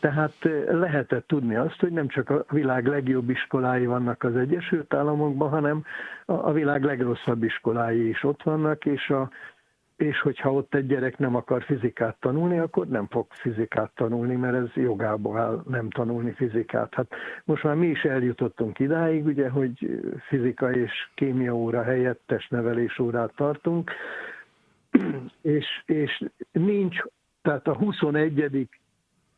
Tehát lehetett tudni azt, hogy nem csak a világ legjobb iskolái vannak az Egyesült Államokban, hanem a világ legrosszabb iskolái is ott vannak, és a és hogyha ott egy gyerek nem akar fizikát tanulni, akkor nem fog fizikát tanulni, mert ez jogából áll nem tanulni fizikát. Hát most már mi is eljutottunk idáig, ugye, hogy fizika és kémia óra helyett testnevelés órát tartunk, [CLEARS THROAT] és, és nincs, tehát a 21.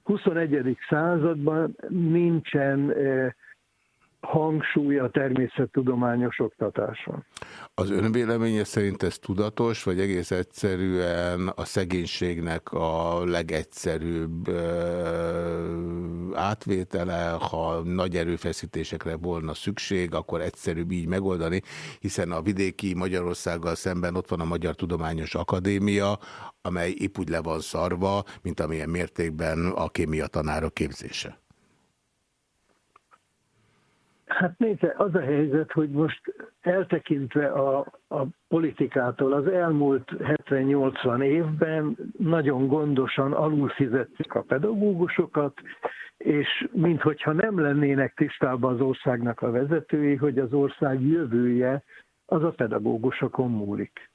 21. században nincsen eh, hangsúly a természettudományos oktatáson. Az önvéleménye szerint ez tudatos, vagy egész egyszerűen a szegénységnek a legegyszerűbb ö, átvétele, ha nagy erőfeszítésekre volna szükség, akkor egyszerűbb így megoldani, hiszen a vidéki Magyarországgal szemben ott van a Magyar Tudományos Akadémia, amely épp úgy le van szarva, mint amilyen mértékben a kémia tanárok képzése. Hát nézze, az a helyzet, hogy most eltekintve a, a politikától az elmúlt 70-80 évben nagyon gondosan alulfizettük a pedagógusokat, és minthogyha nem lennének tisztában az országnak a vezetői, hogy az ország jövője az a pedagógusokon múlik.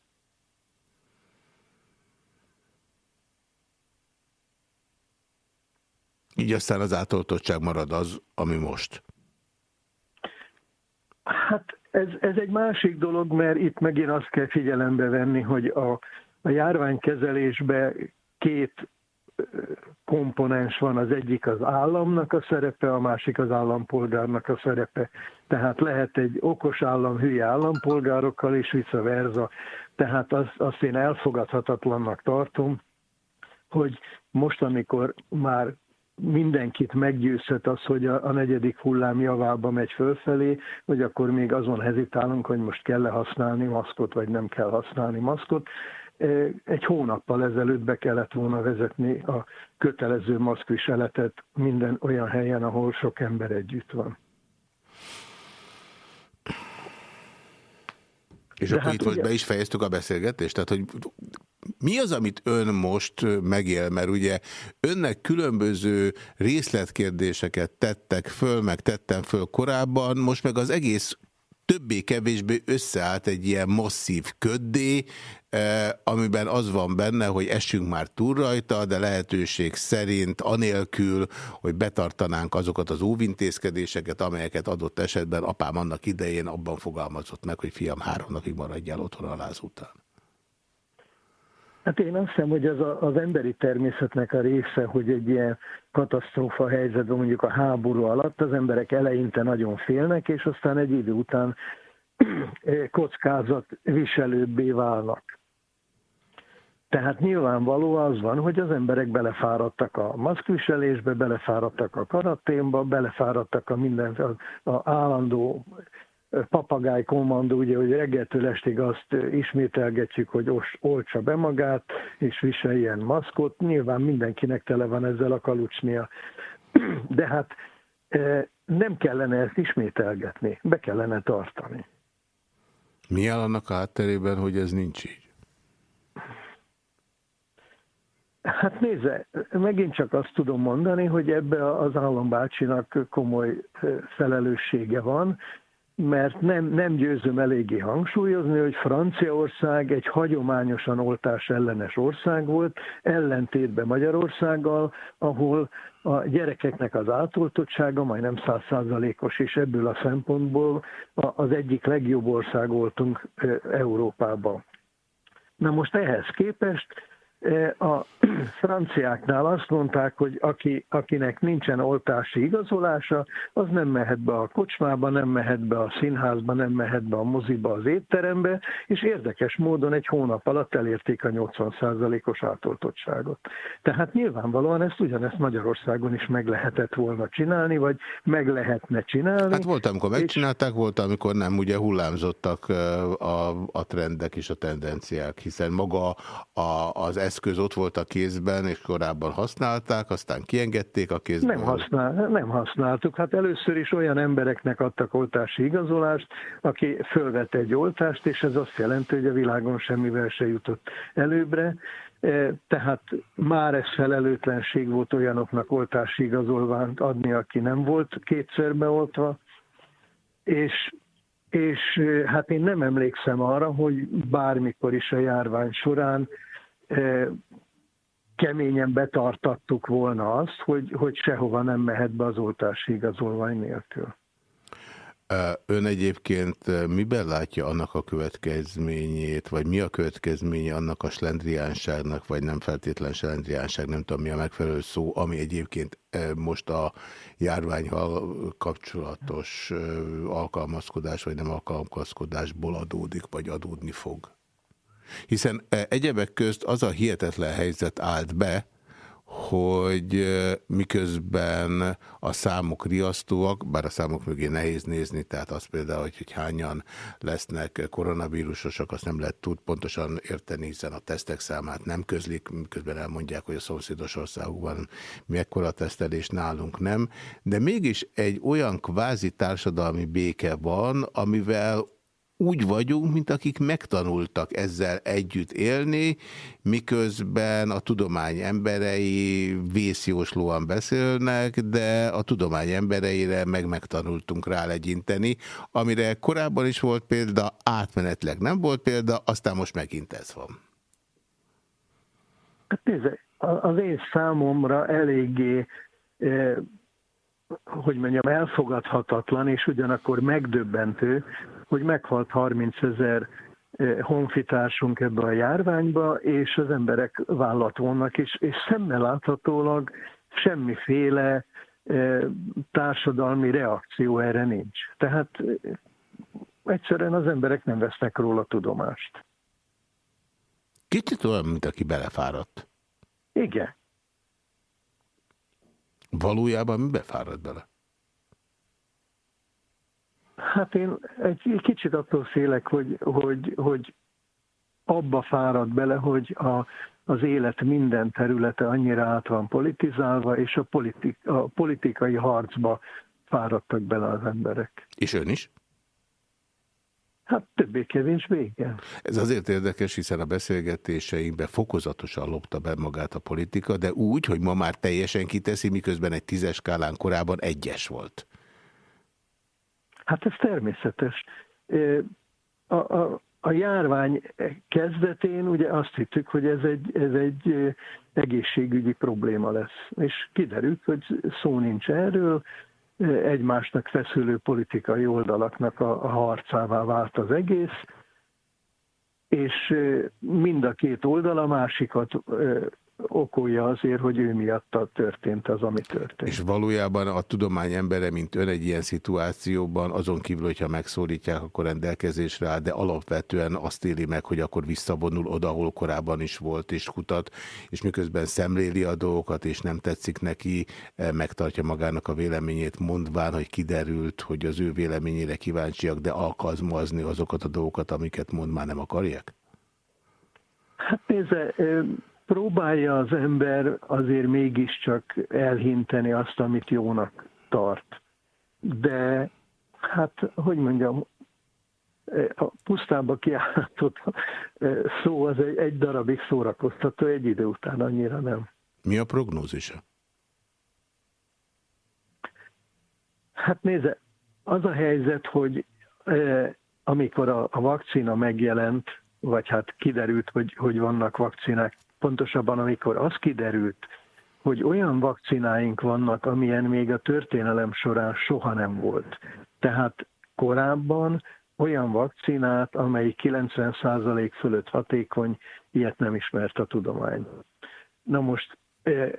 Így aztán az átoltottság marad az, ami most. Hát ez, ez egy másik dolog, mert itt megint azt kell figyelembe venni, hogy a, a járványkezelésbe két komponens van, az egyik az államnak a szerepe, a másik az állampolgárnak a szerepe. Tehát lehet egy okos állam hülye állampolgárokkal, és vice versa. Tehát az, azt én elfogadhatatlannak tartom, hogy most, amikor már mindenkit meggyőzhet az, hogy a, a negyedik hullám javába megy fölfelé, hogy akkor még azon hezitálunk, hogy most kell-e használni maszkot, vagy nem kell használni maszkot. E, egy hónappal ezelőtt be kellett volna vezetni a kötelező maszkviseletet minden olyan helyen, ahol sok ember együtt van. És De akkor hát itt ugye... most be is fejeztük a beszélgetést? Tehát, hogy mi az, amit ön most megél? Mert ugye önnek különböző részletkérdéseket tettek föl, meg tettem föl korábban, most meg az egész többé-kevésbé összeállt egy ilyen masszív köddé, amiben az van benne, hogy essünk már túl rajta, de lehetőség szerint anélkül, hogy betartanánk azokat az óvintézkedéseket, amelyeket adott esetben apám annak idején abban fogalmazott meg, hogy fiam három napig maradjál otthon a láz után. Hát én azt hiszem, hogy a, az emberi természetnek a része, hogy egy ilyen katasztrófa helyzetben, mondjuk a háború alatt az emberek eleinte nagyon félnek, és aztán egy idő után [CLEARS THROAT] kockázat viselőbbé válnak. Tehát nyilvánvaló az van, hogy az emberek belefáradtak a maszkviselésbe, belefáradtak a karaténba, belefáradtak a minden a, a állandó papagáj kommandó, ugye, hogy reggeltől estig azt ismételgetjük, hogy oltsa be magát, és viseljen maszkot. Nyilván mindenkinek tele van ezzel a kalucsnia. [CLEARS THROAT] De hát nem kellene ezt ismételgetni, be kellene tartani. Mi áll annak a hátterében, hogy ez nincs így? Hát nézze, megint csak azt tudom mondani, hogy ebbe az állambácsinak komoly felelőssége van, mert nem, nem győzöm eléggé hangsúlyozni, hogy Franciaország egy hagyományosan oltás ellenes ország volt, ellentétben Magyarországgal, ahol a gyerekeknek az átoltottsága majdnem százszázalékos, és ebből a szempontból az egyik legjobb ország voltunk Európában. Na most ehhez képest a [CLEARS THROAT] franciáknál azt mondták, hogy aki, akinek nincsen oltási igazolása, az nem mehet be a kocsmába, nem mehet be a színházba, nem mehet be a moziba, az étterembe, és érdekes módon egy hónap alatt elérték a 80%-os átoltottságot. Tehát nyilvánvalóan ezt ugyanezt Magyarországon is meg lehetett volna csinálni, vagy meg lehetne csinálni. Hát volt, amikor megcsinálták, volt, amikor nem, ugye hullámzottak a, a trendek és a tendenciák, hiszen maga a, az eszköz ott volt a kézben, és korábban használták, aztán kiengedték a kézben. Nem, használ, nem használtuk. Hát először is olyan embereknek adtak oltási igazolást, aki fölvett egy oltást, és ez azt jelenti, hogy a világon semmivel se jutott előbbre. E, tehát már ez felelőtlenség volt olyanoknak oltási igazolványt adni, aki nem volt kétszer beoltva, és és e, hát én nem emlékszem arra, hogy bármikor is a járvány során keményen betartattuk volna azt, hogy, hogy sehova nem mehet be az oltási igazolvány nélkül. Ön egyébként miben látja annak a következményét, vagy mi a következménye annak a slendriánságnak, vagy nem feltétlen slendriánság, nem tudom mi a megfelelő szó, ami egyébként most a járványhal kapcsolatos alkalmazkodás, vagy nem alkalmazkodásból adódik, vagy adódni fog? Hiszen e, egyebek közt az a hihetetlen helyzet állt be, hogy e, miközben a számok riasztóak, bár a számok mögé nehéz nézni, tehát az például, hogy, hogy hányan lesznek koronavírusosak, azt nem lehet tud pontosan érteni, hiszen a tesztek számát nem közlik, miközben elmondják, hogy a szomszédos országokban mekkora tesztelés nálunk nem, de mégis egy olyan kvázi társadalmi béke van, amivel úgy vagyunk, mint akik megtanultak ezzel együtt élni, miközben a tudomány emberei vészjóslóan beszélnek, de a tudomány embereire meg megtanultunk rá legyinteni, amire korábban is volt példa, átmenetleg nem volt példa, aztán most megint ez van. Hát az én számomra eléggé eh, hogy mondjam, elfogadhatatlan, és ugyanakkor megdöbbentő, hogy meghalt 30 ezer eh, honfitársunk ebbe a járványba, és az emberek vállat vonnak, és, és szemmel láthatólag semmiféle eh, társadalmi reakció erre nincs. Tehát eh, egyszerűen az emberek nem vesznek róla tudomást. Kicsit olyan, mint aki belefáradt. Igen. Valójában mi befárad bele? Hát én egy kicsit attól félek, hogy, hogy, hogy abba fárad bele, hogy a, az élet minden területe annyira át van politizálva, és a, politik, a politikai harcba fáradtak bele az emberek. És ön is? Hát többé-kevésbé, igen. Ez azért érdekes, hiszen a beszélgetéseinkben fokozatosan lopta be magát a politika, de úgy, hogy ma már teljesen kiteszi, miközben egy tízes skálán korábban egyes volt. Hát ez természetes. A, a, a járvány kezdetén ugye azt hittük, hogy ez egy, ez egy egészségügyi probléma lesz. És kiderült, hogy szó nincs erről, egymásnak feszülő politikai oldalaknak a, a harcává vált az egész, és mind a két oldal a másikat okolja azért, hogy ő miatta történt az, ami történt. És valójában a tudomány embere, mint ön egy ilyen szituációban, azon kívül, hogyha megszólítják, akkor rendelkezésre áll, de alapvetően azt éli meg, hogy akkor visszavonul oda, ahol korábban is volt és kutat, és miközben szemléli a dolgokat, és nem tetszik neki, eh, megtartja magának a véleményét, mondván, hogy kiderült, hogy az ő véleményére kíváncsiak, de alkalmazni azokat a dolgokat, amiket mond, már nem akarják? Hát nézze, próbálja az ember azért mégiscsak elhinteni azt, amit jónak tart. De hát, hogy mondjam, a pusztába kiállított szó az egy, egy darabig szórakoztató, egy idő után annyira nem. Mi a prognózisa? Hát nézze, az a helyzet, hogy eh, amikor a, a vakcina megjelent, vagy hát kiderült, hogy, hogy vannak vakcinák, pontosabban amikor az kiderült, hogy olyan vakcináink vannak, amilyen még a történelem során soha nem volt. Tehát korábban olyan vakcinát, amely 90% fölött hatékony, ilyet nem ismert a tudomány. Na most, eh,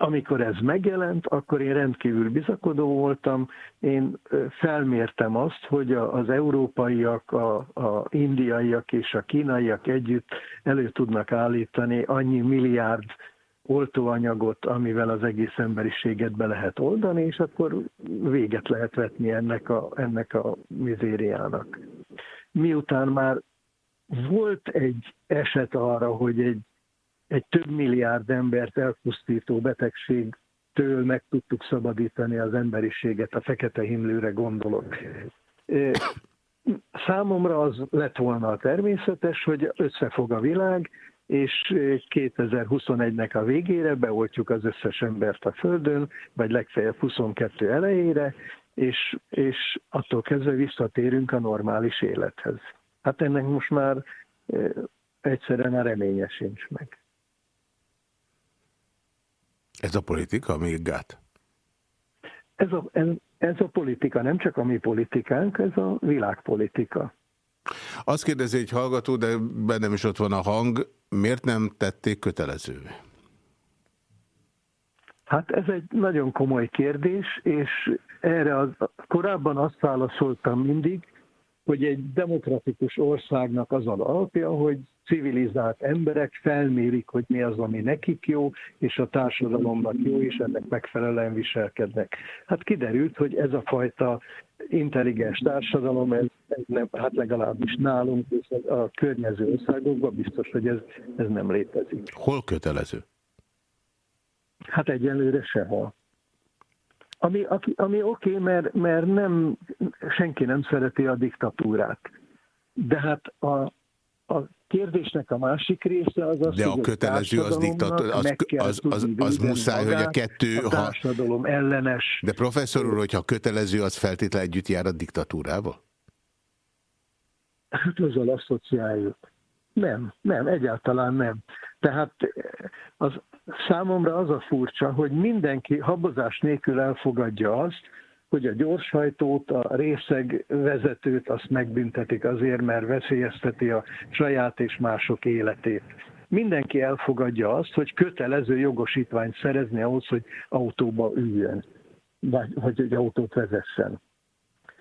amikor ez megjelent, akkor én rendkívül bizakodó voltam. Én felmértem azt, hogy az európaiak, a, a indiaiak és a kínaiak együtt elő tudnak állítani annyi milliárd oltóanyagot, amivel az egész emberiséget be lehet oldani, és akkor véget lehet vetni ennek a, ennek a mizériának. Miután már volt egy eset arra, hogy egy, egy több milliárd embert elpusztító betegségtől meg tudtuk szabadítani az emberiséget, a fekete himlőre gondolok. Számomra az lett volna a természetes, hogy összefog a világ, és 2021-nek a végére beoltjuk az összes embert a Földön, vagy legfeljebb 22 elejére, és, és attól kezdve visszatérünk a normális élethez. Hát ennek most már egyszerűen a reménye sincs meg. Ez a politika még gát? Ez a, ez, ez a politika, nem csak a mi politikánk, ez a világpolitika. Azt kérdezi egy hallgató, de bennem is ott van a hang, miért nem tették kötelezővé? Hát ez egy nagyon komoly kérdés, és erre az, korábban azt válaszoltam mindig, hogy egy demokratikus országnak az az alapja, hogy civilizált emberek felmérik, hogy mi az, ami nekik jó, és a társadalomnak jó, és ennek megfelelően viselkednek. Hát kiderült, hogy ez a fajta intelligens társadalom, ez, ez nem, hát legalábbis nálunk és a környező országokban biztos, hogy ez, ez nem létezik. Hol kötelező? Hát egyelőre sehol. Ami, aki, ami oké, okay, mert, mert nem, senki nem szereti a diktatúrát. De hát a, a kérdésnek a másik része az az, De a kötelező az diktatúra, az, az, az, az muszáj, magát, hogy a kettő... A társadalom ha... ellenes... De professzor úr, hogyha kötelező, az feltétlenül együtt jár a diktatúrával? Hát azzal asszociáljuk. Nem, nem, egyáltalán nem. Tehát az, számomra az a furcsa, hogy mindenki habozás nélkül elfogadja azt, hogy a gyorshajtót, a részeg vezetőt azt megbüntetik azért, mert veszélyezteti a saját és mások életét. Mindenki elfogadja azt, hogy kötelező jogosítványt szerezni ahhoz, hogy autóba üljön, vagy, hogy autót vezessen.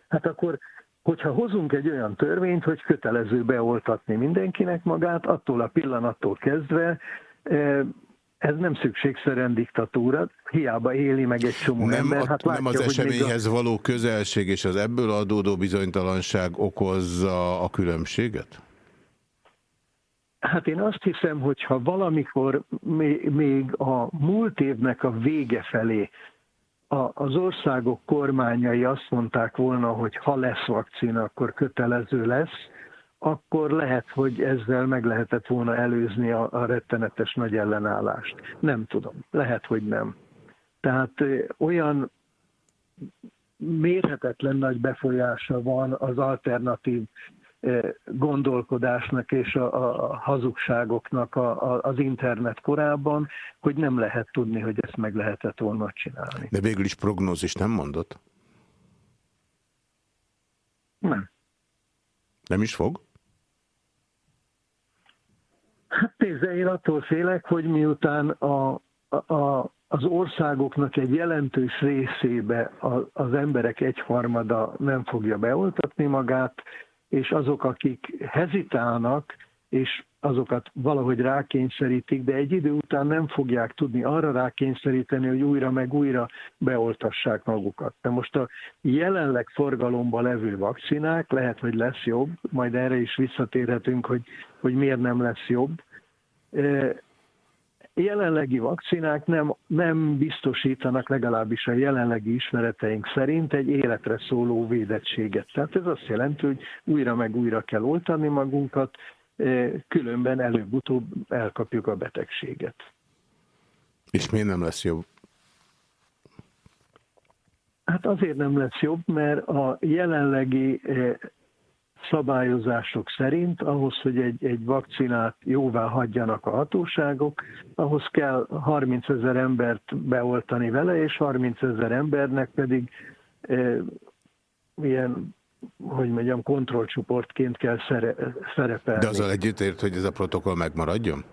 Hát akkor, hogyha hozunk egy olyan törvényt, hogy kötelező beoltatni mindenkinek magát, attól a pillanattól kezdve eh, ez nem szükségszerűen diktatúra, hiába éli meg egy csomó nem ember. Hát látja, nem az eseményhez a... való közelség és az ebből adódó bizonytalanság okozza a különbséget? Hát én azt hiszem, hogy ha valamikor még a múlt évnek a vége felé az országok kormányai azt mondták volna, hogy ha lesz vakcina, akkor kötelező lesz, akkor lehet, hogy ezzel meg lehetett volna előzni a, a rettenetes nagy ellenállást. Nem tudom, lehet, hogy nem. Tehát olyan mérhetetlen nagy befolyása van az alternatív gondolkodásnak és a, a hazugságoknak a, a, az internet korában, hogy nem lehet tudni, hogy ezt meg lehetett volna csinálni. De végül is prognózis nem mondott? Nem. Nem is fog? Hát nézze, én attól félek, hogy miután a, a, az országoknak egy jelentős részébe az emberek egyharmada nem fogja beoltatni magát, és azok, akik hezitálnak, és azokat valahogy rákényszerítik, de egy idő után nem fogják tudni arra rákényszeríteni, hogy újra meg újra beoltassák magukat. De most a jelenleg forgalomban levő vakcinák, lehet, hogy lesz jobb, majd erre is visszatérhetünk, hogy, hogy miért nem lesz jobb. Jelenlegi vakcinák nem, nem biztosítanak legalábbis a jelenlegi ismereteink szerint egy életre szóló védettséget. Tehát ez azt jelenti, hogy újra meg újra kell oltani magunkat, különben előbb-utóbb elkapjuk a betegséget. És miért nem lesz jobb? Hát azért nem lesz jobb, mert a jelenlegi szabályozások szerint ahhoz, hogy egy, egy vakcinát jóvá hagyjanak a hatóságok, ahhoz kell 30 ezer embert beoltani vele, és 30 ezer embernek pedig e, ilyen, hogy mondjam, kontrollcsoportként kell szere, szerepelni. De azzal együttért, hogy ez a protokoll megmaradjon?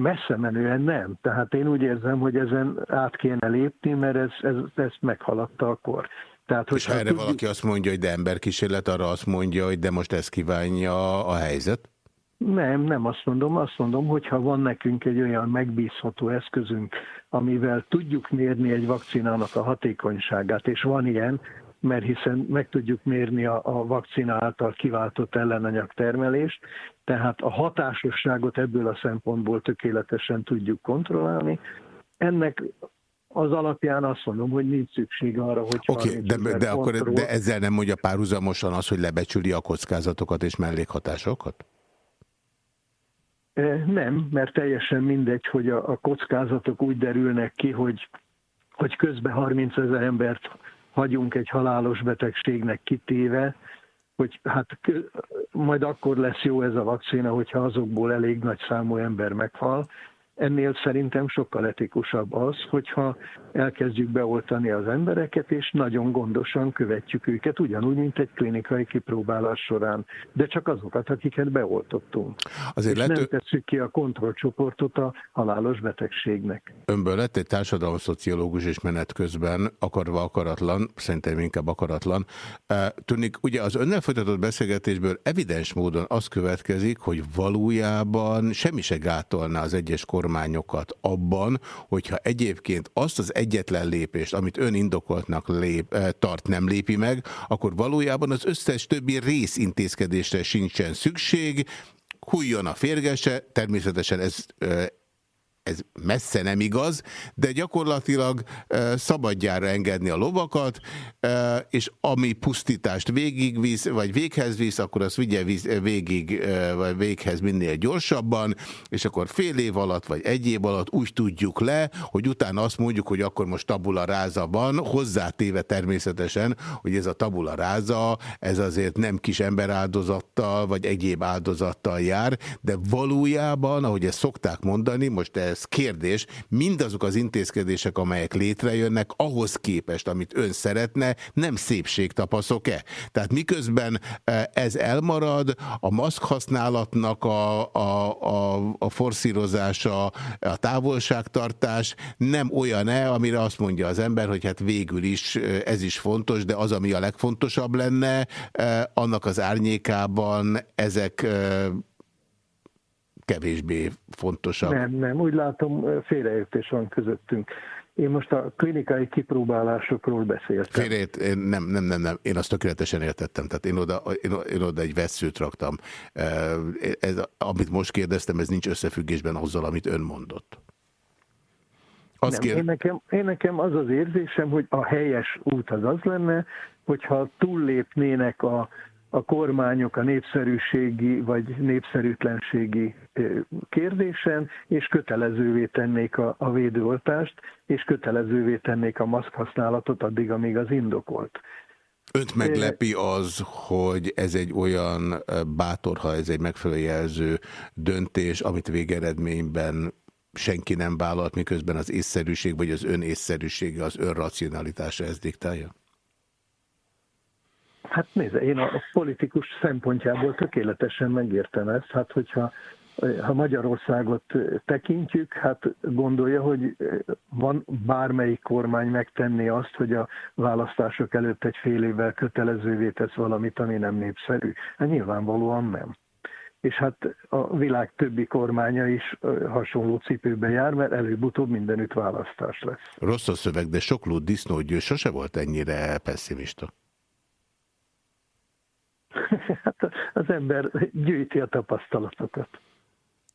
Messze menően nem. Tehát én úgy érzem, hogy ezen át kéne lépni, mert ez, ez, ez meghaladta a kor. Tehát, hogy és ha erre tudjuk... valaki azt mondja, hogy de emberkísérlet, arra azt mondja, hogy de most ezt kívánja a helyzet? Nem, nem azt mondom. Azt mondom, hogy ha van nekünk egy olyan megbízható eszközünk, amivel tudjuk mérni egy vakcinának a hatékonyságát, és van ilyen, mert hiszen meg tudjuk mérni a, a vakcina által kiváltott ellenanyag termelést, tehát a hatásosságot ebből a szempontból tökéletesen tudjuk kontrollálni. Ennek az alapján azt mondom, hogy nincs szükség arra, hogy... Oké, okay, de, de, akkor, de ezzel nem mondja párhuzamosan az, hogy lebecsüli a kockázatokat és mellékhatásokat? Nem, mert teljesen mindegy, hogy a, a kockázatok úgy derülnek ki, hogy, hogy közben 30 ezer embert hagyunk egy halálos betegségnek kitéve, hogy hát majd akkor lesz jó ez a vakcina, hogyha azokból elég nagy számú ember meghal, Ennél szerintem sokkal etikusabb az, hogyha elkezdjük beoltani az embereket, és nagyon gondosan követjük őket, ugyanúgy, mint egy klinikai kipróbálás során, de csak azokat, akiket beoltottunk. Azért és lehet, nem tesszük ki a kontrollcsoportot a halálos betegségnek. Önből lett egy társadalomszociológus és menet közben, akarva akaratlan, szerintem inkább akaratlan. Tűnik, ugye az önnel folytatott beszélgetésből evidens módon az következik, hogy valójában semmi se gátolná az egyes kor kormányokat abban, hogyha egyébként azt az egyetlen lépést, amit ön indokoltnak lép, eh, tart, nem lépi meg, akkor valójában az összes többi részintézkedésre sincsen szükség, hújjon a férgese, természetesen ez eh, ez messze nem igaz, de gyakorlatilag szabadjára engedni a lovakat, és ami pusztítást végigvisz, vagy véghez visz, akkor azt vigye végig, vagy véghez minél gyorsabban, és akkor fél év alatt, vagy egy év alatt úgy tudjuk le, hogy utána azt mondjuk, hogy akkor most tabula ráza van, hozzátéve természetesen, hogy ez a tabula ráza, ez azért nem kis emberáldozattal, vagy egyéb áldozattal jár, de valójában, ahogy ezt szokták mondani, most ez ez kérdés, mindazok az intézkedések, amelyek létrejönnek, ahhoz képest, amit ön szeretne, nem szépségtapaszok-e? Tehát miközben e, ez elmarad, a maszk használatnak a, a, a, a forszírozása, a távolságtartás nem olyan-e, amire azt mondja az ember, hogy hát végül is e, ez is fontos, de az, ami a legfontosabb lenne, e, annak az árnyékában ezek kevésbé fontosak. Nem, nem, úgy látom, félreértés van közöttünk. Én most a klinikai kipróbálásokról beszéltem. Félreért, én nem, nem, nem, nem, én azt tökéletesen értettem, tehát én oda, én, én oda egy veszőt raktam. Ez, amit most kérdeztem, ez nincs összefüggésben azzal, amit ön mondott. Azt nem, kér... én, nekem, én nekem az az érzésem, hogy a helyes út az az lenne, hogyha túllépnének a a kormányok a népszerűségi vagy népszerűtlenségi kérdésen, és kötelezővé tennék a, a védőoltást, és kötelezővé tennék a maszk használatot addig, amíg az indokolt. Önt meglepi az, hogy ez egy olyan bátor, ha ez egy megfelelő jelző döntés, amit végeredményben senki nem vállalt, miközben az észszerűség vagy az ön észszerűsége, az ön racionalitása ezt diktálja? Hát nézze, én a politikus szempontjából tökéletesen megértem ezt. Hát hogyha ha Magyarországot tekintjük, hát gondolja, hogy van bármelyik kormány megtenni azt, hogy a választások előtt egy fél évvel kötelezővé tesz valamit, ami nem népszerű. Hát nyilvánvalóan nem. És hát a világ többi kormánya is hasonló cipőbe jár, mert előbb-utóbb mindenütt választás lesz. Rossz a szöveg, de sok lót disznógyő sose volt ennyire pessimista. [LAUGHS] hát az ember gyűjti a tapasztalatokat.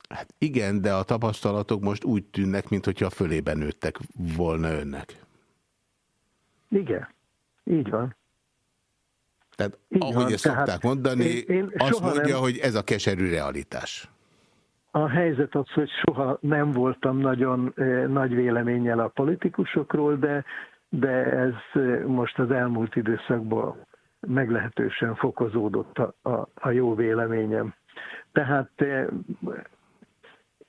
Hát igen, de a tapasztalatok most úgy tűnnek, mintha fölében nőttek volna önnek. Igen, így van. Tehát így ahogy van, ezt tehát szokták mondani, én, én azt mondja, nem... hogy ez a keserű realitás. A helyzet az, hogy soha nem voltam nagyon eh, nagy véleménnyel a politikusokról, de, de ez eh, most az elmúlt időszakban meglehetősen fokozódott a, a, a jó véleményem. Tehát eh,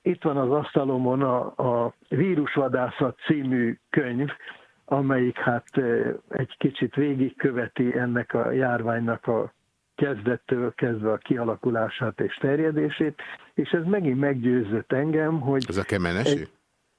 itt van az asztalomon a, a Vírusvadászat című könyv, amelyik hát eh, egy kicsit végigköveti ennek a járványnak a kezdettől kezdve a kialakulását és terjedését, és ez megint meggyőzött engem, hogy... Ez a kemenesi? Egy,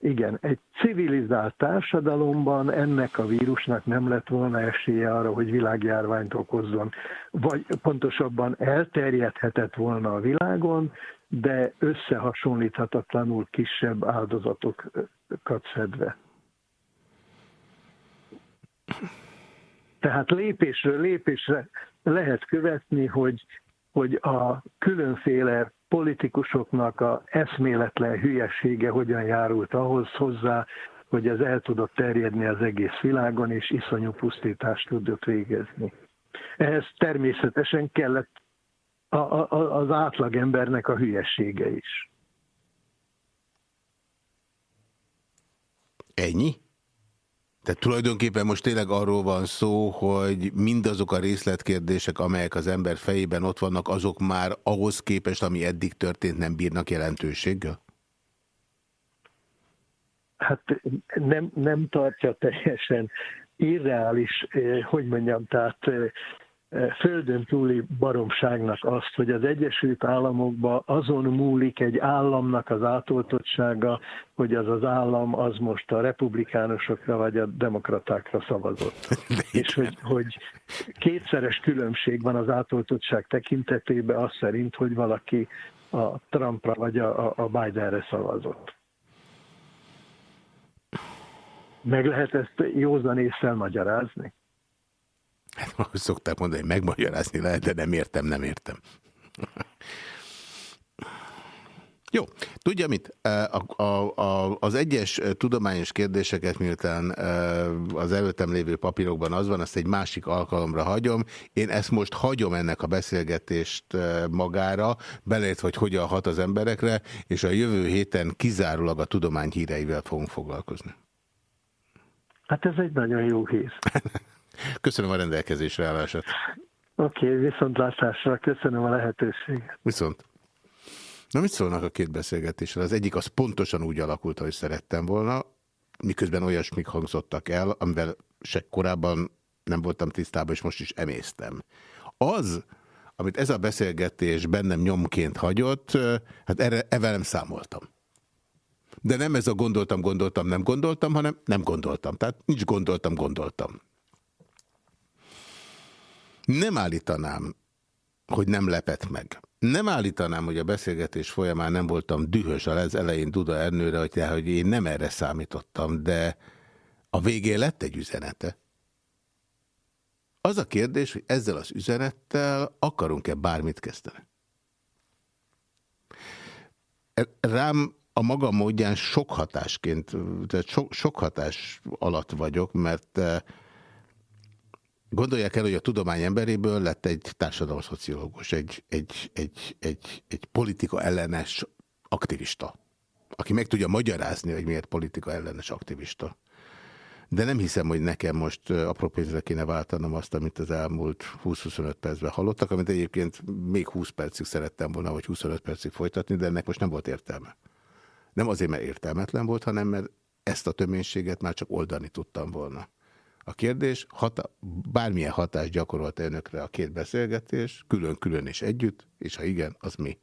igen, egy civilizált társadalomban ennek a vírusnak nem lett volna esélye arra, hogy világjárványt okozzon, vagy pontosabban elterjedhetett volna a világon, de összehasonlíthatatlanul kisebb áldozatokat szedve. Tehát lépésről lépésre lehet követni, hogy, hogy a különféle politikusoknak a eszméletlen hülyessége hogyan járult ahhoz hozzá, hogy ez el tudott terjedni az egész világon, és iszonyú pusztítást tudott végezni. Ehhez természetesen kellett a, a, az átlagembernek a hülyessége is. Ennyi? Tehát tulajdonképpen most tényleg arról van szó, hogy mindazok a részletkérdések, amelyek az ember fejében ott vannak, azok már ahhoz képest, ami eddig történt, nem bírnak jelentőséggel? Hát nem, nem tartja teljesen irreális, eh, hogy mondjam, tehát eh, földön túli baromságnak azt, hogy az Egyesült Államokban azon múlik egy államnak az átoltottsága, hogy az az állam az most a republikánusokra vagy a demokratákra szavazott. [LAUGHS] És hogy, hogy kétszeres különbség van az átoltottság tekintetében az szerint, hogy valaki a Trumpra vagy a, a Bidenre szavazott. Meg lehet ezt józan észre magyarázni? Hát ahogy szokták mondani, hogy megmagyarázni lehet, de nem értem, nem értem. Jó, tudja mit? A, a, a, az egyes tudományos kérdéseket, miután az előttem lévő papírokban az van, azt egy másik alkalomra hagyom. Én ezt most hagyom ennek a beszélgetést magára, beleért, hogy hogyan hat az emberekre, és a jövő héten kizárólag a tudomány híreivel fogunk foglalkozni. Hát ez egy nagyon jó hír. [LAUGHS] Köszönöm a rendelkezésre állását. Oké, okay, viszontlátásra. Köszönöm a lehetőséget. Viszont. Na mit szólnak a két beszélgetésre? Az egyik az pontosan úgy alakult, ahogy szerettem volna, miközben olyasmik hangzottak el, amivel se korábban nem voltam tisztában, és most is emésztem. Az, amit ez a beszélgetés bennem nyomként hagyott, hát erre, nem számoltam. De nem ez a gondoltam, gondoltam, nem gondoltam, hanem nem gondoltam. Tehát nincs gondoltam, gondoltam. Nem állítanám, hogy nem lepett meg. Nem állítanám, hogy a beszélgetés folyamán nem voltam dühös az elején Duda Ernőre, hogy, én nem erre számítottam, de a végén lett egy üzenete. Az a kérdés, hogy ezzel az üzenettel akarunk-e bármit kezdeni. Rám a maga módján sok hatásként, tehát sok, sok hatás alatt vagyok, mert Gondolják el, hogy a tudomány emberéből lett egy társadalomszociológus, egy, egy, egy, egy, egy politika ellenes aktivista, aki meg tudja magyarázni, hogy miért politika ellenes aktivista. De nem hiszem, hogy nekem most apró pénzre kéne váltanom azt, amit az elmúlt 20-25 percben hallottak, amit egyébként még 20 percig szerettem volna, vagy 25 percig folytatni, de ennek most nem volt értelme. Nem azért, mert értelmetlen volt, hanem mert ezt a töménységet már csak oldani tudtam volna. A kérdés, hata, bármilyen hatást gyakorolt önökre a két beszélgetés, külön-külön és együtt, és ha igen, az mi.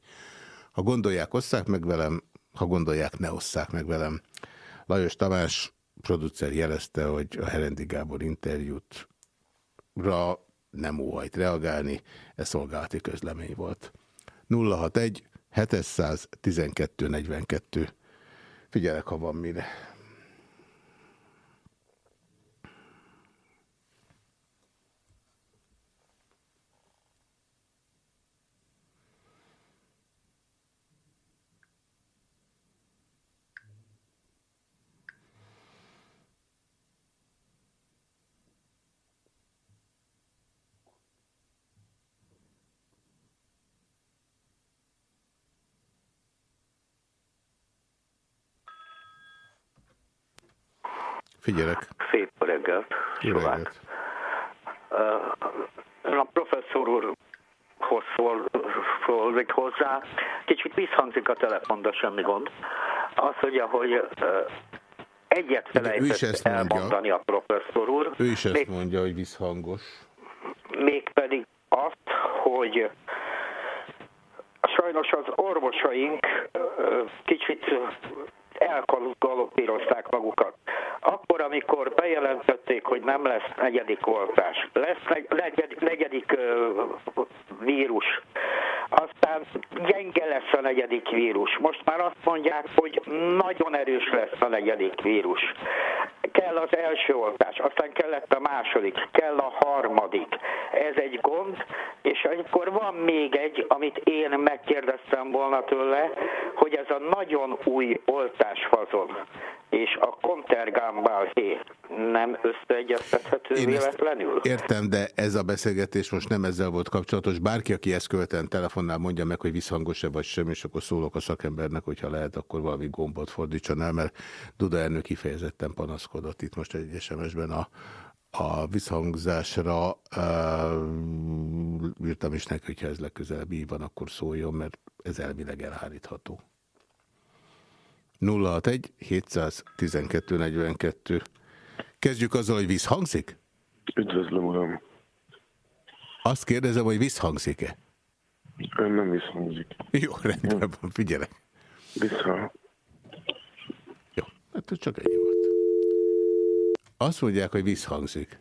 Ha gondolják, osszák meg velem, ha gondolják, ne osszák meg velem. Lajos Tamás producer jelezte, hogy a Herendi Gábor interjút ra nem óhajt reagálni, ez szolgálati közlemény volt. 061 712 42. Figyelek, ha van mire. Figyelek. Szép reggelt. Jó reggelt. a professzor úrhoz szól, szólzik hozzá. Kicsit visszhangzik a telefon, de semmi gond. Azt mondja, hogy egyet felejtett elmondani a professzor úr. Ő is ezt még, mondja, hogy visszhangos. Mégpedig azt, hogy sajnos az orvosaink kicsit elgalopírozták magukat. Akkor, amikor bejelentették, hogy nem lesz negyedik oltás, lesz negyedik, negyedik vírus, aztán gyenge lesz a negyedik vírus. Most már azt mondják, hogy nagyon erős lesz a negyedik vírus. Kell az első oltás, aztán kellett a második, kell a harmadik. Ez egy gond, és akkor van még egy, amit én megkérdeztem volna tőle, hogy ez a nagyon új oltásfazon és a kontergámbálhé nem összeegyeztethető Én véletlenül? Értem, de ez a beszélgetés most nem ezzel volt kapcsolatos. Bárki, aki ezt követően telefonnál mondja meg, hogy visszhangos-e vagy sem, és akkor szólok a szakembernek, hogyha lehet, akkor valami gombot fordítson el, mert Duda Ernő kifejezetten panaszkodott itt most egy SMS-ben a, a visszhangzásra uh, írtam is neki, hogyha ez legközelebb így van, akkor szóljon, mert ez elvileg elhárítható. 061 712 42. Kezdjük azzal, hogy visszhangzik? Üdvözlöm, uram. Azt kérdezem, hogy visszhangzik-e? Ön nem visszhangzik. Jó, rendben van, figyelek. Vissza. Jó, hát csak egy volt. Azt mondják, hogy visszhangzik.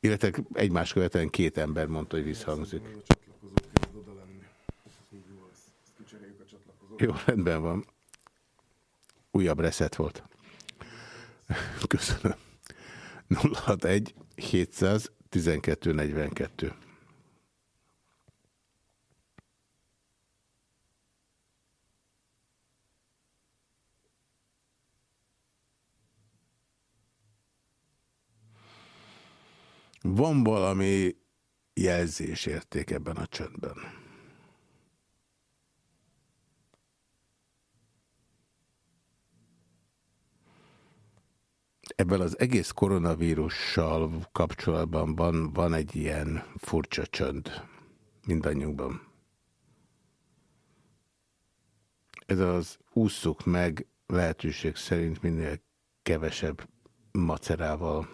Illetve egymás követően két ember mondta, hogy visszhangzik. Jó, rendben van. Újabb reset volt. Köszönöm. 061 712 42. Van valami jelzésérték ebben a csöndben. Ebben az egész koronavírussal kapcsolatban van, van egy ilyen furcsa csönd mindannyiunkban. Ez az ússzuk meg lehetőség szerint minél kevesebb macerával.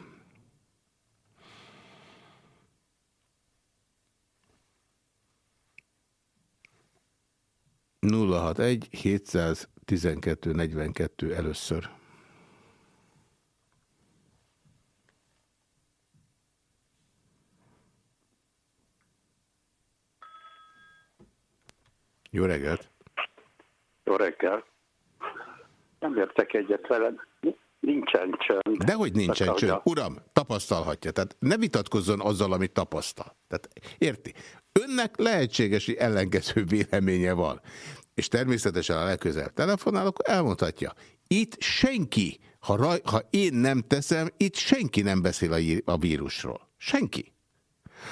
Nulla hat egy 712 42 először. Jó reggelt! Jó reggelt! Nem értek egyet veled. Nincsen csönd. Dehogy nincsen csönd. Uram, tapasztalhatja. Tehát ne vitatkozzon azzal, amit tapasztal. Tehát érti? Önnek lehetséges, hogy ellenkező véleménye van. És természetesen a legközelebb telefonál, akkor elmondhatja. Itt senki, ha, raj, ha én nem teszem, itt senki nem beszél a, a vírusról. Senki.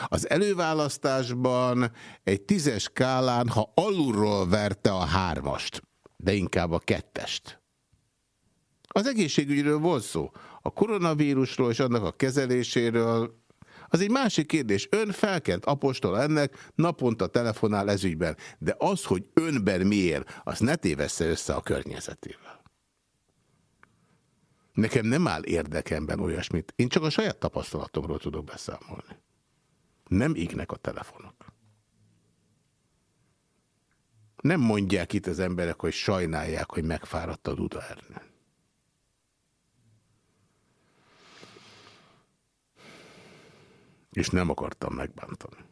Az előválasztásban egy tízes skálán, ha alulról verte a hármast, de inkább a kettest. Az egészségügyről volt szó. A koronavírusról és annak a kezeléséről az egy másik kérdés. Ön felkent apostol ennek, naponta telefonál ezügyben. De az, hogy önben miért, az ne tévessze össze a környezetével. Nekem nem áll érdekemben olyasmit. Én csak a saját tapasztalatomról tudok beszámolni. Nem égnek a telefonok. Nem mondják itt az emberek, hogy sajnálják, hogy megfáradt a Duda Ernő. És nem akartam megbántani.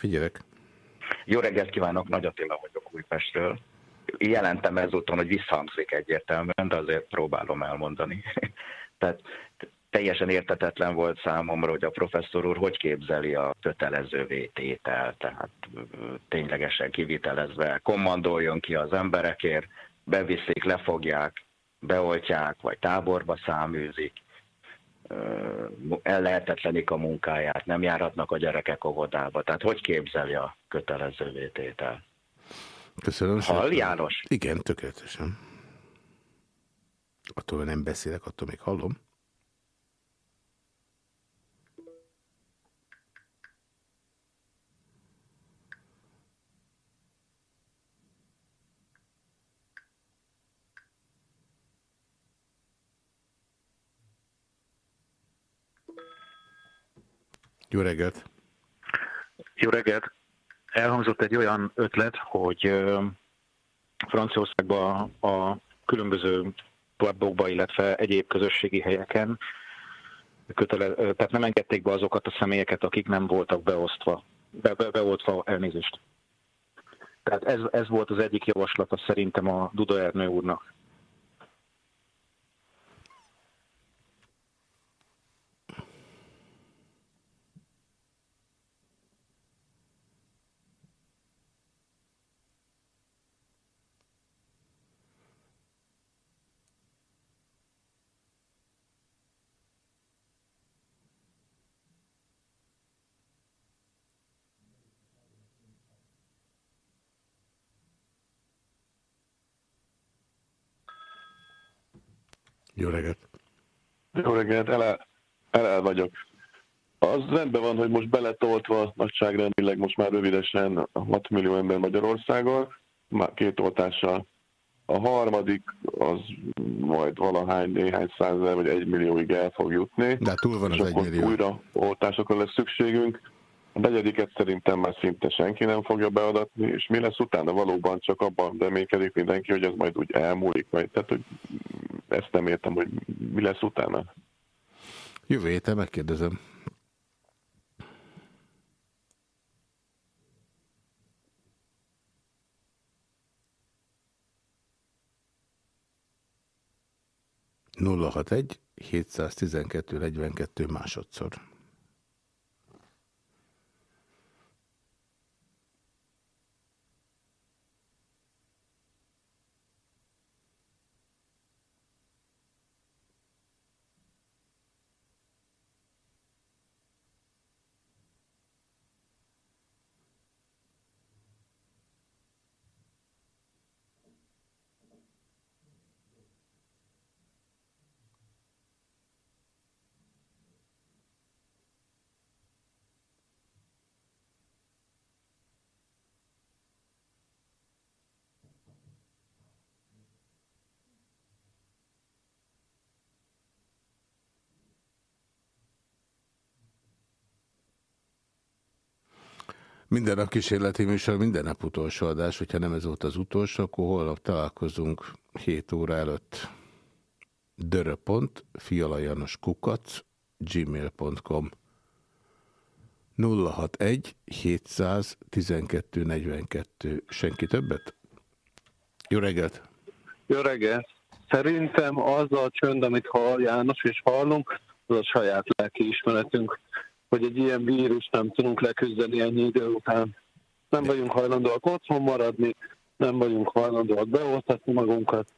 Figyelek. Jó reggelt kívánok, Nagy Attila vagyok Újpestről. Jelentem ezúton, hogy visszhangzik egyértelműen, de azért próbálom elmondani. [LAUGHS] Tehát teljesen értetetlen volt számomra, hogy a professzor úr hogy képzeli a kötelező vététel, tehát ténylegesen kivitelezve kommandoljon ki az emberekért, beviszik, lefogják, beoltják, vagy táborba száműzik, ellehetetlenik a munkáját, nem járhatnak a gyerekek óvodába. Tehát hogy képzeli a kötelező tétel? Köszönöm. Hall, János? Igen, tökéletesen. Attól nem beszélek, attól még hallom. Jó reggelt! Jó reggelt! Elhangzott egy olyan ötlet, hogy Franciaországban a különböző webokba, illetve egyéb közösségi helyeken kötele, tehát nem engedték be azokat a személyeket, akik nem voltak beosztva, be, be, beoltva elnézést. Tehát ez, ez volt az egyik javaslata szerintem a Duda Ernő úrnak. Jó reggelt! Jó reggelt, ele, ele vagyok. Az rendben van, hogy most beletoltva nagyságrendileg most már rövidesen 6 millió ember Magyarországon, már két oltással. A harmadik az majd valahány néhány százezer vagy egy millióig el fog jutni. De túl van az egy millió. újra oltásokra lesz szükségünk. A negyediket szerintem már szinte senki nem fogja beadatni, és mi lesz utána valóban csak abban remékedik mindenki, hogy ez majd úgy elmúlik, vagy tehát, hogy ezt nem értem, hogy mi lesz utána. Jövő héten megkérdezem. nulla hat egy 712 42 másodszor. Minden nap kísérleti műsor, minden nap utolsó adás, hogyha nem ez volt az utolsó, akkor holnap találkozunk 7 óra előtt. Döröpont, fialajanos kukac, gmail.com 061 712 42. Senki többet? Jó reggelt! Jó reggelt! Szerintem az a csönd, amit hall János és hallunk, az a saját lelkiismeretünk hogy egy ilyen vírus nem tudunk leküzdeni ennyi idő után. Nem vagyunk hajlandóak otthon maradni, nem vagyunk hajlandóak beoltatni magunkat,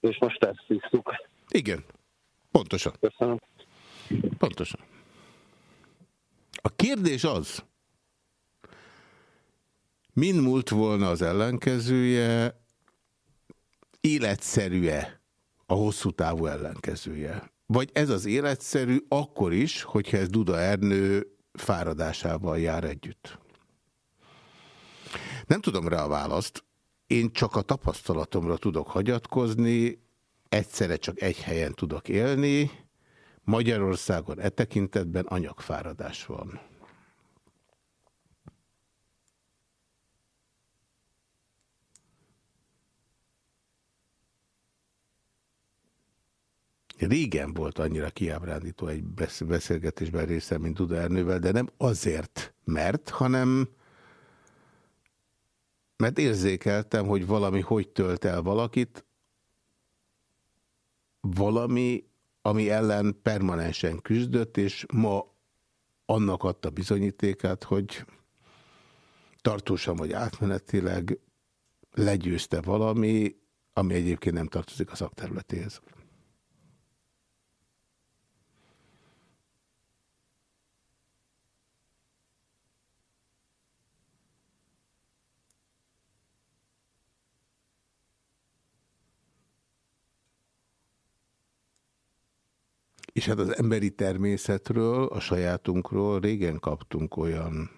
és most ezt hiszük. Igen, pontosan. Köszönöm. Pontosan. A kérdés az, min múlt volna az ellenkezője, életszerű-e a hosszú távú ellenkezője? Vagy ez az életszerű akkor is, hogyha ez Duda Ernő fáradásával jár együtt? Nem tudom rá a választ. Én csak a tapasztalatomra tudok hagyatkozni, egyszerre csak egy helyen tudok élni. Magyarországon e tekintetben anyagfáradás van. Régen volt annyira kiábrándító egy beszélgetésben részem, mint Duda Ernővel, de nem azért, mert, hanem mert érzékeltem, hogy valami hogy tölt el valakit, valami, ami ellen permanensen küzdött, és ma annak adta bizonyítékát, hogy tartósan vagy átmenetileg legyőzte valami, ami egyébként nem tartozik a szakterületéhez. És hát az emberi természetről, a sajátunkról régen kaptunk olyan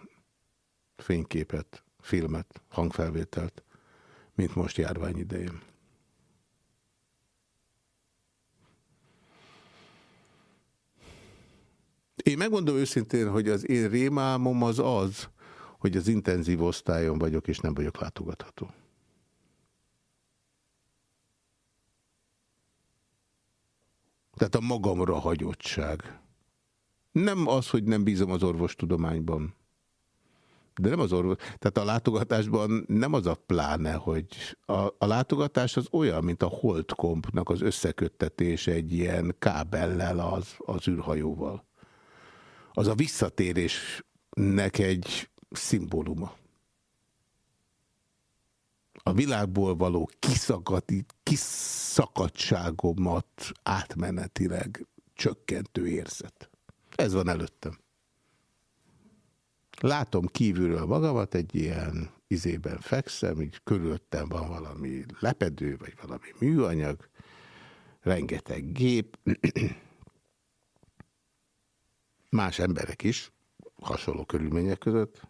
fényképet, filmet, hangfelvételt, mint most járvány idején. Én megmondom őszintén, hogy az én rémálmom az az, hogy az intenzív osztályon vagyok, és nem vagyok látogatható. Tehát a magamra hagyottság. Nem az, hogy nem bízom az orvostudományban. De nem az orvos. Tehát a látogatásban nem az a pláne, hogy a, a látogatás az olyan, mint a holdkompnak az összeköttetés egy ilyen kábellel az, az űrhajóval. Az a visszatérésnek egy szimbóluma. A világból való kiszakadtságomat átmenetileg csökkentő érzet. Ez van előttem. Látom kívülről magamat, egy ilyen izében fekszem, így körülöttem van valami lepedő, vagy valami műanyag, rengeteg gép, más emberek is, hasonló körülmények között,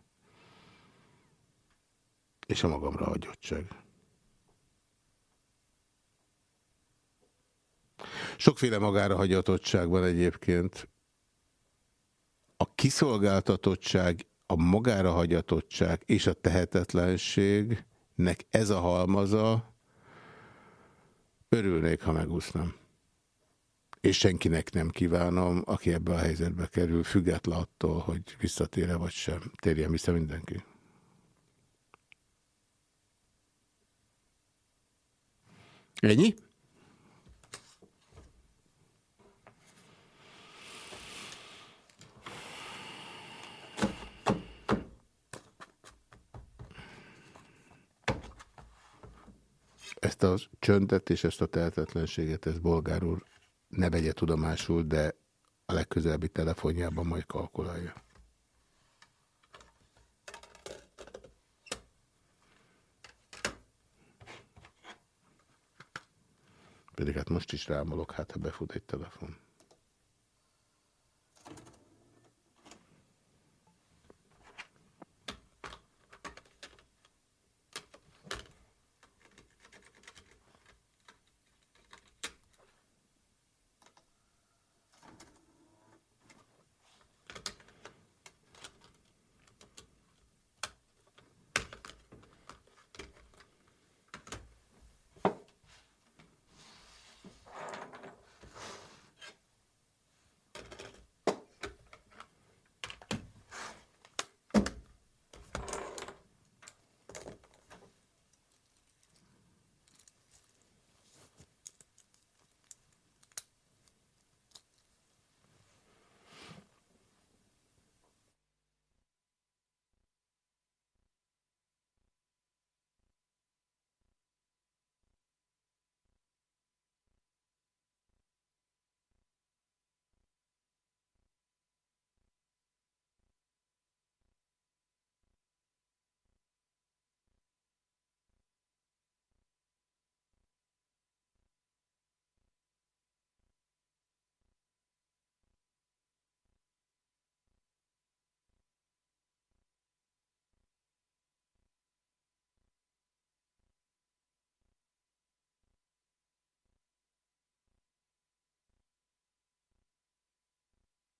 és a magamra hagyottság. Sokféle magára hagyatottság van egyébként. A kiszolgáltatottság, a magára hagyatottság és a tehetetlenségnek ez a halmaza, örülnék, ha megúsznám. És senkinek nem kívánom, aki ebbe a helyzetbe kerül, független attól, hogy visszatére vagy sem. Térjen vissza mindenki. Ennyi? Ezt a csöndet és ezt a tehetetlenséget, ezt bolgár úr ne vegye tudomásul, de a legközelebbi telefonjában majd kalkulálja. Pedig hát most is rámolok, hát ha befut egy telefon.